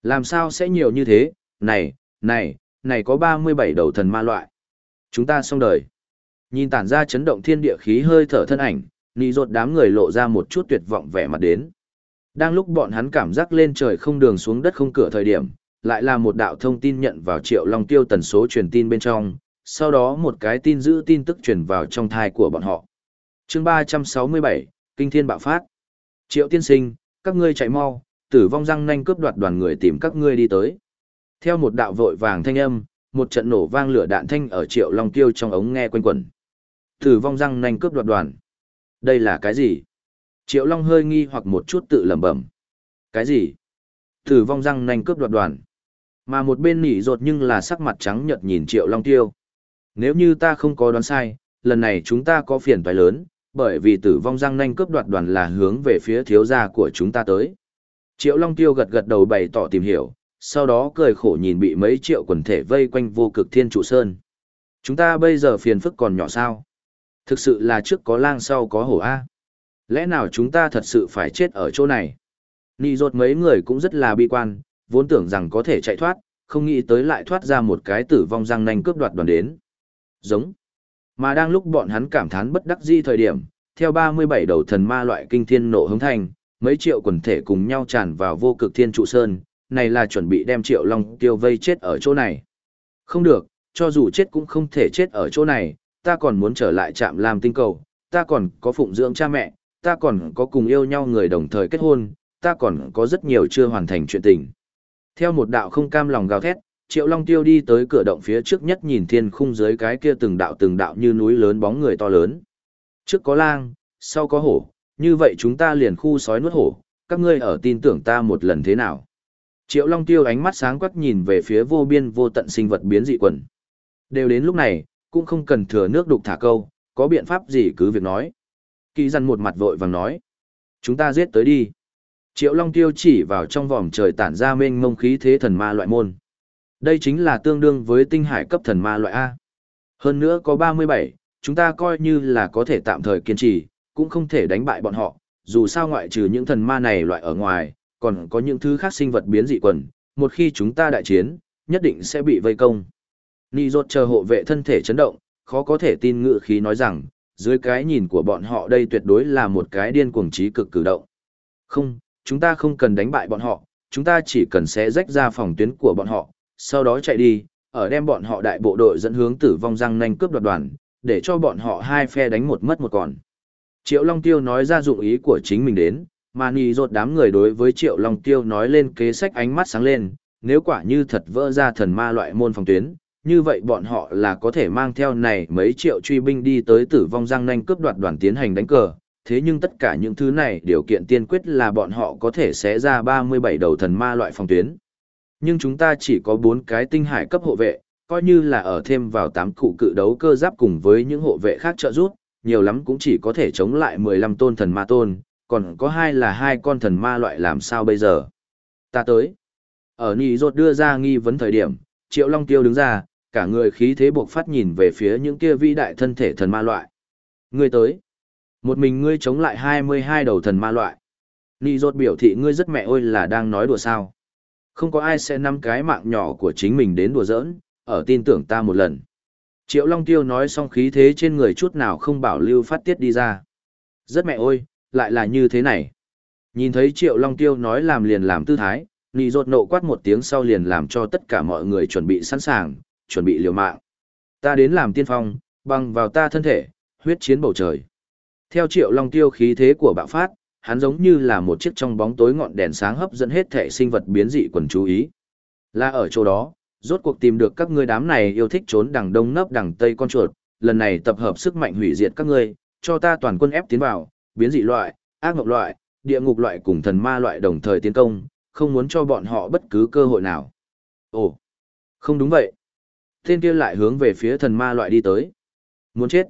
S1: Làm sao sẽ nhiều như thế, này, này, này có 37 đầu thần ma loại. Chúng ta xong đời. Nhìn tản ra chấn động thiên địa khí hơi thở thân ảnh, nì rột đám người lộ ra một chút tuyệt vọng vẻ mặt đến. Đang lúc bọn hắn cảm giác lên trời không đường xuống đất không cửa thời điểm, lại là một đạo thông tin nhận vào triệu long tiêu tần số truyền tin bên trong, sau đó một cái tin giữ tin tức truyền vào trong thai của bọn họ. chương 367, Kinh Thiên Bạo Phát. Triệu tiên sinh, các ngươi chạy mau, tử vong răng nanh cướp đoạt đoàn người tìm các ngươi đi tới. Theo một đạo vội vàng thanh âm, một trận nổ vang lửa đạn thanh ở triệu long tiêu trong ống nghe quanh quẩn. Tử vong răng nanh cướp đoạt đoàn. Đây là cái gì? Triệu long hơi nghi hoặc một chút tự lẩm bẩm. Cái gì? Tử vong răng nanh cướp đoạt đoàn. Mà một bên nỉ rột nhưng là sắc mặt trắng nhợt nhìn triệu long tiêu. Nếu như ta không có đoán sai, lần này chúng ta có phiền toái lớn, bởi vì tử vong răng nanh cướp đoạt đoàn là hướng về phía thiếu gia của chúng ta tới. Triệu Long Tiêu gật gật đầu bày tỏ tìm hiểu, sau đó cười khổ nhìn bị mấy triệu quần thể vây quanh vô cực thiên trụ sơn. Chúng ta bây giờ phiền phức còn nhỏ sao? Thực sự là trước có lang sau có hổ A. Lẽ nào chúng ta thật sự phải chết ở chỗ này? Nì rột mấy người cũng rất là bi quan, vốn tưởng rằng có thể chạy thoát, không nghĩ tới lại thoát ra một cái tử vong răng nanh cướp đoạt đoàn đến. Giống. Mà đang lúc bọn hắn cảm thán bất đắc di thời điểm, theo 37 đầu thần ma loại kinh thiên nộ hứng thành, mấy triệu quần thể cùng nhau tràn vào vô cực thiên trụ sơn, này là chuẩn bị đem triệu long tiêu vây chết ở chỗ này. Không được, cho dù chết cũng không thể chết ở chỗ này, ta còn muốn trở lại trạm làm tinh cầu, ta còn có phụng dưỡng cha mẹ, ta còn có cùng yêu nhau người đồng thời kết hôn, ta còn có rất nhiều chưa hoàn thành chuyện tình. Theo một đạo không cam lòng gào thét, Triệu Long Tiêu đi tới cửa động phía trước nhất nhìn thiên khung dưới cái kia từng đạo từng đạo như núi lớn bóng người to lớn. Trước có lang, sau có hổ, như vậy chúng ta liền khu sói nuốt hổ, các ngươi ở tin tưởng ta một lần thế nào. Triệu Long Tiêu ánh mắt sáng quắc nhìn về phía vô biên vô tận sinh vật biến dị quần. Đều đến lúc này, cũng không cần thừa nước đục thả câu, có biện pháp gì cứ việc nói. Kỳ dân một mặt vội vàng nói. Chúng ta giết tới đi. Triệu Long Tiêu chỉ vào trong vòm trời tản ra mênh mông khí thế thần ma loại môn. Đây chính là tương đương với tinh hải cấp thần ma loại A. Hơn nữa có 37, chúng ta coi như là có thể tạm thời kiên trì, cũng không thể đánh bại bọn họ, dù sao ngoại trừ những thần ma này loại ở ngoài, còn có những thứ khác sinh vật biến dị quần, một khi chúng ta đại chiến, nhất định sẽ bị vây công. Nì rột chờ hộ vệ thân thể chấn động, khó có thể tin ngự khí nói rằng, dưới cái nhìn của bọn họ đây tuyệt đối là một cái điên cuồng trí cực cử động. Không, chúng ta không cần đánh bại bọn họ, chúng ta chỉ cần sẽ rách ra phòng tuyến của bọn họ, sau đó chạy đi, ở đem bọn họ đại bộ đội dẫn hướng tử vong răng nanh cướp đoạt đoàn, để cho bọn họ hai phe đánh một mất một còn. Triệu Long Tiêu nói ra dụng ý của chính mình đến, mà nì rột đám người đối với Triệu Long Tiêu nói lên kế sách ánh mắt sáng lên, nếu quả như thật vỡ ra thần ma loại môn phòng tuyến, như vậy bọn họ là có thể mang theo này mấy triệu truy binh đi tới tử vong răng nanh cướp đoạt đoàn tiến hành đánh cờ. Thế nhưng tất cả những thứ này điều kiện tiên quyết là bọn họ có thể sẽ ra 37 đầu thần ma loại phòng tuyến. Nhưng chúng ta chỉ có 4 cái tinh hải cấp hộ vệ, coi như là ở thêm vào 8 cụ cự đấu cơ giáp cùng với những hộ vệ khác trợ giúp, nhiều lắm cũng chỉ có thể chống lại 15 tôn thần ma tôn, còn có hai là hai con thần ma loại làm sao bây giờ. Ta tới. Ở Nhi rột đưa ra nghi vấn thời điểm, Triệu Long Tiêu đứng ra, cả người khí thế buộc phát nhìn về phía những kia vĩ đại thân thể thần ma loại. Ngươi tới. Một mình ngươi chống lại 22 đầu thần ma loại. Nhi rột biểu thị ngươi rất mẹ ôi là đang nói đùa sao. Không có ai sẽ nắm cái mạng nhỏ của chính mình đến đùa giỡn, ở tin tưởng ta một lần. Triệu Long Tiêu nói xong khí thế trên người chút nào không bảo lưu phát tiết đi ra. Rất mẹ ôi, lại là như thế này. Nhìn thấy Triệu Long Tiêu nói làm liền làm tư thái, nì rột nộ quát một tiếng sau liền làm cho tất cả mọi người chuẩn bị sẵn sàng, chuẩn bị liều mạng. Ta đến làm tiên phong, băng vào ta thân thể, huyết chiến bầu trời. Theo Triệu Long Tiêu khí thế của bạo phát, hắn giống như là một chiếc trong bóng tối ngọn đèn sáng hấp dẫn hết thể sinh vật biến dị quần chú ý. Là ở chỗ đó, rốt cuộc tìm được các ngươi đám này yêu thích trốn đằng đông nấp đằng tây con chuột, lần này tập hợp sức mạnh hủy diệt các ngươi, cho ta toàn quân ép tiến vào, biến dị loại, ác ngục loại, địa ngục loại cùng thần ma loại đồng thời tiến công, không muốn cho bọn họ bất cứ cơ hội nào. Ồ, không đúng vậy. Tên kia lại hướng về phía thần ma loại đi tới. Muốn chết.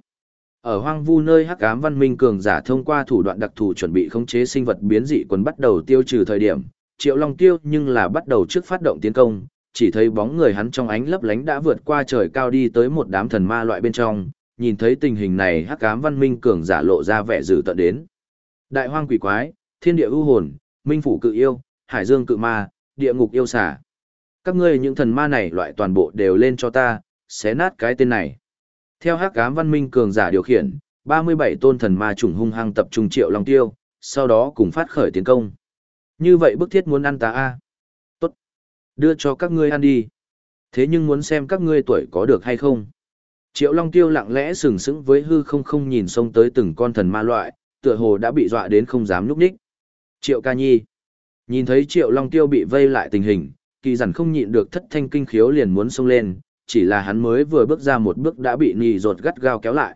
S1: Ở hoang vu nơi hắc ám văn minh cường giả thông qua thủ đoạn đặc thù chuẩn bị khống chế sinh vật biến dị quần bắt đầu tiêu trừ thời điểm, Triệu Long tiêu nhưng là bắt đầu trước phát động tiến công, chỉ thấy bóng người hắn trong ánh lấp lánh đã vượt qua trời cao đi tới một đám thần ma loại bên trong, nhìn thấy tình hình này hắc ám văn minh cường giả lộ ra vẻ dữ tận đến. Đại hoang quỷ quái, thiên địa ưu hồn, minh phủ cự yêu, hải dương cự ma, địa ngục yêu xà. Các ngươi những thần ma này loại toàn bộ đều lên cho ta, xé nát cái tên này. Theo hắc ám văn minh cường giả điều khiển, 37 tôn thần ma chủng hung hăng tập trung triệu long tiêu, sau đó cùng phát khởi tiến công. Như vậy bức thiết muốn ăn ta a Tốt. Đưa cho các ngươi ăn đi. Thế nhưng muốn xem các ngươi tuổi có được hay không. Triệu Long Tiêu lặng lẽ sừng sững với hư không không nhìn xông tới từng con thần ma loại, tựa hồ đã bị dọa đến không dám núp đích. Triệu Ca Nhi. Nhìn thấy Triệu Long Tiêu bị vây lại tình hình, kỳ dằn không nhịn được thất thanh kinh khiếu liền muốn xông lên, chỉ là hắn mới vừa bước ra một bước đã bị nì rột gắt gao kéo lại.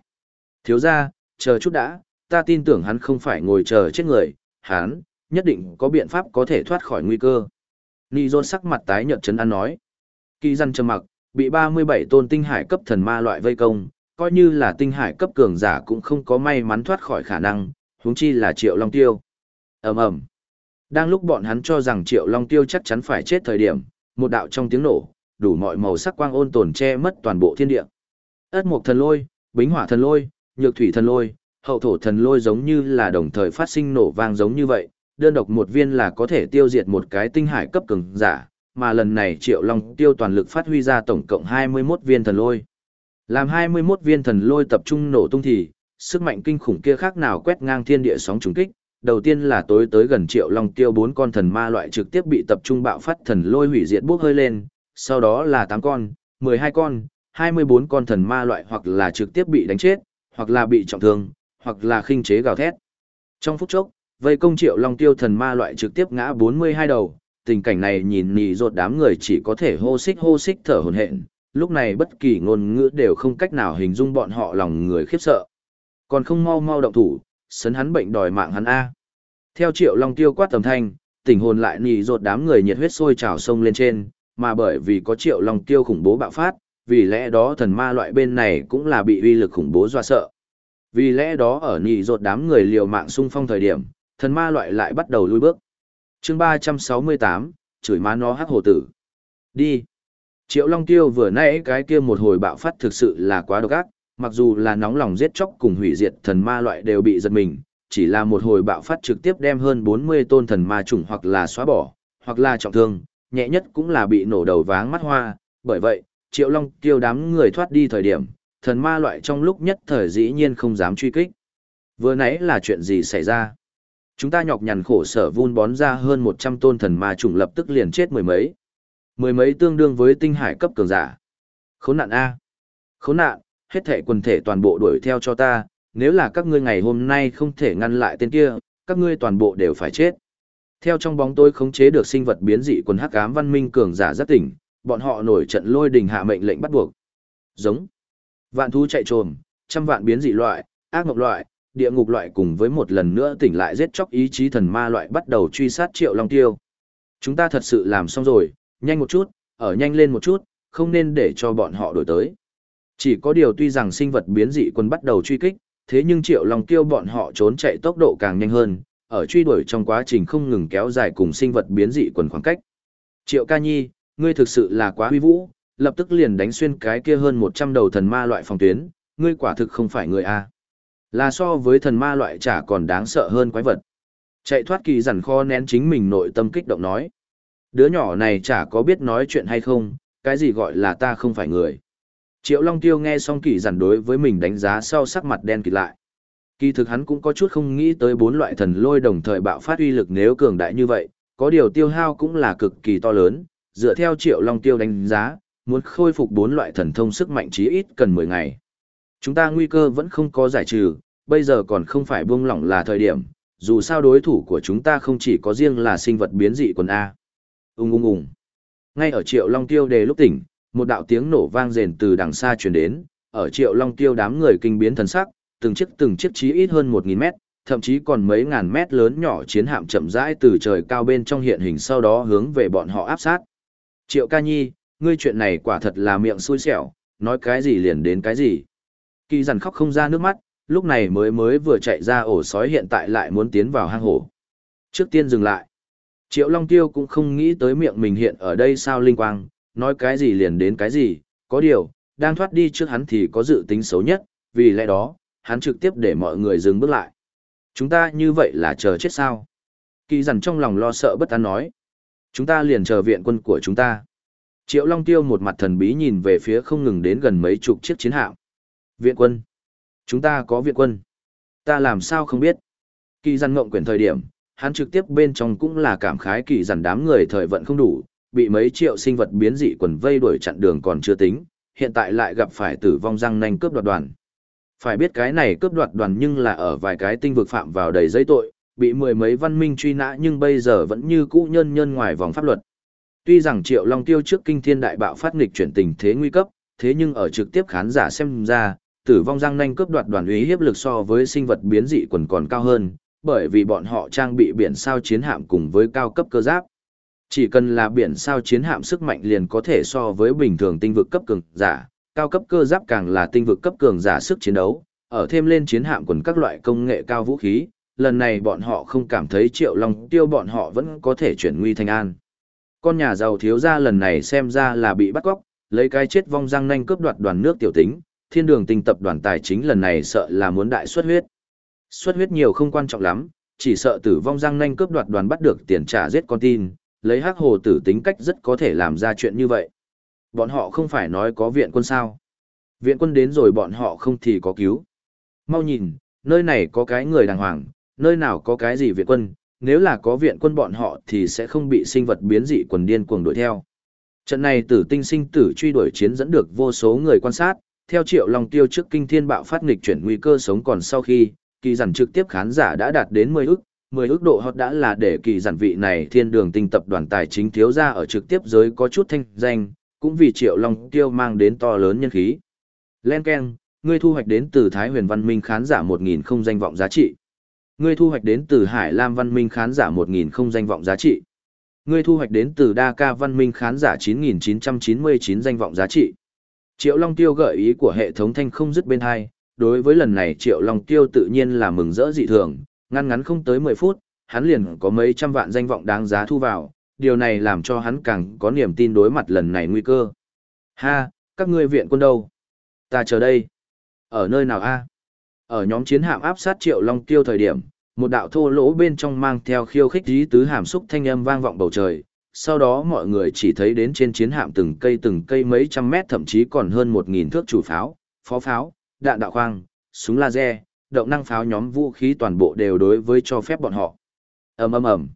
S1: Thiếu ra, chờ chút đã, ta tin tưởng hắn không phải ngồi chờ chết người, hắn, nhất định có biện pháp có thể thoát khỏi nguy cơ. Nì rột sắc mặt tái nhợt chấn an nói. Kỳ dằn trầm mặc, bị 37 tôn tinh hải cấp thần ma loại vây công, coi như là tinh hải cấp cường giả cũng không có may mắn thoát khỏi khả năng, huống chi là Triệu Long Tiêu. Ầm ầm. Đang lúc bọn hắn cho rằng Triệu Long Tiêu chắc chắn phải chết thời điểm, một đạo trong tiếng nổ, đủ mọi màu sắc quang ôn tồn che mất toàn bộ thiên địa. Ất Mộc Thần Lôi, Bính Hỏa Thần Lôi, Nhược Thủy Thần Lôi, Hậu Thổ Thần Lôi giống như là đồng thời phát sinh nổ vang giống như vậy, đơn độc một viên là có thể tiêu diệt một cái tinh hải cấp cường giả, mà lần này Triệu Long Tiêu toàn lực phát huy ra tổng cộng 21 viên thần lôi. Làm 21 viên thần lôi tập trung nổ tung thì, sức mạnh kinh khủng kia khác nào quét ngang thiên địa sóng trùng kích. Đầu tiên là tối tới gần Triệu Long Tiêu bốn con thần ma loại trực tiếp bị tập trung bạo phát thần lôi hủy diệt bốc hơi lên, sau đó là 8 con, 12 con, 24 con thần ma loại hoặc là trực tiếp bị đánh chết, hoặc là bị trọng thương, hoặc là khinh chế gào thét. Trong phút chốc, vây công Triệu Long Tiêu thần ma loại trực tiếp ngã 42 đầu, tình cảnh này nhìn nì rột đám người chỉ có thể hô xích hô xích thở hồn hện, lúc này bất kỳ ngôn ngữ đều không cách nào hình dung bọn họ lòng người khiếp sợ. Còn không mau mau động thủ, sấn hắn bệnh đòi mạng hắn A. Theo triệu long tiêu quát tầm thanh, tình hồn lại nì rột đám người nhiệt huyết sôi trào sông lên trên, mà bởi vì có triệu long tiêu khủng bố bạo phát, vì lẽ đó thần ma loại bên này cũng là bị uy lực khủng bố dọa sợ. Vì lẽ đó ở nhị rột đám người liều mạng xung phong thời điểm, thần ma loại lại bắt đầu lui bước. Chương ba trăm sáu mươi tám chửi má nó hắc hồ tử. Đi. Triệu long tiêu vừa nãy cái kia một hồi bạo phát thực sự là quá độc ác mặc dù là nóng lòng giết chóc cùng hủy diệt thần ma loại đều bị giật mình chỉ là một hồi bạo phát trực tiếp đem hơn bốn mươi tôn thần ma chủng hoặc là xóa bỏ hoặc là trọng thương nhẹ nhất cũng là bị nổ đầu váng mắt hoa bởi vậy triệu long tiêu đám người thoát đi thời điểm thần ma loại trong lúc nhất thời dĩ nhiên không dám truy kích vừa nãy là chuyện gì xảy ra chúng ta nhọc nhằn khổ sở vun bón ra hơn 100 tôn thần ma trùng lập tức liền chết mười mấy. Mười mấy tương đương với tinh hải cấp cường giả. Khốn nạn A. Khốn nạn, hết thể quần thể toàn bộ đuổi theo cho ta, nếu là các ngươi ngày hôm nay không thể ngăn lại tên kia, các ngươi toàn bộ đều phải chết. Theo trong bóng tôi khống chế được sinh vật biến dị quần hắc ám văn minh cường giả rất tỉnh, bọn họ nổi trận lôi đình hạ mệnh lệnh bắt buộc. Giống. Vạn thú chạy trồm, trăm vạn biến dị loại, ác ngục loại, địa ngục loại cùng với một lần nữa tỉnh lại giết chóc ý chí thần ma loại bắt đầu truy sát triệu long tiêu. Chúng ta thật sự làm xong rồi, nhanh một chút, ở nhanh lên một chút, không nên để cho bọn họ đổi tới. Chỉ có điều tuy rằng sinh vật biến dị quân bắt đầu truy kích, thế nhưng triệu long tiêu bọn họ trốn chạy tốc độ càng nhanh hơn, ở truy đuổi trong quá trình không ngừng kéo dài cùng sinh vật biến dị quần khoảng cách. Triệu ca nhi, ngươi thực sự là quá huy vũ, lập tức liền đánh xuyên cái kia hơn 100 đầu thần ma loại phòng tuyến, ngươi quả thực không phải người A. Là so với thần ma loại chả còn đáng sợ hơn quái vật. Chạy thoát kỳ rằn kho nén chính mình nội tâm kích động nói. Đứa nhỏ này chả có biết nói chuyện hay không, cái gì gọi là ta không phải người. Triệu Long Tiêu nghe xong kỳ rằn đối với mình đánh giá sau sắc mặt đen kịt lại. Kỳ thực hắn cũng có chút không nghĩ tới bốn loại thần lôi đồng thời bạo phát uy lực nếu cường đại như vậy, có điều tiêu hao cũng là cực kỳ to lớn, dựa theo Triệu Long Tiêu đánh giá, muốn khôi phục bốn loại thần thông sức mạnh chí ít cần 10 ngày. Chúng ta nguy cơ vẫn không có giải trừ, bây giờ còn không phải buông lỏng là thời điểm, dù sao đối thủ của chúng ta không chỉ có riêng là sinh vật biến dị quần A. Ung ung ung. Ngay ở Triệu Long Tiêu đề lúc tỉnh, một đạo tiếng nổ vang rền từ đằng xa truyền đến, ở Triệu Long Tiêu đám người kinh biến thần sắc, từng chiếc từng chiếc chí ít hơn 1000 mét, thậm chí còn mấy ngàn mét lớn nhỏ chiến hạm chậm rãi từ trời cao bên trong hiện hình sau đó hướng về bọn họ áp sát. Triệu Ca Nhi, ngươi chuyện này quả thật là miệng xui xẻo, nói cái gì liền đến cái gì. Kỳ dằn khóc không ra nước mắt, lúc này mới mới vừa chạy ra ổ sói hiện tại lại muốn tiến vào hang hổ. Trước tiên dừng lại. Triệu Long Tiêu cũng không nghĩ tới miệng mình hiện ở đây sao linh quang, nói cái gì liền đến cái gì, có điều, đang thoát đi trước hắn thì có dự tính xấu nhất, vì lẽ đó, hắn trực tiếp để mọi người dừng bước lại. Chúng ta như vậy là chờ chết sao? Kỳ dằn trong lòng lo sợ bất an nói. Chúng ta liền chờ viện quân của chúng ta. Triệu Long Tiêu một mặt thần bí nhìn về phía không ngừng đến gần mấy chục chiếc chiến hạm. Viện quân. Chúng ta có viện quân. Ta làm sao không biết. Kỳ dằn ngộng quyển thời điểm, hắn trực tiếp bên trong cũng là cảm khái kỳ dằn đám người thời vận không đủ, bị mấy triệu sinh vật biến dị quần vây đuổi chặn đường còn chưa tính, hiện tại lại gặp phải tử vong răng nanh cướp đoạt đoàn. Phải biết cái này cướp đoạt đoàn nhưng là ở vài cái tinh vực phạm vào đầy giấy tội, bị mười mấy văn minh truy nã nhưng bây giờ vẫn như cũ nhân nhân ngoài vòng pháp luật. Tuy rằng Triệu Long Tiêu trước kinh thiên đại bạo phát nghịch chuyển tình thế nguy cấp, thế nhưng ở trực tiếp khán giả xem ra, tử vong răng nanh cướp đoạt đoàn uy hiếp lực so với sinh vật biến dị quần còn cao hơn, bởi vì bọn họ trang bị biển sao chiến hạm cùng với cao cấp cơ giáp. Chỉ cần là biển sao chiến hạm sức mạnh liền có thể so với bình thường tinh vực cấp cường giả, cao cấp cơ giáp càng là tinh vực cấp cường giả sức chiến đấu, ở thêm lên chiến hạm quần các loại công nghệ cao vũ khí, lần này bọn họ không cảm thấy triệu long tiêu bọn họ vẫn có thể chuyển nguy thành an. Con nhà giàu thiếu gia lần này xem ra là bị bắt cóc, lấy cái chết vong răng nanh cướp đoạt đoàn nước tiểu tính, thiên đường tinh tập đoàn tài chính lần này sợ là muốn đại xuất huyết. Xuất huyết nhiều không quan trọng lắm, chỉ sợ tử vong răng nanh cướp đoạt đoàn bắt được tiền trả giết con tin, lấy hắc hồ tử tính cách rất có thể làm ra chuyện như vậy. Bọn họ không phải nói có viện quân sao. Viện quân đến rồi bọn họ không thì có cứu. Mau nhìn, nơi này có cái người đàng hoàng, nơi nào có cái gì viện quân, nếu là có viện quân bọn họ thì sẽ không bị sinh vật biến dị quần điên cuồng đuổi theo. Trận này tử tinh sinh tử truy đuổi chiến dẫn được vô số người quan sát, theo triệu long tiêu trước kinh thiên bạo phát nghịch chuyển nguy cơ sống còn sau khi, kỳ giản trực tiếp khán giả đã đạt đến 10 ức, 10 ức độ hot đã là để kỳ giản vị này thiên đường tinh tập đoàn tài chính thiếu ra ở trực tiếp giới có chút thanh danh, cũng vì triệu long tiêu mang đến to lớn nhân khí. Len Ken, ngươi thu hoạch đến từ Thái huyền văn minh khán giả 1.000 không danh vọng giá trị. Ngươi thu hoạch đến từ Hải Lam văn minh khán giả 1.000 không danh vọng giá trị. Ngươi thu hoạch đến từ Đa Ca văn minh khán giả 9.999 danh vọng giá trị. Triệu Long Tiêu gợi ý của hệ thống thanh không dứt bên hai, đối với lần này Triệu Long Tiêu tự nhiên là mừng rỡ dị thường, ngăn ngắn không tới 10 phút, hắn liền có mấy trăm vạn danh vọng đáng giá thu vào, điều này làm cho hắn càng có niềm tin đối mặt lần này nguy cơ. Ha, các ngươi viện quân đâu? Ta chờ đây. Ở nơi nào a? Ở nhóm chiến hạm áp sát Triệu Long Tiêu thời điểm, một đạo thô lỗ bên trong mang theo khiêu khích dí tứ hàm xúc thanh âm vang vọng bầu trời. Sau đó mọi người chỉ thấy đến trên chiến hạm từng cây từng cây mấy trăm mét thậm chí còn hơn một nghìn thước chủ pháo, phó pháo, đạn đạo khoang, súng laser, động năng pháo nhóm vũ khí toàn bộ đều đối với cho phép bọn họ. ầm ầm ầm.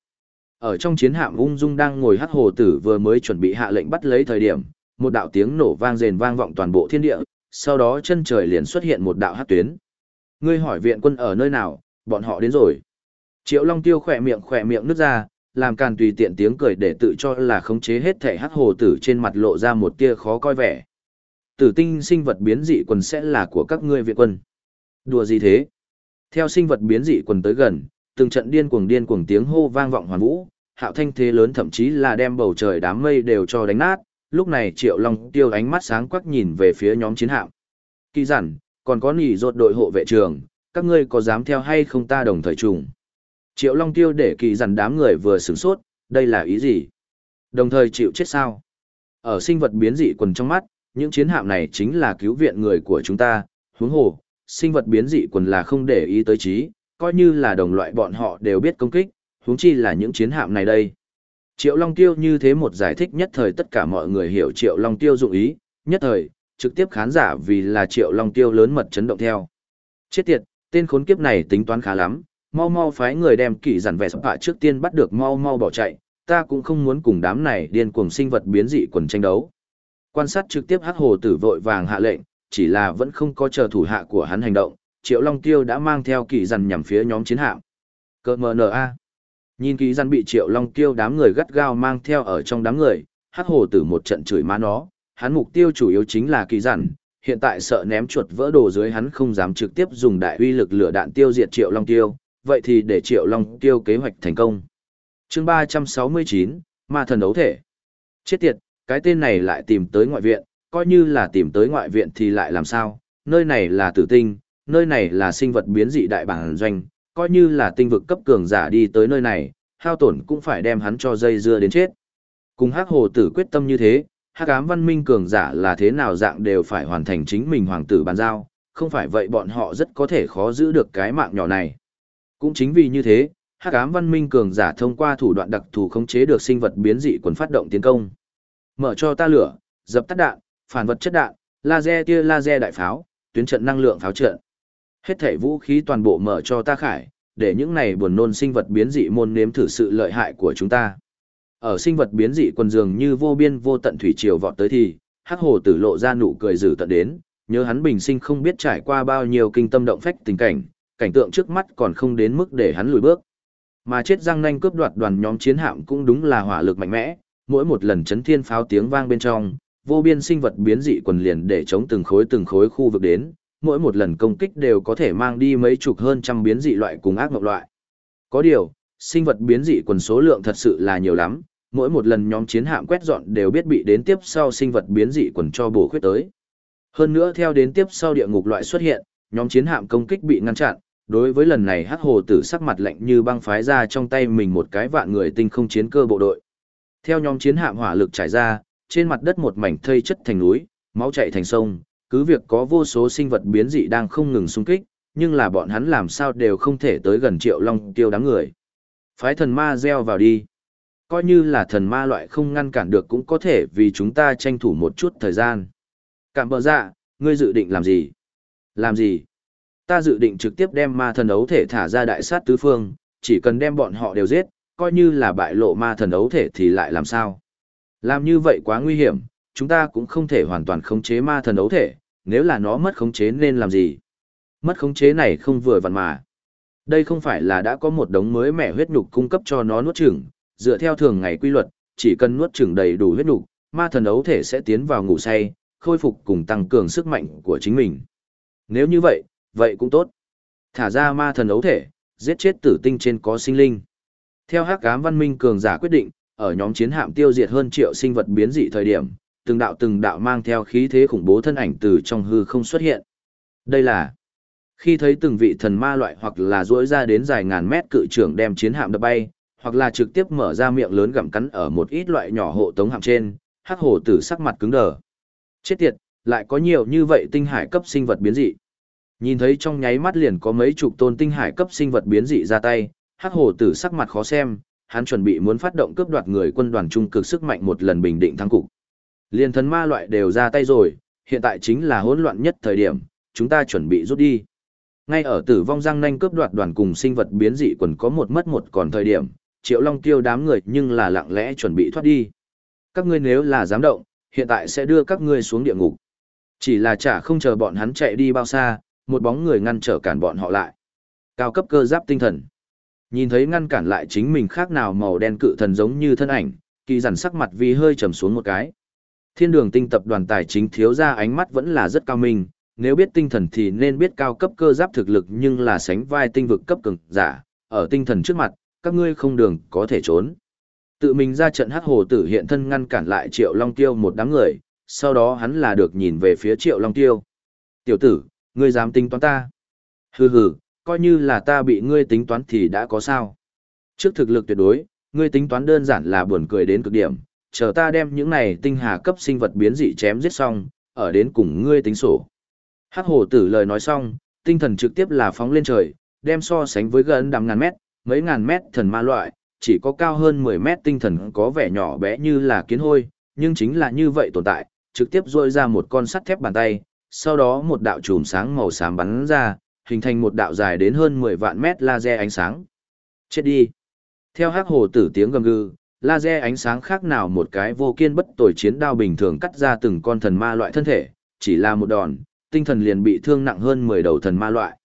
S1: Ở trong chiến hạm ung dung đang ngồi hắc hồ tử vừa mới chuẩn bị hạ lệnh bắt lấy thời điểm, một đạo tiếng nổ vang rền vang vọng toàn bộ thiên địa, sau đó chân trời liền xuất hiện một đạo hắc tuyến. Ngươi hỏi viện quân ở nơi nào, bọn họ đến rồi. Triệu Long Tiêu khỏe miệng khỏe miệng nứt ra, làm càn tùy tiện tiếng cười để tự cho là khống chế hết thể hắc hồ tử trên mặt lộ ra một tia khó coi vẻ. Tử tinh sinh vật biến dị quần sẽ là của các ngươi viện quân. Đùa gì thế? Theo sinh vật biến dị quần tới gần, từng trận điên cuồng điên cuồng tiếng hô vang vọng hoàn vũ, hạo thanh thế lớn thậm chí là đem bầu trời đám mây đều cho đánh nát. Lúc này Triệu Long Tiêu ánh mắt sáng quắc nhìn về phía nhóm chiến hạm. Kỳ giản, còn có nỉ rột đội hộ vệ trường, các ngươi có dám theo hay không ta đồng thời trùng. Triệu Long Tiêu để kỳ dằn đám người vừa sửng sốt, đây là ý gì? Đồng thời chịu chết sao? Ở sinh vật biến dị quần trong mắt, những chiến hạm này chính là cứu viện người của chúng ta, huống hồ, sinh vật biến dị quần là không để ý tới trí, coi như là đồng loại bọn họ đều biết công kích, huống chi là những chiến hạm này đây. Triệu Long Tiêu như thế một giải thích nhất thời tất cả mọi người hiểu Triệu Long Tiêu dụng ý, nhất thời, trực tiếp khán giả vì là Triệu Long Tiêu lớn mật chấn động theo. Chết tiệt, tên khốn kiếp này tính toán khá lắm, mau mau phái người đem kỷ giản vẻ sắp hạ trước tiên bắt được mau mau bỏ chạy, ta cũng không muốn cùng đám này điên cuồng sinh vật biến dị quần tranh đấu. Quan sát trực tiếp hắc hồ tử vội vàng hạ lệnh, chỉ là vẫn không có chờ thủ hạ của hắn hành động, Triệu Long Tiêu đã mang theo kỷ giản nhằm phía nhóm chiến hạm. Cơ mờ nờ a. Nhìn kỳ dằn bị Triệu Long Tiêu đám người gắt gao mang theo ở trong đám người, hắc hồ tử một trận chửi má nó, hắn mục tiêu chủ yếu chính là kỳ giản, hiện tại sợ ném chuột vỡ đồ dưới hắn không dám trực tiếp dùng đại uy lực lửa đạn tiêu diệt Triệu Long Tiêu, vậy thì để Triệu Long Tiêu kế hoạch thành công. Chương 369, Ma thần đấu thể. Chết tiệt, cái tên này lại tìm tới ngoại viện, coi như là tìm tới ngoại viện thì lại làm sao, nơi này là tử tinh, nơi này là sinh vật biến dị đại bản doanh, coi như là tinh vực cấp cường giả đi tới nơi này, hao tổn cũng phải đem hắn cho dây dưa đến chết. Cùng hắc hồ tử quyết tâm như thế, hắc ám văn minh cường giả là thế nào dạng đều phải hoàn thành chính mình hoàng tử bàn giao, không phải vậy bọn họ rất có thể khó giữ được cái mạng nhỏ này. Cũng chính vì như thế, hắc ám văn minh cường giả thông qua thủ đoạn đặc thù khống chế được sinh vật biến dị quần phát động tiến công. Mở cho ta lửa, dập tắt đạn, phản vật chất đạn, laser tia laser đại pháo, tuyến trận năng lượng pháo trận. Hết thể vũ khí toàn bộ mở cho ta khải, để những này buồn nôn sinh vật biến dị môn nếm thử sự lợi hại của chúng ta. Ở sinh vật biến dị quần dường như vô biên vô tận thủy triều vọt tới thì, hắc hồ tử lộ ra nụ cười dữ tận đến, nhớ hắn bình sinh không biết trải qua bao nhiêu kinh tâm động phách tình cảnh, cảnh tượng trước mắt còn không đến mức để hắn lùi bước. Mà chết răng nanh cướp đoạt đoàn nhóm chiến hạm cũng đúng là hỏa lực mạnh mẽ, mỗi một lần chấn thiên pháo tiếng vang bên trong, vô biên sinh vật biến dị quần liền để chống từng khối từng khối khu vực đến, mỗi một lần công kích đều có thể mang đi mấy chục hơn trăm biến dị loại cùng ác mộng loại. Có điều, sinh vật biến dị quần số lượng thật sự là nhiều lắm, mỗi một lần nhóm chiến hạm quét dọn đều biết bị đến tiếp sau sinh vật biến dị quần cho bổ khuyết tới. Hơn nữa theo đến tiếp sau địa ngục loại xuất hiện, nhóm chiến hạm công kích bị ngăn chặn, đối với lần này hắc hồ tử sắc mặt lạnh như băng phái ra trong tay mình một cái vạn người tinh không chiến cơ bộ đội. Theo nhóm chiến hạm hỏa lực trải ra, trên mặt đất một mảnh thây chất thành núi, máu chảy thành sông, cứ việc có vô số sinh vật biến dị đang không ngừng xung kích, nhưng là bọn hắn làm sao đều không thể tới gần triệu long tiêu đám người. Phái thần ma gieo vào đi. Coi như là thần ma loại không ngăn cản được cũng có thể vì chúng ta tranh thủ một chút thời gian. Cảm bờ dạ, ngươi dự định làm gì? Làm gì? Ta dự định trực tiếp đem ma thần ấu thể thả ra đại sát tứ phương, chỉ cần đem bọn họ đều giết, coi như là bại lộ ma thần ấu thể thì lại làm sao? Làm như vậy quá nguy hiểm, chúng ta cũng không thể hoàn toàn khống chế ma thần ấu thể, nếu là nó mất khống chế nên làm gì? Mất khống chế này không vừa vặn mà. Đây không phải là đã có một đống mới mẻ huyết nhục cung cấp cho nó nuốt chửng, dựa theo thường ngày quy luật, chỉ cần nuốt chửng đầy đủ huyết nhục, ma thần ấu thể sẽ tiến vào ngủ say, khôi phục cùng tăng cường sức mạnh của chính mình. Nếu như vậy, vậy cũng tốt. Thả ra ma thần ấu thể, giết chết tử tinh trên có sinh linh. Theo hắc ám văn minh cường giả quyết định, ở nhóm chiến hạm tiêu diệt hơn triệu sinh vật biến dị thời điểm, từng đạo từng đạo mang theo khí thế khủng bố thân ảnh từ trong hư không xuất hiện. Đây là khi thấy từng vị thần ma loại hoặc là duỗi ra đến dài ngàn mét cự trưởng đem chiến hạm đập bay, hoặc là trực tiếp mở ra miệng lớn gặm cắn ở một ít loại nhỏ hộ tống hạm trên, hắc hổ tử sắc mặt cứng đờ. Chết tiệt, lại có nhiều như vậy tinh hải cấp sinh vật biến dị. Nhìn thấy trong nháy mắt liền có mấy chục tôn tinh hải cấp sinh vật biến dị ra tay, hắc hổ tử sắc mặt khó xem, hắn chuẩn bị muốn phát động cướp đoạt người quân đoàn trung cực sức mạnh một lần bình định thắng cục. Liên thần ma loại đều ra tay rồi, hiện tại chính là hỗn loạn nhất thời điểm, chúng ta chuẩn bị rút đi. Ngay ở tử vong răng nanh cướp đoạt đoàn cùng sinh vật biến dị quần có một mất một còn thời điểm, triệu long tiêu đám người nhưng là lặng lẽ chuẩn bị thoát đi. Các ngươi nếu là dám động, hiện tại sẽ đưa các ngươi xuống địa ngục. Chỉ là chả không chờ bọn hắn chạy đi bao xa, một bóng người ngăn trở cản bọn họ lại. Cao cấp cơ giáp tinh thần. Nhìn thấy ngăn cản lại chính mình khác nào màu đen cự thần giống như thân ảnh, kỳ dằn sắc mặt vì hơi trầm xuống một cái. Thiên đường tinh tập đoàn tài chính thiếu ra ánh mắt vẫn là rất cao minh, nếu biết tinh thần thì nên biết cao cấp cơ giáp thực lực nhưng là sánh vai tinh vực cấp cường giả, ở tinh thần trước mặt, các ngươi không đường có thể trốn. Tự mình ra trận hắc hồ tử hiện thân ngăn cản lại Triệu Long Tiêu một đám người, sau đó hắn là được nhìn về phía Triệu Long Tiêu. Tiểu tử, ngươi dám tính toán ta? Hừ hừ, coi như là ta bị ngươi tính toán thì đã có sao. Trước thực lực tuyệt đối, ngươi tính toán đơn giản là buồn cười đến cực điểm, chờ ta đem những này tinh hà cấp sinh vật biến dị chém giết xong, ở đến cùng ngươi tính sổ. Hắc hồ tử lời nói xong, tinh thần trực tiếp là phóng lên trời, đem so sánh với gần đằng ngàn mét, mấy ngàn mét thần ma loại, chỉ có cao hơn 10 mét tinh thần có vẻ nhỏ bé như là kiến hôi, nhưng chính là như vậy tồn tại, trực tiếp rôi ra một con sắt thép bàn tay, sau đó một đạo chùm sáng màu xám bắn ra, hình thành một đạo dài đến hơn 10 vạn mét laser ánh sáng. Chết đi! Theo hắc hồ tử tiếng gầm gừ, laser ánh sáng khác nào một cái vô kiên bất tồi chiến đao bình thường cắt ra từng con thần ma loại thân thể, chỉ là một đòn, tinh thần liền bị thương nặng hơn 10 đầu thần ma loại.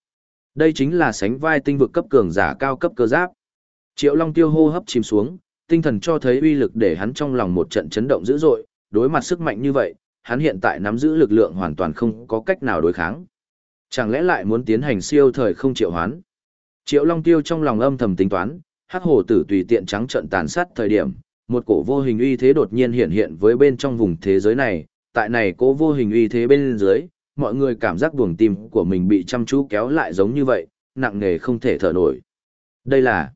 S1: Đây chính là sánh vai tinh vực cấp cường giả cao cấp cơ giáp. Triệu Long tiêu hô hấp chìm xuống, tinh thần cho thấy uy lực để hắn trong lòng một trận chấn động dữ dội, đối mặt sức mạnh như vậy, hắn hiện tại nắm giữ lực lượng hoàn toàn không có cách nào đối kháng. Chẳng lẽ lại muốn tiến hành siêu thời không triệu hoán? Triệu Long Tiêu trong lòng âm thầm tính toán, hắc hồ tử tùy tiện trắng trận tàn sát thời điểm, một cổ vô hình uy thế đột nhiên hiện hiện với bên trong vùng thế giới này, tại này cố vô hình uy thế bên dưới, mọi người cảm giác buồng tim của mình bị chăm chú kéo lại giống như vậy, nặng nề không thể thở nổi. Đây là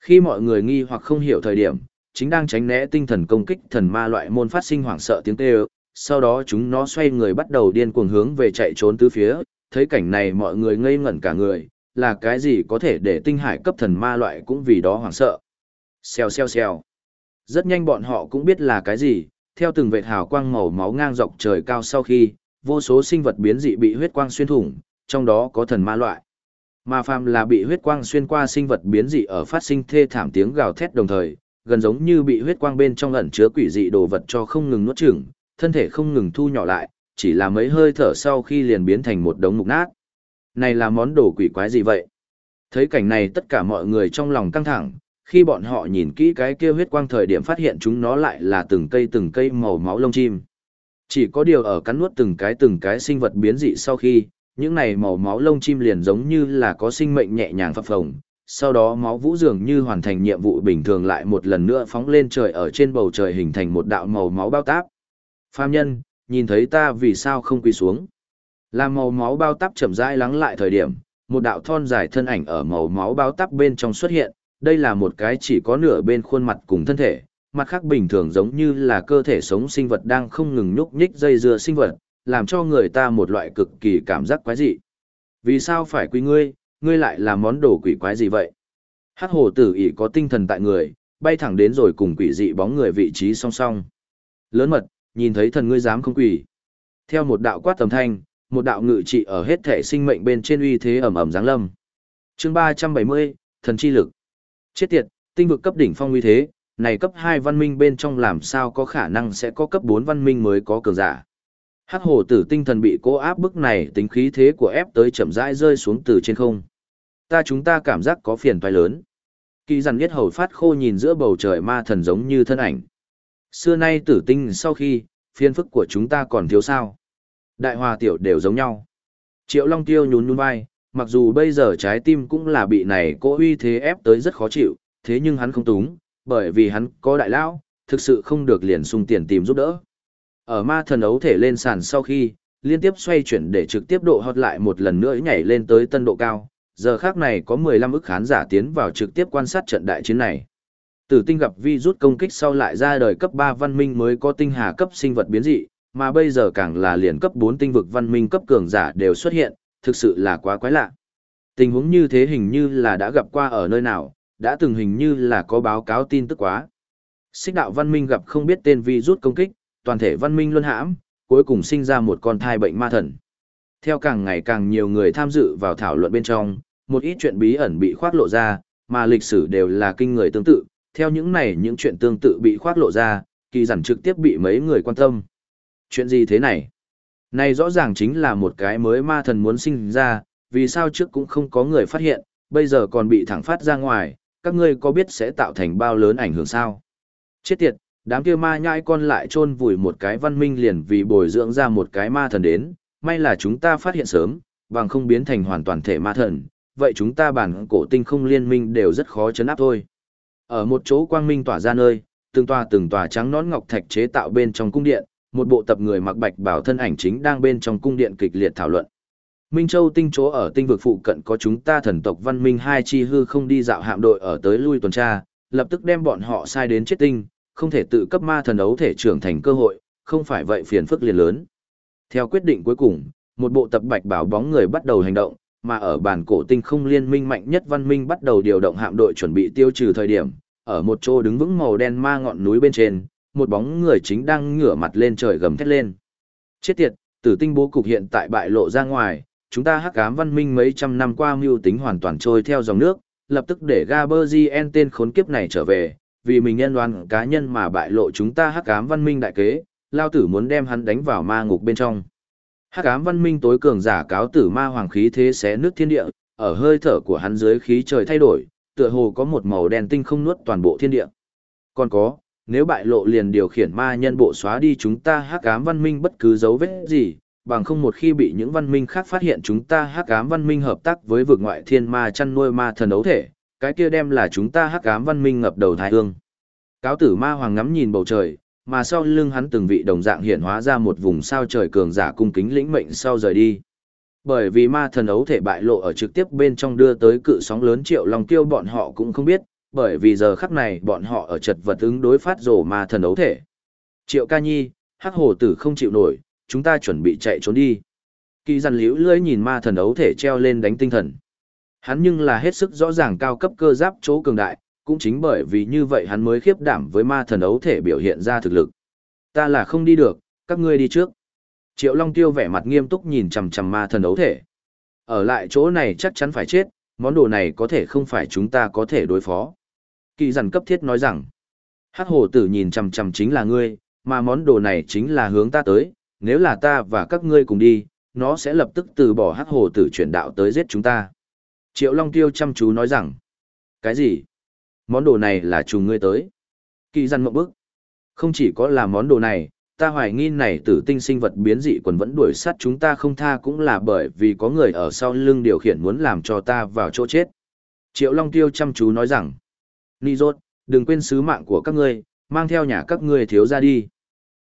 S1: khi mọi người nghi hoặc không hiểu thời điểm, chính đang tránh né tinh thần công kích thần ma loại môn phát sinh hoảng sợ tiếng kêu, sau đó chúng nó xoay người bắt đầu điên cuồng hướng về chạy trốn tứ phía, thấy cảnh này mọi người ngây ngẩn cả người, là cái gì có thể để tinh hải cấp thần ma loại cũng vì đó hoảng sợ. Xèo xèo xèo. Rất nhanh bọn họ cũng biết là cái gì, theo từng vệt hào quang màu máu ngang dọc trời cao sau khi, vô số sinh vật biến dị bị huyết quang xuyên thủng, trong đó có thần ma loại. Mà phàm là bị huyết quang xuyên qua sinh vật biến dị ở phát sinh thê thảm tiếng gào thét đồng thời, gần giống như bị huyết quang bên trong ẩn chứa quỷ dị đồ vật cho không ngừng nuốt chửng, thân thể không ngừng thu nhỏ lại, chỉ là mấy hơi thở sau khi liền biến thành một đống mục nát. Này là món đồ quỷ quái gì vậy? Thấy cảnh này tất cả mọi người trong lòng căng thẳng, khi bọn họ nhìn kỹ cái kia huyết quang thời điểm phát hiện chúng nó lại là từng cây từng cây màu máu lông chim. Chỉ có điều ở cắn nuốt từng cái từng cái sinh vật biến dị sau khi, những này màu máu lông chim liền giống như là có sinh mệnh nhẹ nhàng phập phồng, sau đó máu vũ dường như hoàn thành nhiệm vụ bình thường lại một lần nữa phóng lên trời ở trên bầu trời hình thành một đạo màu máu bao táp. Phàm nhân, nhìn thấy ta vì sao không quỳ xuống. Làm màu máu bao tắp chậm rãi lắng lại thời điểm, một đạo thon dài thân ảnh ở màu máu bao tắp bên trong xuất hiện, đây là một cái chỉ có nửa bên khuôn mặt cùng thân thể, mặt khác bình thường giống như là cơ thể sống sinh vật đang không ngừng nhúc nhích dây dưa sinh vật, làm cho người ta một loại cực kỳ cảm giác quái dị. Vì sao phải quý ngươi, ngươi lại là món đồ quỷ quái gì vậy? Hắc hồ tử ý có tinh thần tại người, bay thẳng đến rồi cùng quỷ dị bóng người vị trí song song. Lớn mật, nhìn thấy thần ngươi dám không quỷ. Theo một đạo quát tầm thanh, một đạo ngự trị ở hết thể sinh mệnh bên trên uy thế ẩm ẩm giáng lâm. Chương 370, thần chi lực. Chết tiệt, tinh vực cấp đỉnh phong uy thế, này cấp 2 văn minh bên trong làm sao có khả năng sẽ có cấp 4 văn minh mới có cường giả. Hắc hồ tử tinh thần bị cố áp bức này tính khí thế của ép tới chậm rãi rơi xuống từ trên không. Ta chúng ta cảm giác có phiền toái lớn. Kỳ dằn biết hầu phát khô nhìn giữa bầu trời ma thần giống như thân ảnh. Xưa nay tử tinh sau khi, phiền phức của chúng ta còn thiếu sao. Đại hòa tiểu đều giống nhau. Triệu Long Tiêu nhún nhún vai, mặc dù bây giờ trái tim cũng là bị này cố uy thế ép tới rất khó chịu, thế nhưng hắn không túng, bởi vì hắn có đại lão, thực sự không được liền sung tiền tìm giúp đỡ. Ở ma thần ấu thể lên sàn sau khi, liên tiếp xoay chuyển để trực tiếp độ hot lại một lần nữa nhảy lên tới tân độ cao, giờ khác này có 15 ức khán giả tiến vào trực tiếp quan sát trận đại chiến này. Tử tinh gặp vi rút công kích sau lại ra đời cấp 3 văn minh mới có tinh hà cấp sinh vật biến dị, mà bây giờ càng là liền cấp 4 tinh vực văn minh cấp cường giả đều xuất hiện, thực sự là quá quái lạ. Tình huống như thế hình như là đã gặp qua ở nơi nào, đã từng hình như là có báo cáo tin tức quá. Xích đạo văn minh gặp không biết tên vi rút công kích, toàn thể văn minh luân hãm, cuối cùng sinh ra một con thai bệnh ma thần. Theo càng ngày càng nhiều người tham dự vào thảo luận bên trong, một ít chuyện bí ẩn bị khoác lộ ra, mà lịch sử đều là kinh người tương tự, theo những này những chuyện tương tự bị khoác lộ ra, kỳ giản trực tiếp bị mấy người quan tâm. Chuyện gì thế này? Này rõ ràng chính là một cái mới ma thần muốn sinh ra, vì sao trước cũng không có người phát hiện, bây giờ còn bị thẳng phát ra ngoài, các ngươi có biết sẽ tạo thành bao lớn ảnh hưởng sao? Chết tiệt, đám kia ma nhai con lại chôn vùi một cái văn minh liền vì bồi dưỡng ra một cái ma thần đến, may là chúng ta phát hiện sớm, bằng không biến thành hoàn toàn thể ma thần, vậy chúng ta bản cổ tinh không liên minh đều rất khó chấn áp thôi. Ở một chỗ quang minh tỏa ra nơi, từng tòa từng tòa trắng nón ngọc thạch chế tạo bên trong cung điện, một bộ tập người mặc bạch bảo thân ảnh chính đang bên trong cung điện kịch liệt thảo luận. Minh Châu tinh chỗ ở tinh vực phụ cận có chúng ta thần tộc văn minh hai chi hư không đi dạo hạm đội ở tới lui tuần tra, lập tức đem bọn họ sai đến chết tinh, không thể tự cấp ma thần ấu thể trưởng thành cơ hội, không phải vậy phiền phức liền lớn. Theo quyết định cuối cùng, một bộ tập bạch bảo bóng người bắt đầu hành động, mà ở bản cổ tinh không liên minh mạnh nhất văn minh bắt đầu điều động hạm đội chuẩn bị tiêu trừ thời điểm, ở một chỗ đứng vững màu đen ma ngọn núi bên trên, một bóng người chính đang ngửa mặt lên trời gầm thét lên. Chết tiệt, tử tinh bố cục hiện tại bại lộ ra ngoài, chúng ta hắc ám văn minh mấy trăm năm qua mưu tính hoàn toàn trôi theo dòng nước, lập tức để Gaberzien tên khốn kiếp này trở về, vì mình nhân đoán cá nhân mà bại lộ chúng ta hắc ám văn minh đại kế, lao tử muốn đem hắn đánh vào ma ngục bên trong. Hắc ám văn minh tối cường giả cáo tử ma hoàng khí thế xé nước thiên địa, ở hơi thở của hắn dưới khí trời thay đổi, tựa hồ có một màu đen tinh không nuốt toàn bộ thiên địa. Còn có, nếu bại lộ liền điều khiển ma nhân bộ xóa đi chúng ta hắc ám văn minh bất cứ dấu vết gì, bằng không một khi bị những văn minh khác phát hiện chúng ta hắc ám văn minh hợp tác với vực ngoại thiên ma chăn nuôi ma thần ấu thể, cái kia đem là chúng ta hắc ám văn minh ngập đầu thái hương. Cáo tử ma hoàng ngắm nhìn bầu trời, mà sau lưng hắn từng vị đồng dạng hiện hóa ra một vùng sao trời cường giả cung kính lĩnh mệnh sau rời đi. Bởi vì ma thần ấu thể bại lộ ở trực tiếp bên trong đưa tới cự sóng lớn triệu lòng tiêu bọn họ cũng không biết, bởi vì giờ khắc này bọn họ ở chật vật ứng đối phát rổ ma thần ấu thể. Triệu ca nhi, hắc hồ tử không chịu nổi, chúng ta chuẩn bị chạy trốn đi. Kỳ dằn liễu lưỡi nhìn ma thần ấu thể treo lên đánh tinh thần. Hắn nhưng là hết sức rõ ràng cao cấp cơ giáp chỗ cường đại, cũng chính bởi vì như vậy hắn mới khiếp đảm với ma thần ấu thể biểu hiện ra thực lực. Ta là không đi được, các ngươi đi trước. Triệu Long Tiêu vẻ mặt nghiêm túc nhìn chằm chằm ma thần ấu thể. Ở lại chỗ này chắc chắn phải chết, món đồ này có thể không phải chúng ta có thể đối phó. Kỳ dằn cấp thiết nói rằng, hắc hồ tử nhìn chằm chằm chính là ngươi, mà món đồ này chính là hướng ta tới, nếu là ta và các ngươi cùng đi, nó sẽ lập tức từ bỏ hắc hồ tử chuyển đạo tới giết chúng ta. Triệu Long Tiêu chăm chú nói rằng, cái gì? Món đồ này là trùng ngươi tới. Kỳ dằn mộng bức. Không chỉ có là món đồ này, ta hoài nghi này tử tinh sinh vật biến dị quần vẫn đuổi sát chúng ta không tha cũng là bởi vì có người ở sau lưng điều khiển muốn làm cho ta vào chỗ chết. Triệu Long Tiêu chăm chú nói rằng, Ni rốt, đừng quên sứ mạng của các ngươi, mang theo nhà các ngươi thiếu ra đi.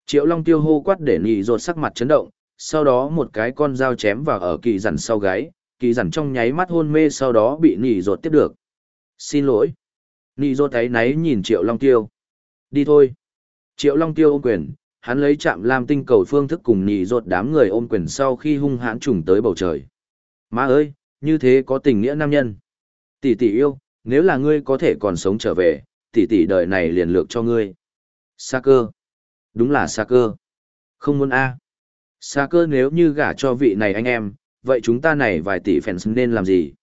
S1: Triệu Long Tiêu hô quát để nì rốt sắc mặt chấn động, sau đó một cái con dao chém vào ở kỳ rằn sau gáy, kỳ rằn trong nháy mắt hôn mê sau đó bị nì rốt tiếp được. Xin lỗi. Nì rốt thấy náy nhìn Triệu Long Tiêu. Đi thôi. Triệu Long Tiêu ôm quyền, hắn lấy chạm lam tinh cầu phương thức cùng nhị rốt đám người ôm quyền sau khi hung hãn trùng tới bầu trời. Má ơi, như thế có tình nghĩa nam nhân. Tỷ tỷ yêu, nếu là ngươi có thể còn sống trở về, tỷ tỷ đời này liền lược cho ngươi. Sa cơ. Đúng là sa cơ. Không muốn A. Sa cơ nếu như gả cho vị này anh em, vậy chúng ta này vài tỷ fans nên làm gì?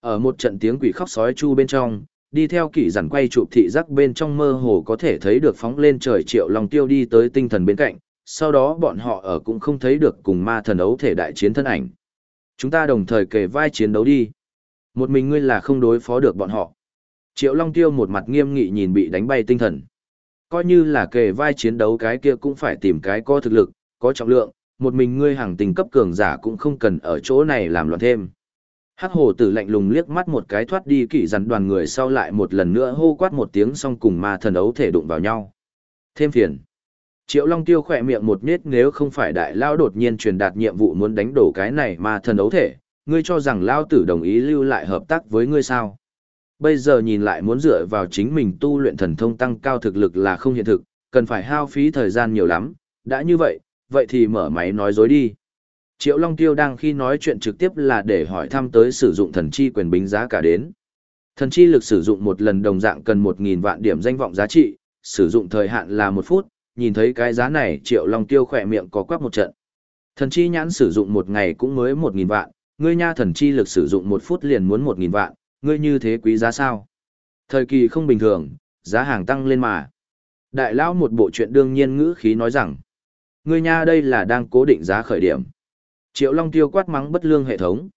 S1: Ở một trận tiếng quỷ khóc sói chu bên trong, đi theo kỷ giản quay chụp thị giác bên trong mơ hồ có thể thấy được phóng lên trời triệu lòng tiêu đi tới tinh thần bên cạnh, sau đó bọn họ ở cũng không thấy được cùng ma thần ấu thể đại chiến thân ảnh. Chúng ta đồng thời kề vai chiến đấu đi. Một mình ngươi là không đối phó được bọn họ. Triệu Long Tiêu một mặt nghiêm nghị nhìn bị đánh bay tinh thần. Coi như là kề vai chiến đấu cái kia cũng phải tìm cái có thực lực, có trọng lượng, một mình ngươi hàng tình cấp cường giả cũng không cần ở chỗ này làm loạn thêm. Hắc hồ tử lạnh lùng liếc mắt một cái thoát đi kỷ rắn đoàn người sau lại một lần nữa hô quát một tiếng xong cùng ma thần ấu thể đụng vào nhau. Thêm phiền. Triệu Long Tiêu khỏe miệng một nết nếu không phải đại lao đột nhiên truyền đạt nhiệm vụ muốn đánh đổ cái này ma thần ấu thể, ngươi cho rằng lao tử đồng ý lưu lại hợp tác với ngươi sao? Bây giờ nhìn lại muốn dựa vào chính mình tu luyện thần thông tăng cao thực lực là không hiện thực, cần phải hao phí thời gian nhiều lắm, đã như vậy, vậy thì mở máy nói dối đi. Triệu Long Tiêu đang khi nói chuyện trực tiếp là để hỏi thăm tới sử dụng thần chi quyền bính giá cả đến. Thần chi lực sử dụng một lần đồng dạng cần 1.000 vạn điểm danh vọng giá trị, sử dụng thời hạn là một phút, nhìn thấy cái giá này Triệu Long Tiêu khỏe miệng có quắc một trận. Thần chi nhãn sử dụng một ngày cũng mới 1.000 vạn, ngươi nha thần chi lực sử dụng một phút liền muốn 1.000 vạn, ngươi như thế quý giá sao? Thời kỳ không bình thường, giá hàng tăng lên mà. Đại lão một bộ chuyện đương nhiên ngữ khí nói rằng, ngươi nha đây là đang cố định giá khởi điểm. Triệu Long tiêu quát mắng bất lương hệ thống.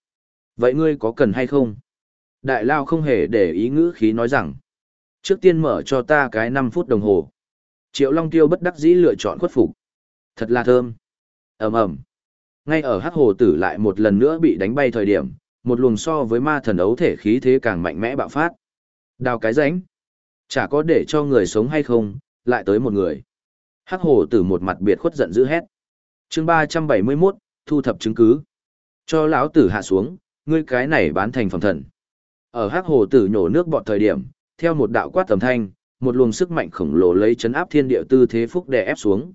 S1: Vậy ngươi có cần hay không? Đại lao không hề để ý ngữ khí nói rằng, trước tiên mở cho ta cái 5 phút đồng hồ. Triệu Long tiêu bất đắc dĩ lựa chọn khuất phục. Thật là thơm. ầm ầm ngay ở hắc hồ tử lại một lần nữa bị đánh bay thời điểm, một luồng so với ma thần ấu thể khí thế càng mạnh mẽ bạo phát. Đào cái ránh. Chả có để cho người sống hay không, lại tới một người. Hắc hồ tử một mặt biệt khuất giận dữ hét. chương ba trăm bảy mươi 371, thu thập chứng cứ. Cho lão tử hạ xuống, ngươi cái này bán thành phẩm thần. Ở hắc hồ tử nhổ nước bọt thời điểm, theo một đạo quát tầm thanh, một luồng sức mạnh khổng lồ lấy chấn áp thiên địa tư thế phúc đè ép xuống.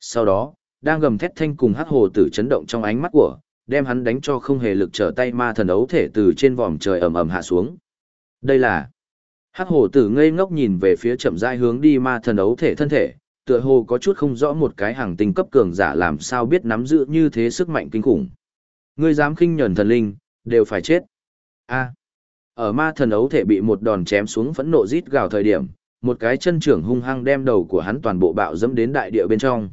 S1: Sau đó, đang gầm thét thanh cùng hắc hồ tử chấn động trong ánh mắt của, đem hắn đánh cho không hề lực trở tay ma thần ấu thể từ trên vòm trời ầm ầm hạ xuống. Đây là Hắc hồ tử ngây ngốc nhìn về phía chậm rãi hướng đi ma thần ấu thể thân thể, tựa hồ có chút không rõ một cái hàng tinh cấp cường giả làm sao biết nắm giữ như thế sức mạnh kinh khủng. Ngươi dám khinh nhẫn thần linh, đều phải chết. A. Ở ma thần ấu thể bị một đòn chém xuống phẫn nộ rít gào thời điểm, một cái chân trưởng hung hăng đem đầu của hắn toàn bộ bạo dẫm đến đại địa bên trong.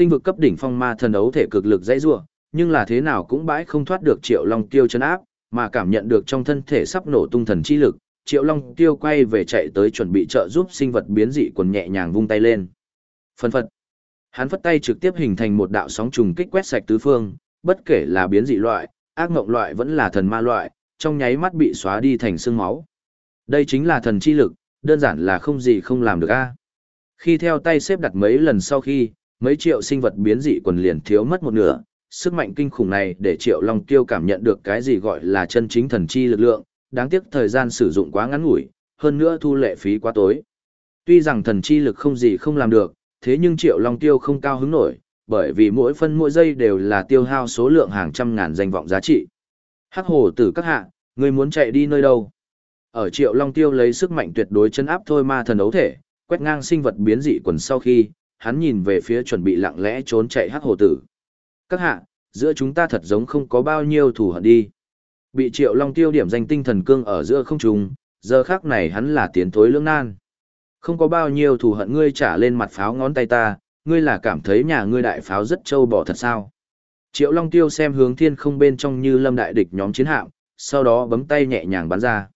S1: Tinh vực cấp đỉnh phong ma thần đấu thể cực lực dãy rủa, nhưng là thế nào cũng bãi không thoát được Triệu Long Tiêu chấn áp, mà cảm nhận được trong thân thể sắp nổ tung thần chi lực, Triệu Long Tiêu quay về chạy tới chuẩn bị trợ giúp sinh vật biến dị quần nhẹ nhàng vung tay lên. Phân phật. Hắn phất tay trực tiếp hình thành một đạo sóng trùng kích quét sạch tứ phương, bất kể là biến dị loại, ác ngộng loại vẫn là thần ma loại, trong nháy mắt bị xóa đi thành xương máu. Đây chính là thần chi lực, đơn giản là không gì không làm được a. Khi theo tay xếp đặt mấy lần sau khi, mấy triệu sinh vật biến dị quần liền thiếu mất một nửa, sức mạnh kinh khủng này để Triệu Long Tiêu cảm nhận được cái gì gọi là chân chính thần chi lực lượng, đáng tiếc thời gian sử dụng quá ngắn ngủi, hơn nữa thu lệ phí quá tối. Tuy rằng thần chi lực không gì không làm được, thế nhưng Triệu Long Tiêu không cao hứng nổi, bởi vì mỗi phân mỗi giây đều là tiêu hao số lượng hàng trăm ngàn danh vọng giá trị. Hắc hồ tử các hạ, người muốn chạy đi nơi đâu? Ở Triệu Long Tiêu lấy sức mạnh tuyệt đối chân áp thôi ma thần ấu thể, quét ngang sinh vật biến dị quần sau khi, hắn nhìn về phía chuẩn bị lặng lẽ trốn chạy hắc hồ tử. Các hạ, giữa chúng ta thật giống không có bao nhiêu thù hận đi. Bị Triệu Long Tiêu điểm danh tinh thần cương ở giữa không trùng, giờ khác này hắn là tiến thối lưỡng nan. Không có bao nhiêu thù hận ngươi trả lên mặt pháo ngón tay ta, ngươi là cảm thấy nhà ngươi đại pháo rất trâu bỏ thật sao. Triệu Long Tiêu xem hướng thiên không bên trong như lâm đại địch nhóm chiến hạm, sau đó bấm tay nhẹ nhàng bắn ra.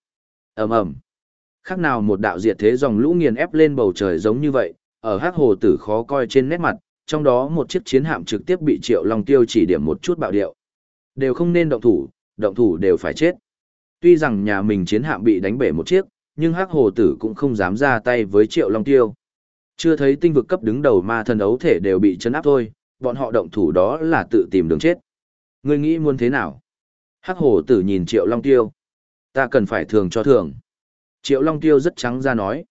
S1: ầm ầm Khác nào một đạo diệt thế dòng lũ nghiền ép lên bầu trời giống như vậy, ở hắc hồ tử khó coi trên nét mặt, trong đó một chiếc chiến hạm trực tiếp bị Triệu Long Tiêu chỉ điểm một chút bạo điệu. Đều không nên động thủ, động thủ đều phải chết. Tuy rằng nhà mình chiến hạm bị đánh bể một chiếc, nhưng hắc hồ tử cũng không dám ra tay với Triệu Long Tiêu. Chưa thấy tinh vực cấp đứng đầu ma thần ấu thể đều bị chấn áp thôi, bọn họ động thủ đó là tự tìm đường chết. Ngươi nghĩ muốn thế nào? Hắc hồ tử nhìn Triệu Long Tiêu. Ta cần phải thường cho thường. Triệu Long Tiêu rất trắng ra nói.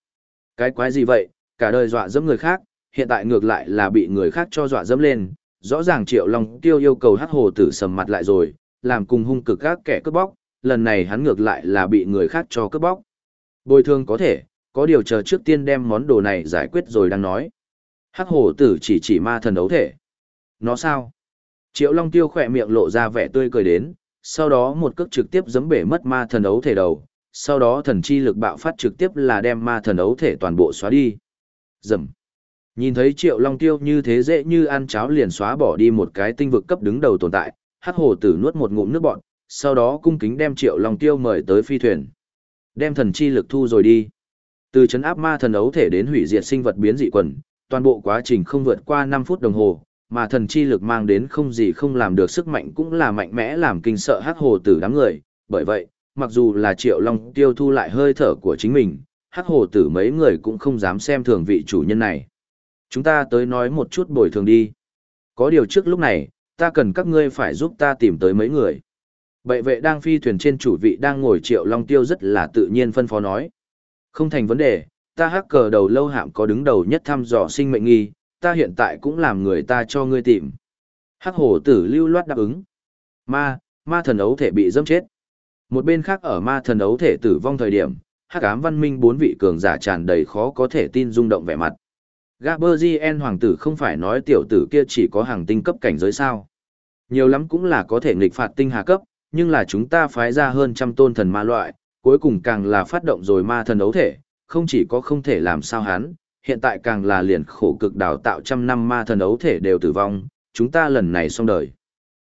S1: Cái quái gì vậy, cả đời dọa dẫm người khác, hiện tại ngược lại là bị người khác cho dọa dẫm lên. Rõ ràng Triệu Long Tiêu yêu cầu Hắc hồ tử sầm mặt lại rồi, làm cùng hung cực các kẻ cướp bóc, lần này hắn ngược lại là bị người khác cho cướp bóc. Bồi thường có thể, có điều chờ trước tiên đem món đồ này giải quyết rồi đang nói. Hắc hồ tử chỉ chỉ ma thần đấu thể. Nó sao? Triệu Long Tiêu khỏe miệng lộ ra vẻ tươi cười đến, sau đó một cước trực tiếp giẫm bể mất ma thần đấu thể đầu, sau đó thần chi lực bạo phát trực tiếp là đem ma thần ấu thể toàn bộ xóa đi. Dầm. Nhìn thấy Triệu Long Tiêu như thế dễ như ăn cháo liền xóa bỏ đi một cái tinh vực cấp đứng đầu tồn tại, hắc hồ tử nuốt một ngụm nước bọt sau đó cung kính đem Triệu Long Tiêu mời tới phi thuyền. Đem thần chi lực thu rồi đi. Từ chấn áp ma thần ấu thể đến hủy diệt sinh vật biến dị quần, toàn bộ quá trình không vượt qua 5 phút đồng hồ, mà thần chi lực mang đến không gì không làm được sức mạnh cũng là mạnh mẽ làm kinh sợ hắc hồ tử đám người, bởi vậy, mặc dù là Triệu Long tiêu thu lại hơi thở của chính mình, hắc hồ tử mấy người cũng không dám xem thường vị chủ nhân này. Chúng ta tới nói một chút bồi thường đi. Có điều trước lúc này, ta cần các ngươi phải giúp ta tìm tới mấy người. Bệ vệ đang phi thuyền trên chủ vị đang ngồi Triệu Long tiêu rất là tự nhiên phân phó nói. Không thành vấn đề, ta hắc cờ đầu lâu hạm có đứng đầu nhất thăm dò sinh mệnh nghi, ta hiện tại cũng làm người ta cho ngươi tìm. Hắc hổ tử lưu loát đáp ứng. Ma, ma thần ấu thể bị dâm chết. Một bên khác ở ma thần ấu thể tử vong thời điểm, hắc ám văn minh bốn vị cường giả tràn đầy khó có thể tin rung động vẻ mặt. Gaberzien hoàng tử không phải nói tiểu tử kia chỉ có hàng tinh cấp cảnh giới sao. Nhiều lắm cũng là có thể nghịch phạt tinh hà cấp, nhưng là chúng ta phái ra hơn trăm tôn thần ma loại, cuối cùng càng là phát động rồi ma thần đấu thể, không chỉ có không thể làm sao hắn, hiện tại càng là liền khổ cực đào tạo trăm năm ma thần đấu thể đều tử vong, chúng ta lần này xong đời.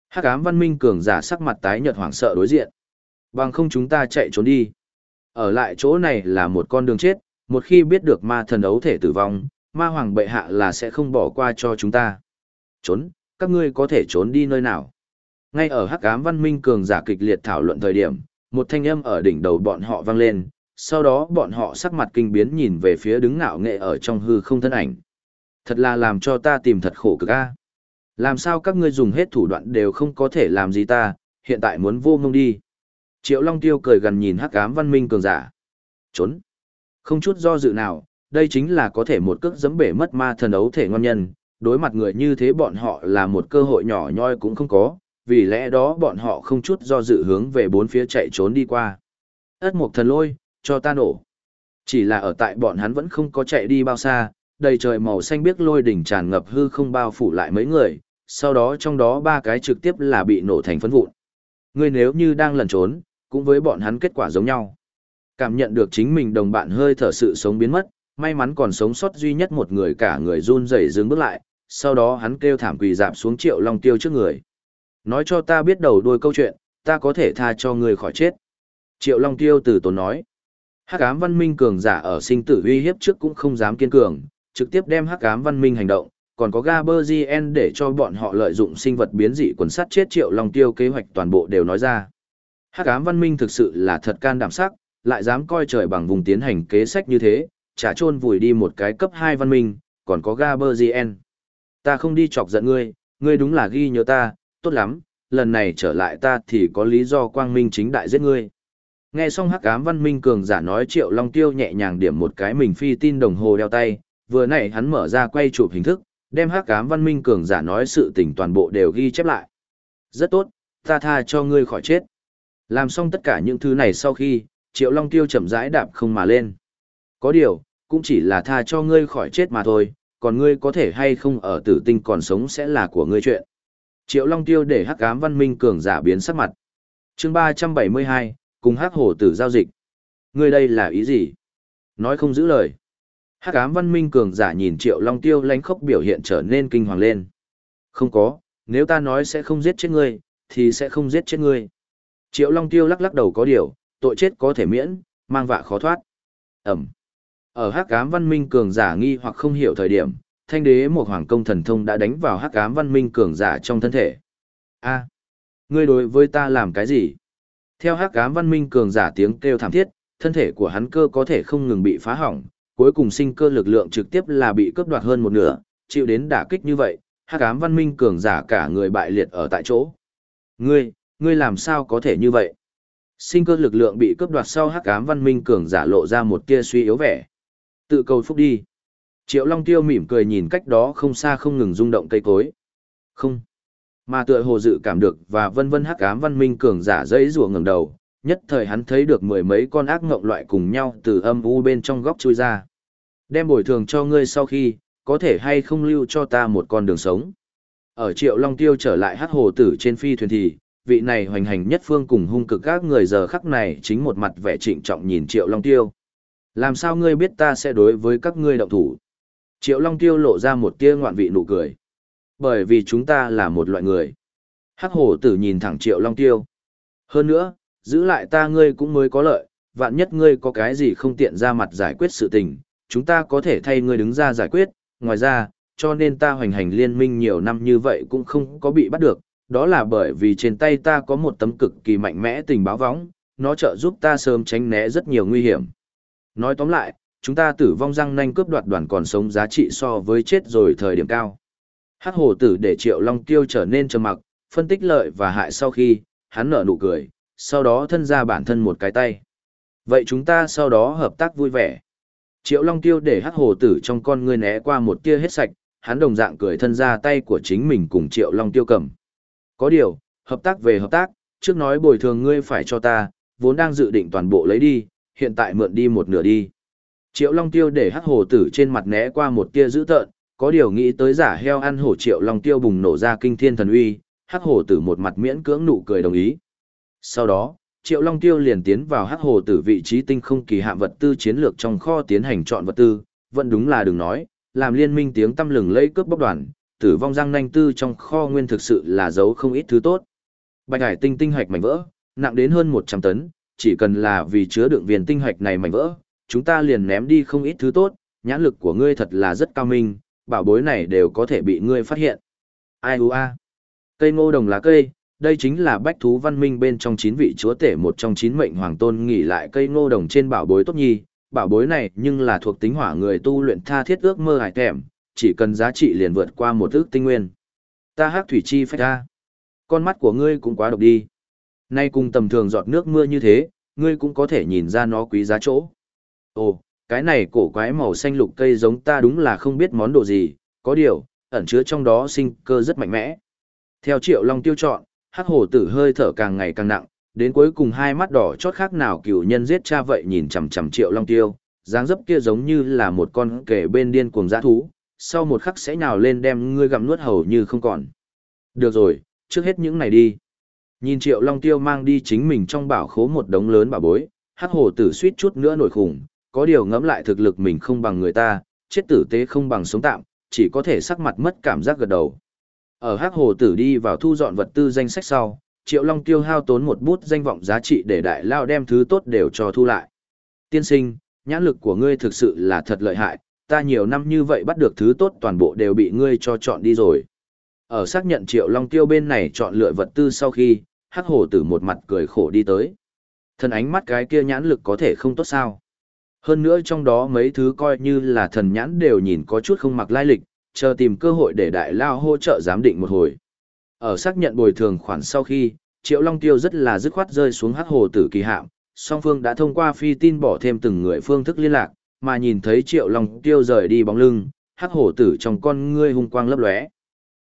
S1: Hắc ám văn minh cường giả sắc mặt tái nhợt hoảng sợ đối diện. Bằng không chúng ta chạy trốn đi. Ở lại chỗ này là một con đường chết, một khi biết được ma thần ấu thể tử vong, ma hoàng bệ hạ là sẽ không bỏ qua cho chúng ta. Trốn, các ngươi có thể trốn đi nơi nào? Ngay ở hắc ám văn minh cường giả kịch liệt thảo luận thời điểm, một thanh âm ở đỉnh đầu bọn họ vang lên, sau đó bọn họ sắc mặt kinh biến nhìn về phía đứng ngạo nghệ ở trong hư không thân ảnh. Thật là làm cho ta tìm thật khổ cực a. Làm sao các ngươi dùng hết thủ đoạn đều không có thể làm gì ta, hiện tại muốn vô ngông đi. Triệu Long Tiêu cười gần nhìn hắc ám văn minh cường giả. Trốn. Không chút do dự nào, đây chính là có thể một cước giẫm bể mất ma thần ấu thể ngon nhân, đối mặt người như thế bọn họ là một cơ hội nhỏ nhoi cũng không có, vì lẽ đó bọn họ không chút do dự hướng về bốn phía chạy trốn đi qua. Ất mục thần lôi, cho ta nổ. Chỉ là ở tại bọn hắn vẫn không có chạy đi bao xa, đầy trời màu xanh biếc lôi đỉnh tràn ngập hư không bao phủ lại mấy người, sau đó trong đó ba cái trực tiếp là bị nổ thành phấn vụn. Ngươi nếu như đang lẩn trốn, cũng với bọn hắn kết quả giống nhau. Cảm nhận được chính mình đồng bạn hơi thở sự sống biến mất, may mắn còn sống sót duy nhất một người cả người run rẩy dừng bước lại, sau đó hắn kêu thảm quỳ dạp xuống triệu long tiêu trước người. Nói cho ta biết đầu đuôi câu chuyện, ta có thể tha cho người khỏi chết. Triệu long tiêu từ tốn nói. Hắc ám văn minh cường giả ở sinh tử uy hiếp trước cũng không dám kiên cường, trực tiếp đem hắc ám văn minh hành động, còn có Gaberzien để cho bọn họ lợi dụng sinh vật biến dị quần sắt chết triệu long tiêu kế hoạch toàn bộ đều nói ra. Hắc ám văn minh thực sự là thật can đảm sắc, lại dám coi trời bằng vùng tiến hành kế sách như thế, trả trôn vùi đi một cái cấp 2 văn minh, còn có Gaberzien. Ta không đi chọc giận ngươi, ngươi đúng là ghi nhớ ta, tốt lắm, lần này trở lại ta thì có lý do quang minh chính đại giết ngươi. Nghe xong hắc ám văn minh cường giả nói triệu long tiêu nhẹ nhàng điểm một cái mình phi tin đồng hồ đeo tay, vừa nãy hắn mở ra quay chụp hình thức, đem hắc ám văn minh cường giả nói sự tình toàn bộ đều ghi chép lại. Rất tốt, ta tha cho ngươi khỏi chết. Làm xong tất cả những thứ này sau khi, triệu long tiêu chậm rãi đạp không mà lên. Có điều, cũng chỉ là tha cho ngươi khỏi chết mà thôi, còn ngươi có thể hay không ở tử tinh còn sống sẽ là của ngươi chuyện. Triệu Long Tiêu để hắc ám văn minh cường giả biến sắc mặt. chương 372, cùng hắc hổ tử giao dịch. Ngươi đây là ý gì? Nói không giữ lời. Hắc ám văn minh cường giả nhìn Triệu Long Tiêu lánh khốc biểu hiện trở nên kinh hoàng lên. Không có, nếu ta nói sẽ không giết chết ngươi, thì sẽ không giết chết ngươi. Triệu Long Tiêu lắc lắc đầu có điều, tội chết có thể miễn, mang vạ khó thoát. Ẩm. Ở hắc ám văn minh cường giả nghi hoặc không hiểu thời điểm, thanh đế một hoàng công thần thông đã đánh vào hắc ám văn minh cường giả trong thân thể. A, ngươi đối với ta làm cái gì? Theo hắc ám văn minh cường giả tiếng kêu thảm thiết, thân thể của hắn cơ có thể không ngừng bị phá hỏng, cuối cùng sinh cơ lực lượng trực tiếp là bị cướp đoạt hơn một nửa, chịu đến đả kích như vậy, hắc ám văn minh cường giả cả người bại liệt ở tại chỗ. Ngươi, ngươi làm sao có thể như vậy? Sinh cơ lực lượng bị cướp đoạt sau hắc ám văn minh cường giả lộ ra một tia suy yếu vẻ. Tự cầu phúc đi. Triệu Long Tiêu mỉm cười nhìn cách đó không xa không ngừng rung động cây cối. Không. Mà tựa hồ dự cảm được và vân vân hắc ám văn minh cường giả dây rùa ngẩng đầu, nhất thời hắn thấy được mười mấy con ác ngộng loại cùng nhau từ âm u bên trong góc chui ra. Đem bồi thường cho ngươi sau khi, có thể hay không lưu cho ta một con đường sống. Ở Triệu Long Tiêu trở lại hắc hồ tử trên phi thuyền thì, vị này hoành hành nhất phương cùng hung cực các người giờ khắc này chính một mặt vẻ trịnh trọng nhìn Triệu Long Tiêu. Làm sao ngươi biết ta sẽ đối với các ngươi động thủ? Triệu Long Tiêu lộ ra một tia ngoạn vị nụ cười. Bởi vì chúng ta là một loại người. Hắc hổ tử nhìn thẳng Triệu Long Tiêu. Hơn nữa, giữ lại ta ngươi cũng mới có lợi, vạn nhất ngươi có cái gì không tiện ra mặt giải quyết sự tình, chúng ta có thể thay ngươi đứng ra giải quyết, ngoài ra, cho nên ta hoành hành liên minh nhiều năm như vậy cũng không có bị bắt được, đó là bởi vì trên tay ta có một tấm cực kỳ mạnh mẽ tình báo võng, nó trợ giúp ta sớm tránh né rất nhiều nguy hiểm. Nói tóm lại, chúng ta tử vong răng nanh cướp đoạt đoàn còn sống giá trị so với chết rồi thời điểm cao. Hắc hồ tử để triệu long tiêu trở nên trầm mặc, phân tích lợi và hại sau khi, hắn nở nụ cười, sau đó thân ra bản thân một cái tay. Vậy chúng ta sau đó hợp tác vui vẻ. Triệu long tiêu để hắc hồ tử trong con ngươi né qua một tia hết sạch, hắn đồng dạng cười thân ra tay của chính mình cùng triệu long tiêu cầm. Có điều, hợp tác về hợp tác, trước nói bồi thường ngươi phải cho ta, vốn đang dự định toàn bộ lấy đi, hiện tại mượn đi một nửa đi. Triệu Long Tiêu để hắc hồ tử trên mặt né qua một tia dữ tợn, có điều nghĩ tới giả heo ăn hổ Triệu Long Tiêu bùng nổ ra kinh thiên thần uy, hắc hồ tử một mặt miễn cưỡng nụ cười đồng ý. Sau đó, Triệu Long Tiêu liền tiến vào hắc hồ tử vị trí tinh không kỳ hạm vật tư chiến lược trong kho tiến hành chọn vật tư, vẫn đúng là đừng nói, làm liên minh tiếng tâm lừng lấy cướp bóc đoàn, tử vong răng nanh tư trong kho nguyên thực sự là giấu không ít thứ tốt. Bạch hải tinh tinh hạch mảnh vỡ, nặng đến hơn 100 tấn, chỉ cần là vì chứa đựng viên tinh hạch này mảnh vỡ, chúng ta liền ném đi không ít thứ tốt, nhãn lực của ngươi thật là rất cao minh, bảo bối này đều có thể bị ngươi phát hiện. Ai hú a? Cây ngô đồng là cây, đây chính là bách thú văn minh bên trong chín vị chúa tể một trong chín mệnh hoàng tôn nghỉ lại cây ngô đồng trên bảo bối tốt nhi, bảo bối này nhưng là thuộc tính hỏa người tu luyện tha thiết ước mơ hải thèm chỉ cần giá trị liền vượt qua một ước tinh nguyên. Ta hát thủy chi phách ra. Con mắt của ngươi cũng quá độc đi. Nay cùng tầm thường giọt nước mưa như thế, ngươi cũng có thể nhìn ra nó quý giá chỗ. Ồ, cái này cổ quái màu xanh lục cây giống ta đúng là không biết món đồ gì, có điều, ẩn chứa trong đó sinh cơ rất mạnh mẽ. Theo triệu long tiêu chọn, hắc hổ tử hơi thở càng ngày càng nặng, đến cuối cùng hai mắt đỏ chót khác nào cửu nhân giết cha vậy nhìn chằm chằm triệu long tiêu, dáng dấp kia giống như là một con kể bên điên cuồng dã thú, sau một khắc sẽ nhào lên đem ngươi gặm nuốt hầu như không còn. Được rồi, trước hết những này đi. Nhìn triệu long tiêu mang đi chính mình trong bảo khố một đống lớn bảo bối, hắc hồ tử suýt chút nữa nổi khủng, có điều ngẫm lại thực lực mình không bằng người ta, chết tử tế không bằng sống tạm, chỉ có thể sắc mặt mất cảm giác gật đầu. Ở hắc hồ tử đi vào thu dọn vật tư danh sách sau, Triệu Long tiêu hao tốn một bút danh vọng giá trị để đại lao đem thứ tốt đều cho thu lại. Tiên sinh, nhãn lực của ngươi thực sự là thật lợi hại, ta nhiều năm như vậy bắt được thứ tốt toàn bộ đều bị ngươi cho chọn đi rồi. Ở xác nhận Triệu Long Tiêu bên này chọn lựa vật tư sau khi, hắc hổ tử một mặt cười khổ đi tới. Thần ánh mắt cái kia nhãn lực có thể không tốt sao. Hơn nữa trong đó mấy thứ coi như là thần nhãn đều nhìn có chút không mặc lai lịch, chờ tìm cơ hội để đại lao hỗ trợ giám định một hồi. Ở xác nhận bồi thường khoản sau khi, Triệu Long Tiêu rất là dứt khoát rơi xuống hắc hồ tử kỳ hạm, song phương đã thông qua phi tin bỏ thêm từng người phương thức liên lạc, mà nhìn thấy Triệu Long Tiêu rời đi bóng lưng, hắc hồ tử trong con ngươi hung quang lấp lóe.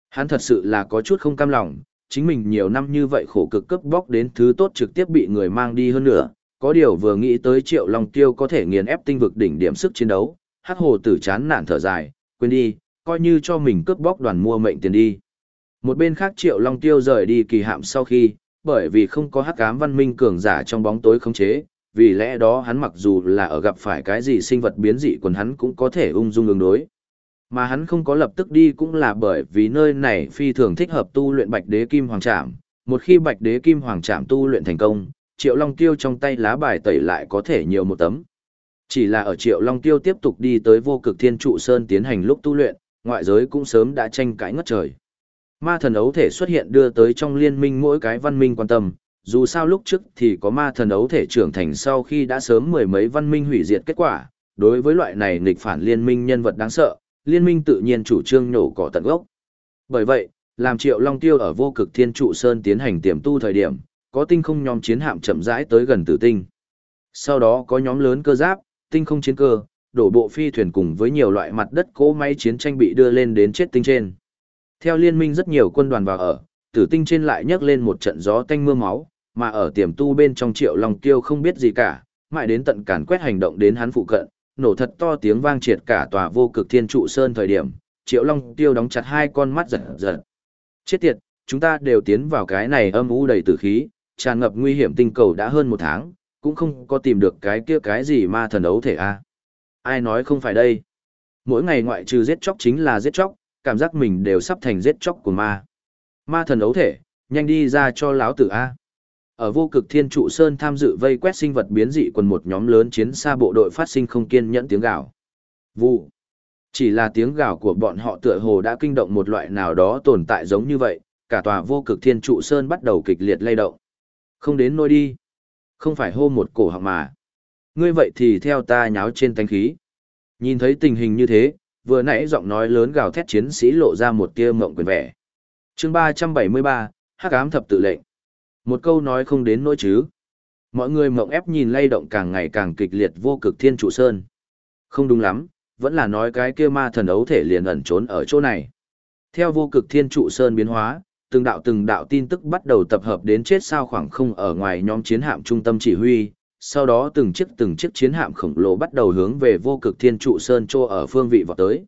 S1: Hắn thật sự là có chút không cam lòng, chính mình nhiều năm như vậy khổ cực cướp bóc đến thứ tốt trực tiếp bị người mang đi hơn nữa, có điều vừa nghĩ tới Triệu Long Tiêu có thể nghiền ép tinh vực đỉnh điểm sức chiến đấu, hắc hồ tử chán nản thở dài, quên đi, coi như cho mình cướp bóc đoàn mua mệnh tiền đi. Một bên khác Triệu Long Tiêu rời đi kỳ hạm sau khi, bởi vì không có hắc ám văn minh cường giả trong bóng tối khống chế, vì lẽ đó hắn mặc dù là ở gặp phải cái gì sinh vật biến dị quần hắn cũng có thể ung dung ứng đối. Mà hắn không có lập tức đi cũng là bởi vì nơi này phi thường thích hợp tu luyện Bạch Đế Kim Hoàng Trảm, một khi Bạch Đế Kim Hoàng Trảm tu luyện thành công, Triệu Long Tiêu trong tay lá bài tẩy lại có thể nhiều một tấm. Chỉ là ở Triệu Long Tiêu tiếp tục đi tới vô cực thiên trụ sơn tiến hành lúc tu luyện, ngoại giới cũng sớm đã tranh cãi ngất trời. Ma thần ấu thể xuất hiện đưa tới trong liên minh mỗi cái văn minh quan tâm, dù sao lúc trước thì có ma thần ấu thể trưởng thành sau khi đã sớm mười mấy văn minh hủy diệt kết quả, đối với loại này nghịch phản liên minh nhân vật đáng sợ, liên minh tự nhiên chủ trương nhổ cỏ tận gốc. Bởi vậy, làm Triệu Long Tiêu ở vô cực thiên trụ sơn tiến hành tiềm tu thời điểm, có tinh không nhóm chiến hạm chậm rãi tới gần tử tinh. Sau đó có nhóm lớn cơ giáp, tinh không chiến cơ, đổ bộ phi thuyền cùng với nhiều loại mặt đất cỗ máy chiến tranh bị đưa lên đến chết tinh trên. Theo liên minh rất nhiều quân đoàn vào ở, tử tinh trên lại nhấc lên một trận gió tanh mưa máu, mà ở tiềm tu bên trong triệu long kiêu không biết gì cả, mãi đến tận cản quét hành động đến hắn phụ cận, nổ thật to tiếng vang triệt cả tòa vô cực thiên trụ sơn thời điểm, triệu long tiêu đóng chặt hai con mắt giật giật. Chết tiệt, chúng ta đều tiến vào cái này âm u đầy tử khí, tràn ngập nguy hiểm tinh cầu đã hơn một tháng, cũng không có tìm được cái kia cái gì ma thần ấu thể a. Ai nói không phải đây? Mỗi ngày ngoại trừ giết chóc chính là giết chóc, cảm giác mình đều sắp thành giết chóc của ma. Ma thần ấu thể, nhanh đi ra cho lão tử a. Ở vô cực thiên trụ sơn tham dự vây quét sinh vật biến dị quần một nhóm lớn chiến xa bộ đội phát sinh không kiên nhẫn tiếng gào. Vụ. Chỉ là tiếng gào của bọn họ tựa hồ đã kinh động một loại nào đó tồn tại giống như vậy, cả tòa vô cực thiên trụ sơn bắt đầu kịch liệt lay động. Không đến nôi đi. Không phải hô một cổ họng mà. Ngươi vậy thì theo ta nháo trên tánh khí. Nhìn thấy tình hình như thế, vừa nãy giọng nói lớn gào thét chiến sĩ lộ ra một tia mộng quyền vẻ. chương ba trăm bảy mươi ba hắc ám thập tự lệnh. Một câu nói không đến nỗi chứ. Mọi người mộng ép nhìn lay động càng ngày càng kịch liệt vô cực thiên trụ sơn. Không đúng lắm, vẫn là nói cái kia ma thần ấu thể liền ẩn trốn ở chỗ này. Theo vô cực thiên trụ sơn biến hóa, từng đạo từng đạo tin tức bắt đầu tập hợp đến chết sao khoảng không ở ngoài nhóm chiến hạm trung tâm chỉ huy, sau đó từng chiếc từng chiếc chiến hạm khổng lồ bắt đầu hướng về vô cực thiên trụ sơn trô ở phương vị vọt tới.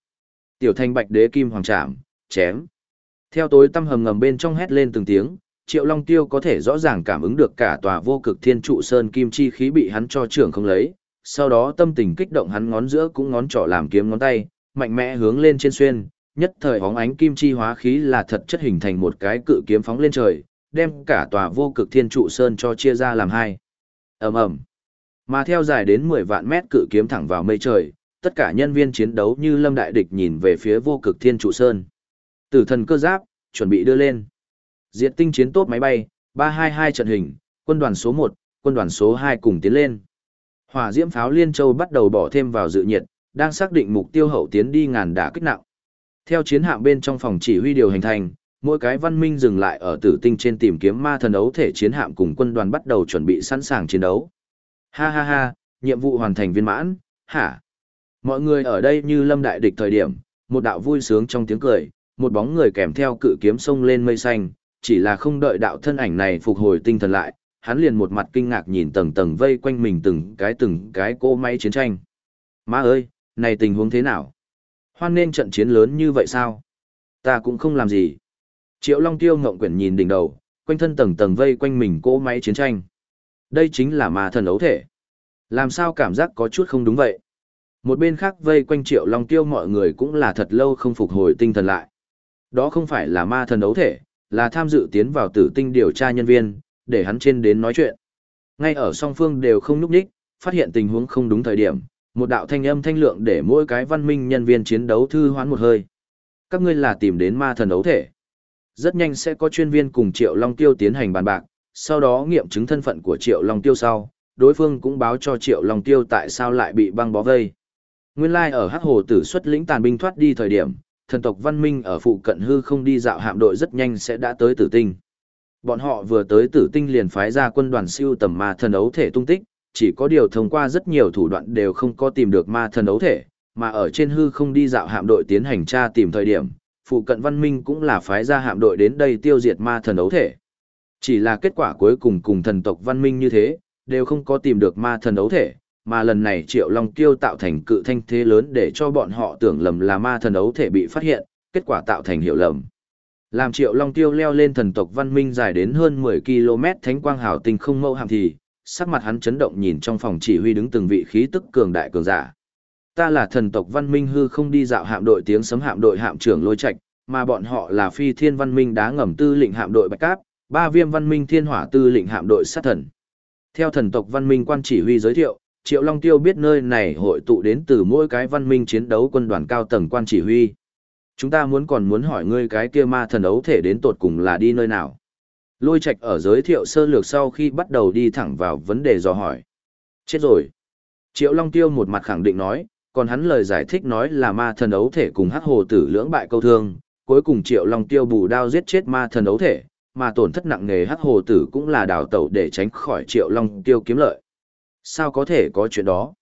S1: Tiểu thanh bạch đế kim hoàng trảm, chém. Theo tối tâm hầm ngầm bên trong hét lên từng tiếng, Triệu Long Tiêu có thể rõ ràng cảm ứng được cả tòa vô cực thiên trụ sơn kim chi khí bị hắn cho trưởng không lấy, sau đó tâm tình kích động hắn ngón giữa cũng ngón trỏ làm kiếm ngón tay, mạnh mẽ hướng lên trên xuyên, nhất thời hóng ánh kim chi hóa khí là thật chất hình thành một cái cự kiếm phóng lên trời, đem cả tòa vô cực thiên trụ sơn cho chia ra làm hai. Ầm ầm. Mà theo dài đến 10 vạn mét cự kiếm thẳng vào mây trời, tất cả nhân viên chiến đấu như lâm đại địch nhìn về phía vô cực thiên trụ sơn. Tử thần cơ giáp, chuẩn bị đưa lên. Diệt tinh chiến tốt máy bay, 322 trận hình, quân đoàn số 1, quân đoàn số 2 cùng tiến lên. Hỏa diễm pháo liên châu bắt đầu bỏ thêm vào dự nhiệt, đang xác định mục tiêu hậu tiến đi ngàn đả kích nặng. Theo chiến hạm bên trong phòng chỉ huy điều hành thành, mỗi cái văn minh dừng lại ở tử tinh trên tìm kiếm ma thần ấu thể chiến hạm cùng quân đoàn bắt đầu chuẩn bị sẵn sàng chiến đấu. Ha ha ha, nhiệm vụ hoàn thành viên mãn, hả? Mọi người ở đây như lâm đại địch thời điểm, một đạo vui sướng trong tiếng cười, một bóng người kèm theo cự kiếm sông lên mây xanh, chỉ là không đợi đạo thân ảnh này phục hồi tinh thần lại, hắn liền một mặt kinh ngạc nhìn tầng tầng vây quanh mình từng cái từng cái cỗ máy chiến tranh. Má ơi, này tình huống thế nào? Hoan nên trận chiến lớn như vậy sao? Ta cũng không làm gì. Triệu Long Tiêu ngộng quyển nhìn đỉnh đầu, quanh thân tầng tầng vây quanh mình cỗ máy chiến tranh. Đây chính là ma thần ấu thể. Làm sao cảm giác có chút không đúng vậy? Một bên khác vây quanh Triệu Long Tiêu mọi người cũng là thật lâu không phục hồi tinh thần lại. Đó không phải là ma thần ấu thể, là tham dự tiến vào tử tinh điều tra nhân viên, để hắn trên đến nói chuyện. Ngay ở song phương đều không núp đích, phát hiện tình huống không đúng thời điểm, một đạo thanh âm thanh lượng để mỗi cái văn minh nhân viên chiến đấu thư hoán một hơi. Các ngươi là tìm đến ma thần ấu thể. Rất nhanh sẽ có chuyên viên cùng Triệu Long Tiêu tiến hành bàn bạc, sau đó nghiệm chứng thân phận của Triệu Long Tiêu sau, đối phương cũng báo cho Triệu Long Tiêu tại sao lại bị băng bó vây. Nguyên lai ở Hắc Hồ Tử xuất lĩnh tàn binh thoát đi thời điểm, thần tộc văn minh ở phụ cận hư không đi dạo hạm đội rất nhanh sẽ đã tới tử tinh. Bọn họ vừa tới tử tinh liền phái ra quân đoàn siêu tầm ma thần ấu thể tung tích, chỉ có điều thông qua rất nhiều thủ đoạn đều không có tìm được ma thần ấu thể, mà ở trên hư không đi dạo hạm đội tiến hành tra tìm thời điểm, phụ cận văn minh cũng là phái ra hạm đội đến đây tiêu diệt ma thần ấu thể. Chỉ là kết quả cuối cùng cùng thần tộc văn minh như thế, đều không có tìm được ma thần ấu thể, mà lần này Triệu Long Tiêu tạo thành cự thanh thế lớn để cho bọn họ tưởng lầm là ma thần ấu thể bị phát hiện, kết quả tạo thành hiểu lầm. Làm Triệu Long Tiêu leo lên thần tộc văn minh dài đến hơn 10 km thánh quang hào tinh không mâu hàm thì, sắc mặt hắn chấn động nhìn trong phòng chỉ huy đứng từng vị khí tức cường đại cường giả. Ta là thần tộc văn minh hư không đi dạo hạm đội tiếng sấm hạm đội hạm trưởng lôi Trạch, mà bọn họ là phi thiên văn minh đá ngầm tư lệnh hạm đội bạch cáp, ba viêm văn minh thiên hỏa tư lệnh hạm đội sát thần. Theo thần tộc văn minh quan chỉ huy giới thiệu, Triệu Long Tiêu biết nơi này hội tụ đến từ mỗi cái văn minh chiến đấu quân đoàn cao tầng quan chỉ huy. Chúng ta muốn còn muốn hỏi ngươi cái kia ma thần ấu thể đến tột cùng là đi nơi nào. Lôi Trạch ở giới thiệu sơ lược sau khi bắt đầu đi thẳng vào vấn đề dò hỏi. Chết rồi. Triệu Long Tiêu một mặt khẳng định nói, còn hắn lời giải thích nói là ma thần ấu thể cùng hắc hồ tử lưỡng bại câu thương, cuối cùng Triệu Long Tiêu bù đao giết chết ma thần ấu thể, mà tổn thất nặng nề hắc hồ tử cũng là đào tẩu để tránh khỏi Triệu Long Tiêu kiếm lợi. Sao có thể có chuyện đó?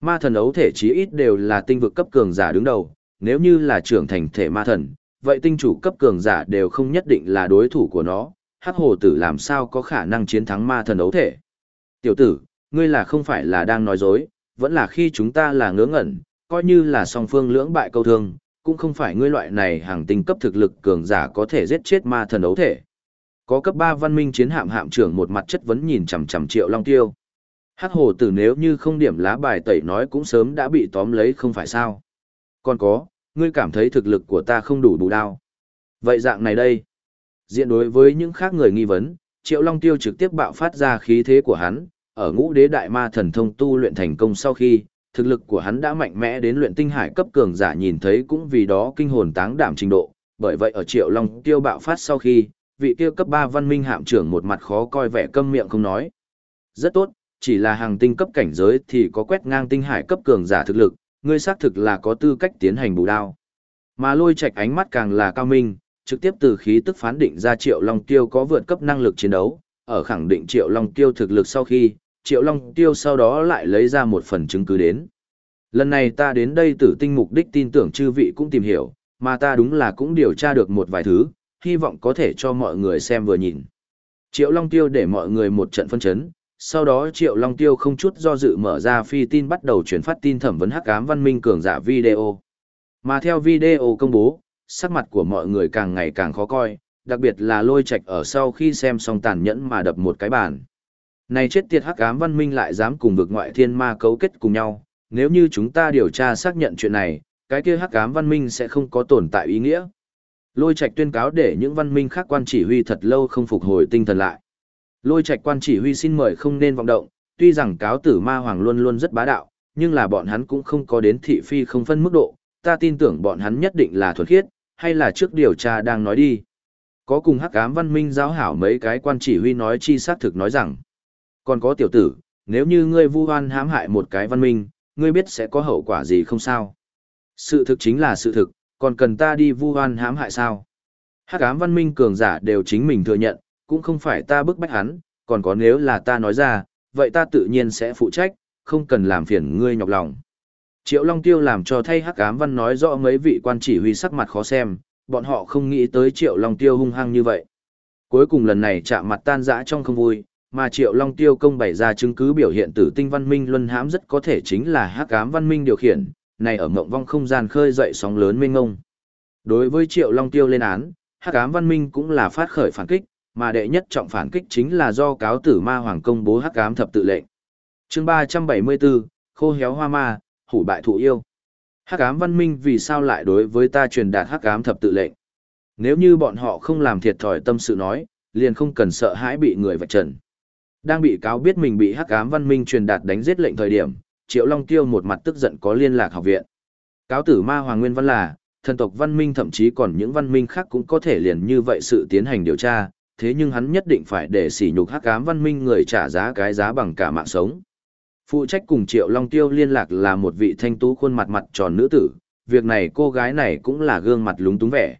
S1: Ma thần ấu thể chí ít đều là tinh vực cấp cường giả đứng đầu, nếu như là trưởng thành thể ma thần, vậy tinh chủ cấp cường giả đều không nhất định là đối thủ của nó, hắc hồ tử làm sao có khả năng chiến thắng ma thần ấu thể. Tiểu tử, ngươi là không phải là đang nói dối, vẫn là khi chúng ta là ngớ ngẩn, coi như là song phương lưỡng bại câu thương, cũng không phải ngươi loại này hàng tinh cấp thực lực cường giả có thể giết chết ma thần ấu thể. Có cấp 3 văn minh chiến hạm hạm trưởng một mặt chất vấn nhìn chằm chằm Triệu Long Tiêu. Hắc hồ tử nếu như không điểm lá bài tẩy nói cũng sớm đã bị tóm lấy không phải sao. Còn có, ngươi cảm thấy thực lực của ta không đủ bù đao. Vậy dạng này đây. Diện đối với những khác người nghi vấn, Triệu Long Tiêu trực tiếp bạo phát ra khí thế của hắn, ở ngũ đế đại ma thần thông tu luyện thành công sau khi, thực lực của hắn đã mạnh mẽ đến luyện tinh hải cấp cường giả nhìn thấy cũng vì đó kinh hồn táng đảm trình độ, bởi vậy ở Triệu Long Tiêu bạo phát sau khi, vị tiêu cấp 3 văn minh hạm trưởng một mặt khó coi vẻ câm miệng không nói. Rất tốt, chỉ là hàng tinh cấp cảnh giới thì có quét ngang tinh hải cấp cường giả thực lực, ngươi xác thực là có tư cách tiến hành bù đao. Mà lôi Trạch ánh mắt càng là cao minh, trực tiếp từ khí tức phán định ra Triệu Long Tiêu có vượt cấp năng lực chiến đấu, ở khẳng định Triệu Long Tiêu thực lực sau khi, Triệu Long Tiêu sau đó lại lấy ra một phần chứng cứ đến. Lần này ta đến đây tử tinh mục đích tin tưởng chư vị cũng tìm hiểu, mà ta đúng là cũng điều tra được một vài thứ, hy vọng có thể cho mọi người xem vừa nhìn. Triệu Long Tiêu để mọi người một trận phân chấn, sau đó Triệu Long Tiêu không chút do dự mở ra phi tin bắt đầu truyền phát tin thẩm vấn hắc ám văn minh cường giả video. Mà theo video công bố, sắc mặt của mọi người càng ngày càng khó coi, đặc biệt là lôi Trạch ở sau khi xem xong tàn nhẫn mà đập một cái bàn. Này chết tiệt hắc ám văn minh lại dám cùng vực ngoại thiên ma cấu kết cùng nhau, nếu như chúng ta điều tra xác nhận chuyện này, cái kia hắc ám văn minh sẽ không có tồn tại ý nghĩa. Lôi Trạch tuyên cáo để những văn minh khác quan chỉ huy thật lâu không phục hồi tinh thần lại. Lôi Trạch quan chỉ huy xin mời không nên vọng động, tuy rằng cáo tử ma hoàng luôn luôn rất bá đạo, nhưng là bọn hắn cũng không có đến thị phi không phân mức độ, ta tin tưởng bọn hắn nhất định là thuần khiết, hay là trước điều tra đang nói đi. Có cùng hắc ám văn minh giáo hảo mấy cái quan chỉ huy nói chi xác thực nói rằng, còn có tiểu tử, nếu như ngươi vu oan hãm hại một cái văn minh, ngươi biết sẽ có hậu quả gì không sao. Sự thực chính là sự thực, còn cần ta đi vu oan hãm hại sao. Hắc ám văn minh cường giả đều chính mình thừa nhận, cũng không phải ta bức bách hắn, còn có nếu là ta nói ra, vậy ta tự nhiên sẽ phụ trách, không cần làm phiền ngươi nhọc lòng. Triệu Long Tiêu làm cho thay Hắc Ám Văn nói rõ mấy vị quan chỉ huy sắc mặt khó xem, bọn họ không nghĩ tới Triệu Long Tiêu hung hăng như vậy. Cuối cùng lần này chạm mặt tan rã trong không vui, mà Triệu Long Tiêu công bày ra chứng cứ biểu hiện tử tinh văn minh luân hãm rất có thể chính là Hắc Ám Văn minh điều khiển, này ở mộng vong không gian khơi dậy sóng lớn mênh mông. Đối với Triệu Long Tiêu lên án, Hắc Ám Văn minh cũng là phát khởi phản kích, mà đệ nhất trọng phản kích chính là do cáo tử ma hoàng công bố Hắc Ám thập tự lệnh. Chương 374, khô héo hoa ma, hủ bại thụ yêu. Hắc ám văn minh vì sao lại đối với ta truyền đạt hắc ám thập tự lệnh? Nếu như bọn họ không làm thiệt thòi tâm sự nói, liền không cần sợ hãi bị người vạch trần. Đang bị cáo biết mình bị hắc ám văn minh truyền đạt đánh giết lệnh thời điểm, Triệu Long Tiêu một mặt tức giận có liên lạc học viện. Cáo tử ma hoàng nguyên văn là, thần tộc văn minh thậm chí còn những văn minh khác cũng có thể liền như vậy sự tiến hành điều tra, thế nhưng hắn nhất định phải để sỉ nhục hắc ám văn minh người trả giá cái giá bằng cả mạng sống. Phụ trách cùng Triệu Long Tiêu liên lạc là một vị thanh tú khuôn mặt mặt tròn nữ tử, việc này cô gái này cũng là gương mặt lúng túng vẻ.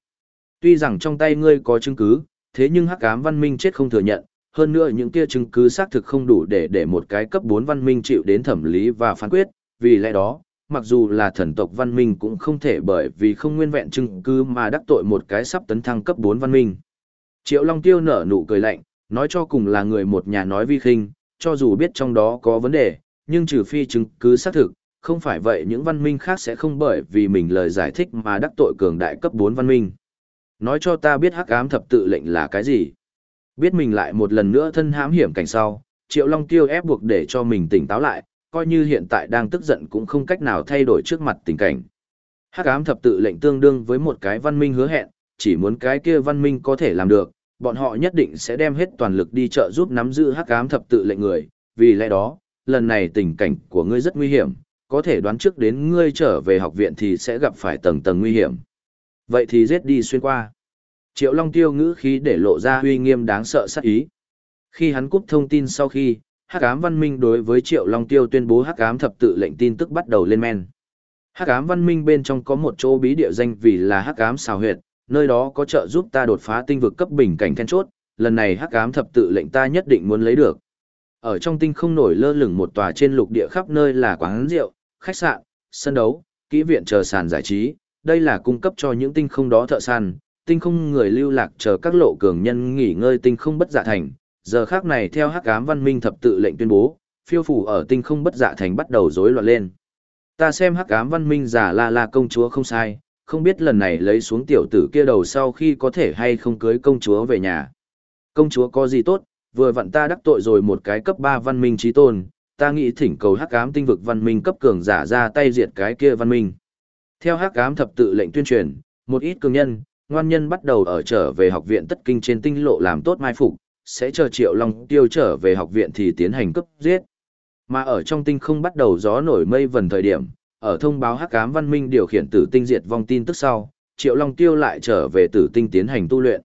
S1: Tuy rằng trong tay ngươi có chứng cứ, thế nhưng hắc ám văn minh chết không thừa nhận, hơn nữa những kia chứng cứ xác thực không đủ để để một cái cấp 4 văn minh chịu đến thẩm lý và phán quyết, vì lẽ đó, mặc dù là thần tộc văn minh cũng không thể bởi vì không nguyên vẹn chứng cứ mà đắc tội một cái sắp tấn thăng cấp 4 văn minh. Triệu Long Tiêu nở nụ cười lạnh, nói cho cùng là người một nhà nói vi khinh, cho dù biết trong đó có vấn đề, nhưng trừ phi chứng cứ xác thực, không phải vậy những văn minh khác sẽ không bởi vì mình lời giải thích mà đắc tội cường đại cấp 4 văn minh. Nói cho ta biết hắc ám thập tự lệnh là cái gì. Biết mình lại một lần nữa thân hãm hiểm cảnh sau, Triệu Long Tiêu ép buộc để cho mình tỉnh táo lại, coi như hiện tại đang tức giận cũng không cách nào thay đổi trước mặt tình cảnh. Hắc ám thập tự lệnh tương đương với một cái văn minh hứa hẹn, chỉ muốn cái kia văn minh có thể làm được, bọn họ nhất định sẽ đem hết toàn lực đi trợ giúp nắm giữ hắc ám thập tự lệnh người, vì lẽ đó, lần này tình cảnh của ngươi rất nguy hiểm, có thể đoán trước đến ngươi trở về học viện thì sẽ gặp phải tầng tầng nguy hiểm. Vậy thì giết đi xuyên qua. Triệu Long Tiêu ngữ khí để lộ ra uy nghiêm đáng sợ sát ý. Khi hắn cúp thông tin sau khi, Hắc Ám Văn Minh đối với Triệu Long Tiêu tuyên bố Hắc Ám thập tự lệnh tin tức bắt đầu lên men. Hắc Ám Văn Minh bên trong có một chỗ bí địa danh vì là Hắc Ám Xào Huyệt, nơi đó có trợ giúp ta đột phá tinh vực cấp bình cảnh then chốt, lần này Hắc Ám thập tự lệnh ta nhất định muốn lấy được. Ở trong tinh không nổi lơ lửng một tòa trên lục địa khắp nơi là quán rượu, khách sạn, sân đấu, kỹ viện chờ sàn giải trí, đây là cung cấp cho những tinh không đó thợ săn, tinh không người lưu lạc chờ các lộ cường nhân nghỉ ngơi tinh không bất dạ thành. Giờ khác này theo hắc ám văn minh thập tự lệnh tuyên bố, phiêu phủ ở tinh không bất dạ thành bắt đầu rối loạn lên. Ta xem hắc ám văn minh giả la la công chúa không sai, không biết lần này lấy xuống tiểu tử kia đầu sau khi có thể hay không cưới công chúa về nhà. Công chúa có gì tốt, vừa vặn ta đắc tội rồi một cái cấp 3 văn minh trí tôn, ta nghĩ thỉnh cầu hắc ám tinh vực văn minh cấp cường giả ra tay diệt cái kia văn minh. Theo hắc ám thập tự lệnh tuyên truyền, một ít cường nhân, ngoan nhân bắt đầu ở trở về học viện tất kinh trên tinh lộ làm tốt mai phục, sẽ chờ Triệu Long Tiêu trở về học viện thì tiến hành cấp giết. Mà ở trong tinh không bắt đầu gió nổi mây vần thời điểm, ở thông báo hắc ám văn minh điều khiển tử tinh diệt vong tin tức sau, Triệu Long Tiêu lại trở về tử tinh tiến hành tu luyện.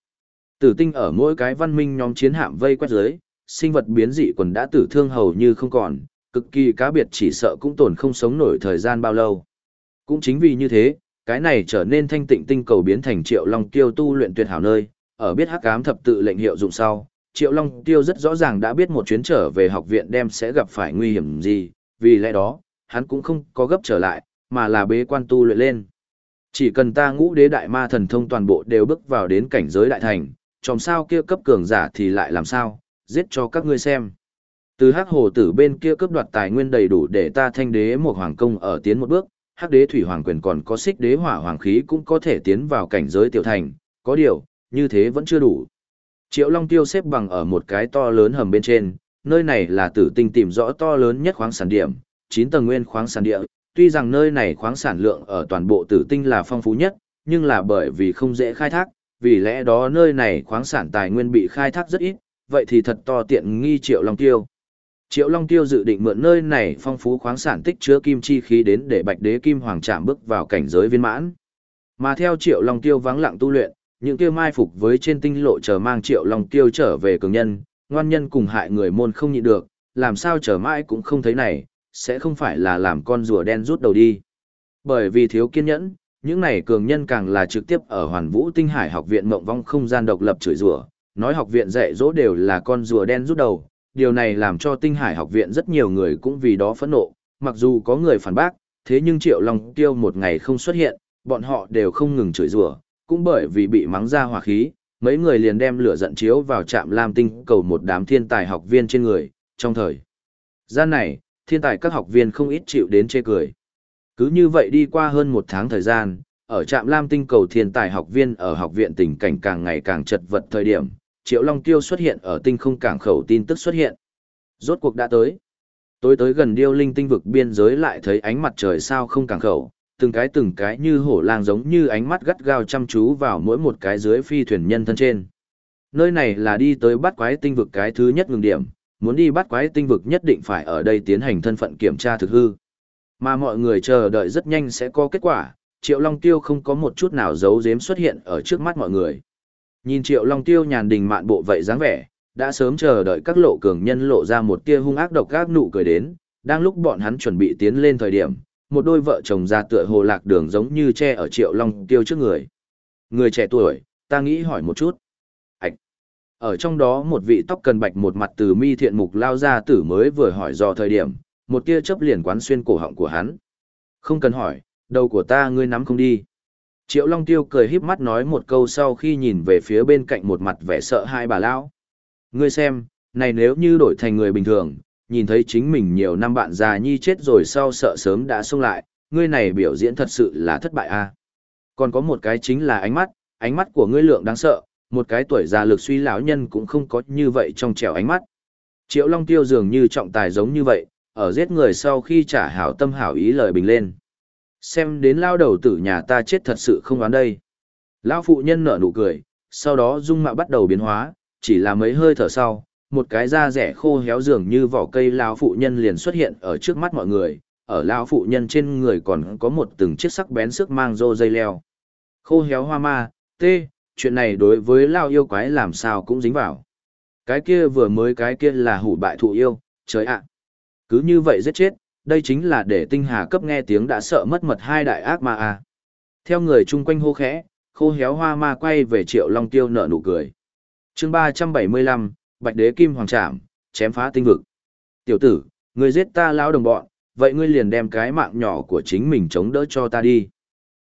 S1: Tử tinh ở mỗi cái văn minh nhóm chiến hạm vây quét dưới, sinh vật biến dị quần đã tử thương hầu như không còn, cực kỳ cá biệt chỉ sợ cũng tồn không sống nổi thời gian bao lâu. Cũng chính vì như thế, cái này trở nên thanh tịnh tinh cầu biến thành Triệu Long Tiêu tu luyện tuyệt hảo nơi, ở biết hắc ám thập tự lệnh hiệu dụng sau, Triệu Long Tiêu rất rõ ràng đã biết một chuyến trở về học viện đem sẽ gặp phải nguy hiểm gì, vì lẽ đó, hắn cũng không có gấp trở lại, mà là bế quan tu luyện lên. Chỉ cần ta ngũ đế đại ma thần thông toàn bộ đều bước vào đến cảnh giới đại thành, trong sao kia cấp cường giả thì lại làm sao, giết cho các ngươi xem. Từ hắc hồ tử bên kia cướp đoạt tài nguyên đầy đủ để ta thanh đế một hoàng công ở tiến một bước, hắc đế thủy hoàng quyền còn có xích đế hỏa hoàng khí cũng có thể tiến vào cảnh giới tiểu thành, có điều, như thế vẫn chưa đủ. Triệu Long Tiêu xếp bằng ở một cái to lớn hầm bên trên, nơi này là tử tinh tìm rõ to lớn nhất khoáng sản điểm, 9 tầng nguyên khoáng sản địa, tuy rằng nơi này khoáng sản lượng ở toàn bộ tử tinh là phong phú nhất, nhưng là bởi vì không dễ khai thác, vì lẽ đó nơi này khoáng sản tài nguyên bị khai thác rất ít, vậy thì thật to tiện nghi Triệu Long Tiêu. Triệu Long Tiêu dự định mượn nơi này phong phú khoáng sản tích chứa kim chi khí đến để Bạch Đế Kim Hoàng chạm bước vào cảnh giới viên mãn. Mà theo Triệu Long Tiêu vắng lặng tu luyện, những kia mai phục với trên tinh lộ chờ mang Triệu Long Tiêu trở về cường nhân, ngoan nhân cùng hại người môn không nhịn được, làm sao chờ mãi cũng không thấy này, sẽ không phải là làm con rùa đen rút đầu đi. Bởi vì thiếu kiên nhẫn, những này cường nhân càng là trực tiếp ở Hoàn Vũ Tinh Hải học viện mộng vong không gian độc lập chửi rủa, nói học viện dạy dỗ đều là con rùa đen rút đầu, điều này làm cho tinh hải học viện rất nhiều người cũng vì đó phẫn nộ, mặc dù có người phản bác, thế nhưng Triệu Long Tiêu một ngày không xuất hiện, bọn họ đều không ngừng chửi rủa, cũng bởi vì bị mắng ra hỏa khí, mấy người liền đem lửa giận chiếu vào trạm Lam Tinh cầu một đám thiên tài học viên trên người, trong thời gian này, thiên tài các học viên không ít chịu đến chê cười. Cứ như vậy đi qua hơn một tháng thời gian, ở trạm Lam Tinh cầu thiên tài học viên ở học viện tình cảnh càng ngày càng chật vật thời điểm, Triệu Long Tiêu xuất hiện ở tinh không cảng khẩu tin tức xuất hiện. Rốt cuộc đã tới. Tối tới gần điêu linh tinh vực biên giới lại thấy ánh mặt trời sao không cảng khẩu, từng cái từng cái như hổ lang giống như ánh mắt gắt gao chăm chú vào mỗi một cái dưới phi thuyền nhân thân trên. Nơi này là đi tới bắt quái tinh vực cái thứ nhất ngừng điểm, muốn đi bắt quái tinh vực nhất định phải ở đây tiến hành thân phận kiểm tra thực hư. Mà mọi người chờ đợi rất nhanh sẽ có kết quả, Triệu Long Tiêu không có một chút nào giấu giếm xuất hiện ở trước mắt mọi người. Nhìn Triệu Long Tiêu nhàn đình mạn bộ vậy dáng vẻ, đã sớm chờ đợi các lộ cường nhân lộ ra một tia hung ác độc ác nụ cười đến, đang lúc bọn hắn chuẩn bị tiến lên thời điểm, một đôi vợ chồng ra tựa hồ lạc đường giống như che ở Triệu Long Tiêu trước người. Người trẻ tuổi, ta nghĩ hỏi một chút. Ở trong đó một vị tóc cần bạch một mặt từ mi thiện mục lao ra tử mới vừa hỏi do thời điểm, một tia chớp liền quán xuyên cổ họng của hắn. Không cần hỏi, đầu của ta ngươi nắm không đi. Triệu Long Tiêu cười híp mắt nói một câu sau khi nhìn về phía bên cạnh một mặt vẻ sợ hai bà lão. Ngươi xem, này nếu như đổi thành người bình thường, nhìn thấy chính mình nhiều năm bạn già nhi chết rồi sau sợ sớm đã xông lại, ngươi này biểu diễn thật sự là thất bại a. À? Còn có một cái chính là ánh mắt, ánh mắt của ngươi lượng đáng sợ, một cái tuổi già lực suy lão nhân cũng không có như vậy trong trẻo ánh mắt. Triệu Long Tiêu dường như trọng tài giống như vậy, ở giết người sau khi trả hảo tâm hảo ý lời bình lên. Xem đến lao đầu tử nhà ta chết thật sự không đoán đây. Lão phụ nhân nở nụ cười, sau đó dung mạo bắt đầu biến hóa, chỉ là mấy hơi thở sau, một cái da rẻ khô héo dường như vỏ cây lão phụ nhân liền xuất hiện ở trước mắt mọi người, ở lão phụ nhân trên người còn có một từng chiếc sắc bén sức mang rô dây leo. Khô héo hoa ma, tê, chuyện này đối với lao yêu quái làm sao cũng dính vào. Cái kia vừa mới cái kia là hủ bại thụ yêu, trời ạ. Cứ như vậy giết chết, đây chính là để tinh hà cấp nghe tiếng đã sợ mất mật hai đại ác ma à. Theo người chung quanh hô khẽ, khô héo hoa ma quay về triệu long tiêu nở nụ cười. chương ba trăm bảy mươi lăm Bạch đế kim hoàng trảm, chém phá tinh vực. Tiểu tử, ngươi giết ta lão đồng bọn, vậy ngươi liền đem cái mạng nhỏ của chính mình chống đỡ cho ta đi.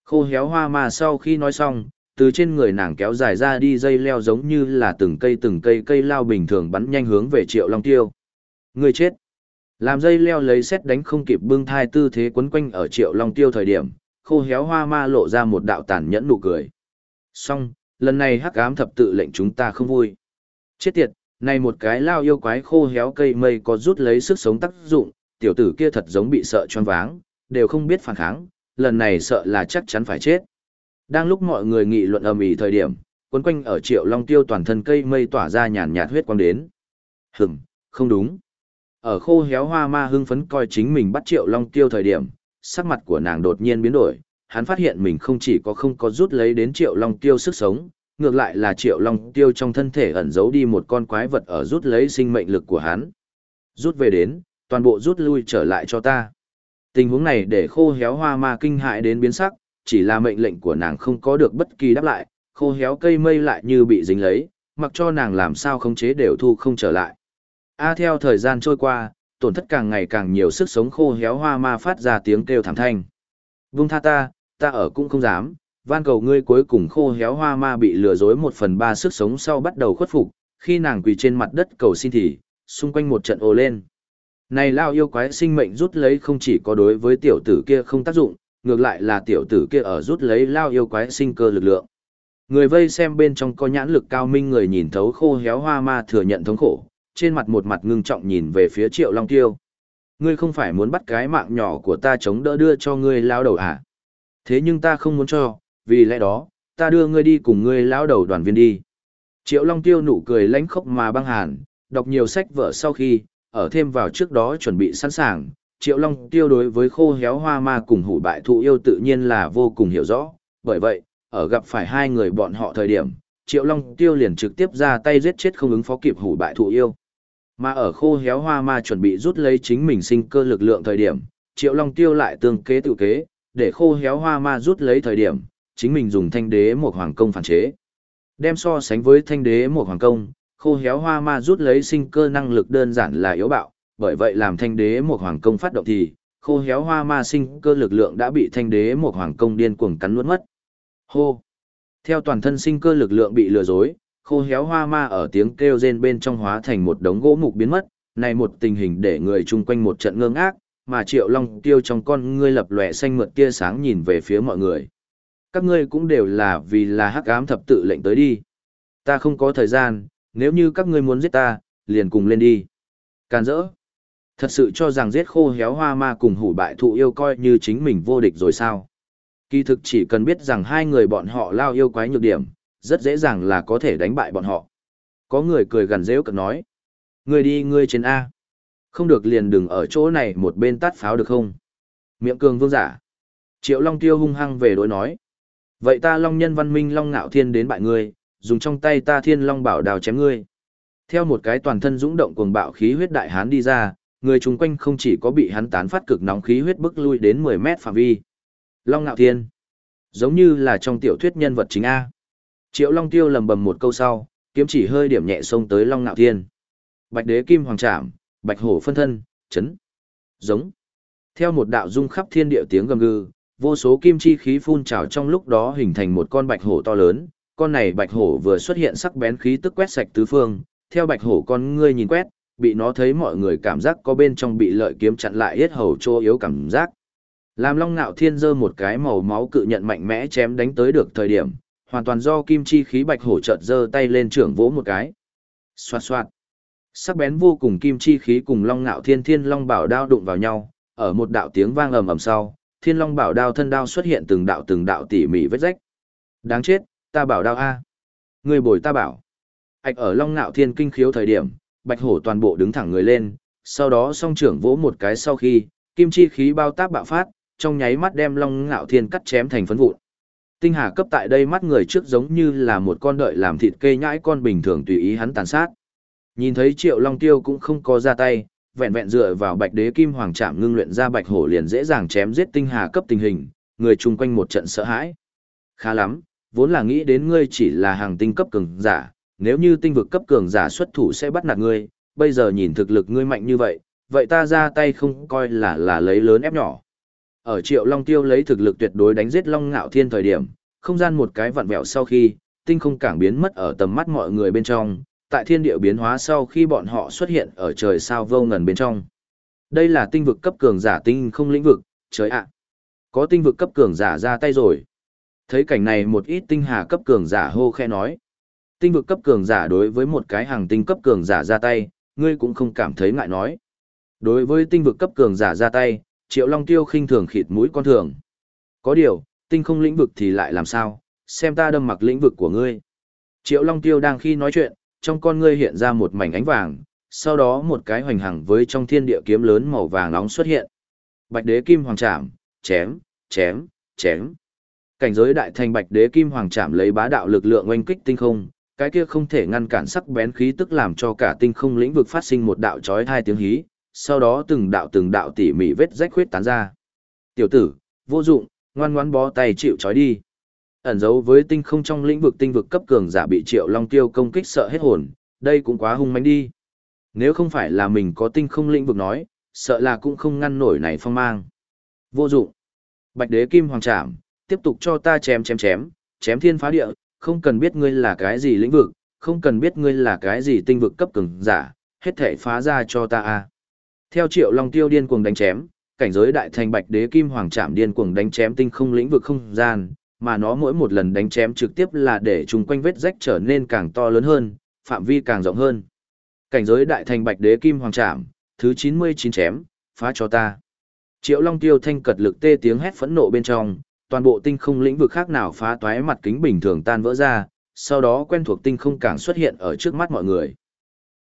S1: Khô héo hoa ma sau khi nói xong, từ trên người nàng kéo dài ra đi dây leo giống như là từng cây từng cây cây lao bình thường bắn nhanh hướng về triệu long tiêu. người chết. Làm dây leo lấy xét đánh không kịp bưng thai tư thế quấn quanh ở triệu long tiêu thời điểm, khô héo hoa ma lộ ra một đạo tàn nhẫn nụ cười. Xong, lần này hắc ám thập tự lệnh chúng ta không vui. Chết tiệt, này một cái lao yêu quái khô héo cây mây có rút lấy sức sống tác dụng, tiểu tử kia thật giống bị sợ choáng váng, đều không biết phản kháng, lần này sợ là chắc chắn phải chết. Đang lúc mọi người nghị luận ầm ĩ thời điểm, quấn quanh ở triệu long tiêu toàn thân cây mây tỏa ra nhàn nhạt huyết quang đến. Hửm, không đúng. Ở khô héo hoa ma hưng phấn coi chính mình bắt triệu long tiêu thời điểm, sắc mặt của nàng đột nhiên biến đổi, hắn phát hiện mình không chỉ có không có rút lấy đến triệu long tiêu sức sống, ngược lại là triệu long tiêu trong thân thể ẩn giấu đi một con quái vật ở rút lấy sinh mệnh lực của hắn. Rút về đến, toàn bộ rút lui trở lại cho ta. Tình huống này để khô héo hoa ma kinh hại đến biến sắc, chỉ là mệnh lệnh của nàng không có được bất kỳ đáp lại, khô héo cây mây lại như bị dính lấy, mặc cho nàng làm sao khống chế đều thu không trở lại. A theo thời gian trôi qua, tổn thất càng ngày càng nhiều sức sống khô héo hoa ma phát ra tiếng kêu thảm thanh. Vung tha ta, ta ở cũng không dám, van cầu ngươi cuối cùng khô héo hoa ma bị lừa dối một phần ba sức sống sau bắt đầu khuất phục, khi nàng quỳ trên mặt đất cầu xin thì, xung quanh một trận ồ lên. Này lao yêu quái sinh mệnh rút lấy không chỉ có đối với tiểu tử kia không tác dụng, ngược lại là tiểu tử kia ở rút lấy lao yêu quái sinh cơ lực lượng. Người vây xem bên trong có nhãn lực cao minh người nhìn thấu khô héo hoa ma thừa nhận thống khổ, trên mặt một mặt ngưng trọng nhìn về phía triệu long tiêu. Ngươi không phải muốn bắt cái mạng nhỏ của ta chống đỡ đưa cho ngươi lao đầu à? Thế nhưng ta không muốn cho, vì lẽ đó, ta đưa ngươi đi cùng ngươi lao đầu đoàn viên đi. Triệu long tiêu nụ cười lánh khóc mà băng hàn, đọc nhiều sách vở sau khi, ở thêm vào trước đó chuẩn bị sẵn sàng. Triệu Long tiêu đối với khô héo hoa ma cùng hủ bại thụ yêu tự nhiên là vô cùng hiểu rõ, bởi vậy, ở gặp phải hai người bọn họ thời điểm, Triệu Long tiêu liền trực tiếp ra tay giết chết không ứng phó kịp hủ bại thụ yêu. Mà ở khô héo hoa ma chuẩn bị rút lấy chính mình sinh cơ lực lượng thời điểm, Triệu Long Tiêu lại tương kế tự kế, để khô héo hoa ma rút lấy thời điểm, chính mình dùng thanh đế một hoàng công phản chế. Đem so sánh với thanh đế một hoàng công, khô héo hoa ma rút lấy sinh cơ năng lực đơn giản là yếu bạo, bởi vậy làm thanh đế một hoàng công phát động thì, khô héo hoa ma sinh cơ lực lượng đã bị thanh đế một hoàng công điên cuồng cắn nuốt mất. Hô! Theo toàn thân sinh cơ lực lượng bị lừa dối, khô héo hoa ma ở tiếng kêu rên bên trong hóa thành một đống gỗ mục biến mất, này một tình hình để người chung quanh một trận ngơ ngác, mà Triệu Long tiêu trong con ngươi lập lòe xanh mượt tia sáng nhìn về phía mọi người. Các ngươi cũng đều là vì là hắc ám thập tự lệnh tới đi. Ta không có thời gian, nếu như các ngươi muốn giết ta, liền cùng lên đi. Càn rỡ. Thật sự cho rằng giết khô héo hoa ma cùng hủ bại thụ yêu coi như chính mình vô địch rồi sao? Kỳ thực chỉ cần biết rằng hai người bọn họ lao yêu quái nhược điểm, rất dễ dàng là có thể đánh bại bọn họ. Có người cười gần rêu cực nói. người đi ngươi trên A. Không được liền đừng ở chỗ này một bên tắt pháo được không? Miệng cường vương giả. Triệu Long Tiêu hung hăng về đối nói. Vậy ta Long nhân văn minh Long ngạo thiên đến bại ngươi, dùng trong tay ta thiên Long bảo đào chém ngươi. Theo một cái toàn thân dũng động cuồng bạo khí huyết đại hán đi ra, người chung quanh không chỉ có bị hắn tán phát cực nóng khí huyết bức lui đến 10 mét phạm vi. Long ngạo thiên. Giống như là trong tiểu thuyết nhân vật chính A. Triệu Long Tiêu lầm bầm một câu sau, kiếm chỉ hơi điểm nhẹ xông tới Long ngạo thiên. Bạch đế kim hoàng trảm, bạch hổ phân thân, chấn. Giống. Theo một đạo dung khắp thiên địa tiếng gầm gừ, vô số kim chi khí phun trào trong lúc đó hình thành một con bạch hổ to lớn. Con này bạch hổ vừa xuất hiện sắc bén khí tức quét sạch tứ phương, theo bạch hổ con ngươi nhìn quét, bị nó thấy mọi người cảm giác có bên trong bị lợi kiếm chặn lại hết hầu chỗ yếu cảm giác. Làm Long Nạo Thiên dơ một cái màu máu cự nhận mạnh mẽ chém đánh tới được thời điểm, hoàn toàn do kim chi khí bạch hổ chợt dơ tay lên trưởng vỗ một cái. Xoạt xoạt. Sắc bén vô cùng kim chi khí cùng Long Nạo Thiên Thiên Long Bảo đao đụng vào nhau, ở một đạo tiếng vang ầm ầm sau, Thiên Long Bảo đao thân đao xuất hiện từng đạo từng đạo tỉ mỉ vết rách. Đáng chết, ta bảo đao a. Người bồi ta bảo. Ảch ở Long Nạo Thiên kinh khiếu thời điểm, Bạch Hổ toàn bộ đứng thẳng người lên, sau đó song trưởng vỗ một cái sau khi, kim chi khí bao táp bạo phát, trong nháy mắt đem Long ngạo Thiên cắt chém thành phấn vụn. Tinh hà cấp tại đây mắt người trước giống như là một con đợi làm thịt cây nhãi con bình thường tùy ý hắn tàn sát. Nhìn thấy Triệu Long Tiêu cũng không có ra tay, vẹn vẹn dựa vào Bạch Đế Kim Hoàng Trạm ngưng luyện ra Bạch Hổ liền dễ dàng chém giết tinh hà cấp tình hình, người chung quanh một trận sợ hãi. Khá lắm, vốn là nghĩ đến ngươi chỉ là hàng tinh cấp cường giả, nếu như tinh vực cấp cường giả xuất thủ sẽ bắt nạt ngươi, bây giờ nhìn thực lực ngươi mạnh như vậy, vậy ta ra tay không coi là là lấy lớn ép nhỏ. Ở Triệu Long Tiêu lấy thực lực tuyệt đối đánh giết Long Ngạo Thiên thời điểm, không gian một cái vặn vẹo sau khi, tinh không cảng biến mất ở tầm mắt mọi người bên trong, tại thiên địa biến hóa sau khi bọn họ xuất hiện ở trời sao vô ngần bên trong. Đây là tinh vực cấp cường giả tinh không lĩnh vực, trời ạ. Có tinh vực cấp cường giả ra tay rồi. Thấy cảnh này một ít tinh hà cấp cường giả hô khe nói. Tinh vực cấp cường giả đối với một cái hàng tinh cấp cường giả ra tay, ngươi cũng không cảm thấy ngại nói. Đối với tinh vực cấp cường giả ra tay, Triệu Long Tiêu khinh thường khịt mũi con thường. Có điều, tinh không lĩnh vực thì lại làm sao, xem ta đâm mặc lĩnh vực của ngươi. Triệu Long Tiêu đang khi nói chuyện, trong con ngươi hiện ra một mảnh ánh vàng, sau đó một cái hoành hằng với trong thiên địa kiếm lớn màu vàng nóng xuất hiện. Bạch đế kim hoàng trảm, chém, chém, chém. Cảnh giới đại thành bạch đế kim hoàng trảm lấy bá đạo lực lượng oanh kích tinh không, cái kia không thể ngăn cản sắc bén khí tức làm cho cả tinh không lĩnh vực phát sinh một đạo chói hai tiếng hí, sau đó từng đạo từng đạo tỉ mỉ vết rách khuyết tán ra. Tiểu tử, vô dụng, ngoan ngoãn bó tay chịu chói đi. Ẩn giấu với tinh không trong lĩnh vực tinh vực cấp cường giả bị Triệu Long Tiêu công kích sợ hết hồn, đây cũng quá hung mãnh đi. Nếu không phải là mình có tinh không lĩnh vực nói, sợ là cũng không ngăn nổi này phong mang. Vô dụng. Bạch đế kim hoàng trảm, tiếp tục cho ta chém chém chém, chém thiên phá địa, không cần biết ngươi là cái gì lĩnh vực, không cần biết ngươi là cái gì tinh vực cấp cường giả, hết thể phá ra cho ta a. Theo Triệu Long Tiêu điên cuồng đánh chém, cảnh giới đại thành Bạch Đế Kim Hoàng Trảm điên cuồng đánh chém tinh không lĩnh vực không gian, mà nó mỗi một lần đánh chém trực tiếp là để chung quanh vết rách trở nên càng to lớn hơn, phạm vi càng rộng hơn. Cảnh giới đại thành Bạch Đế Kim Hoàng Trảm, thứ 99 chém, phá cho ta. Triệu Long Tiêu thanh cật lực tê tiếng hét phẫn nộ bên trong, toàn bộ tinh không lĩnh vực khác nào phá toái mặt kính bình thường tan vỡ ra, sau đó quen thuộc tinh không càng xuất hiện ở trước mắt mọi người.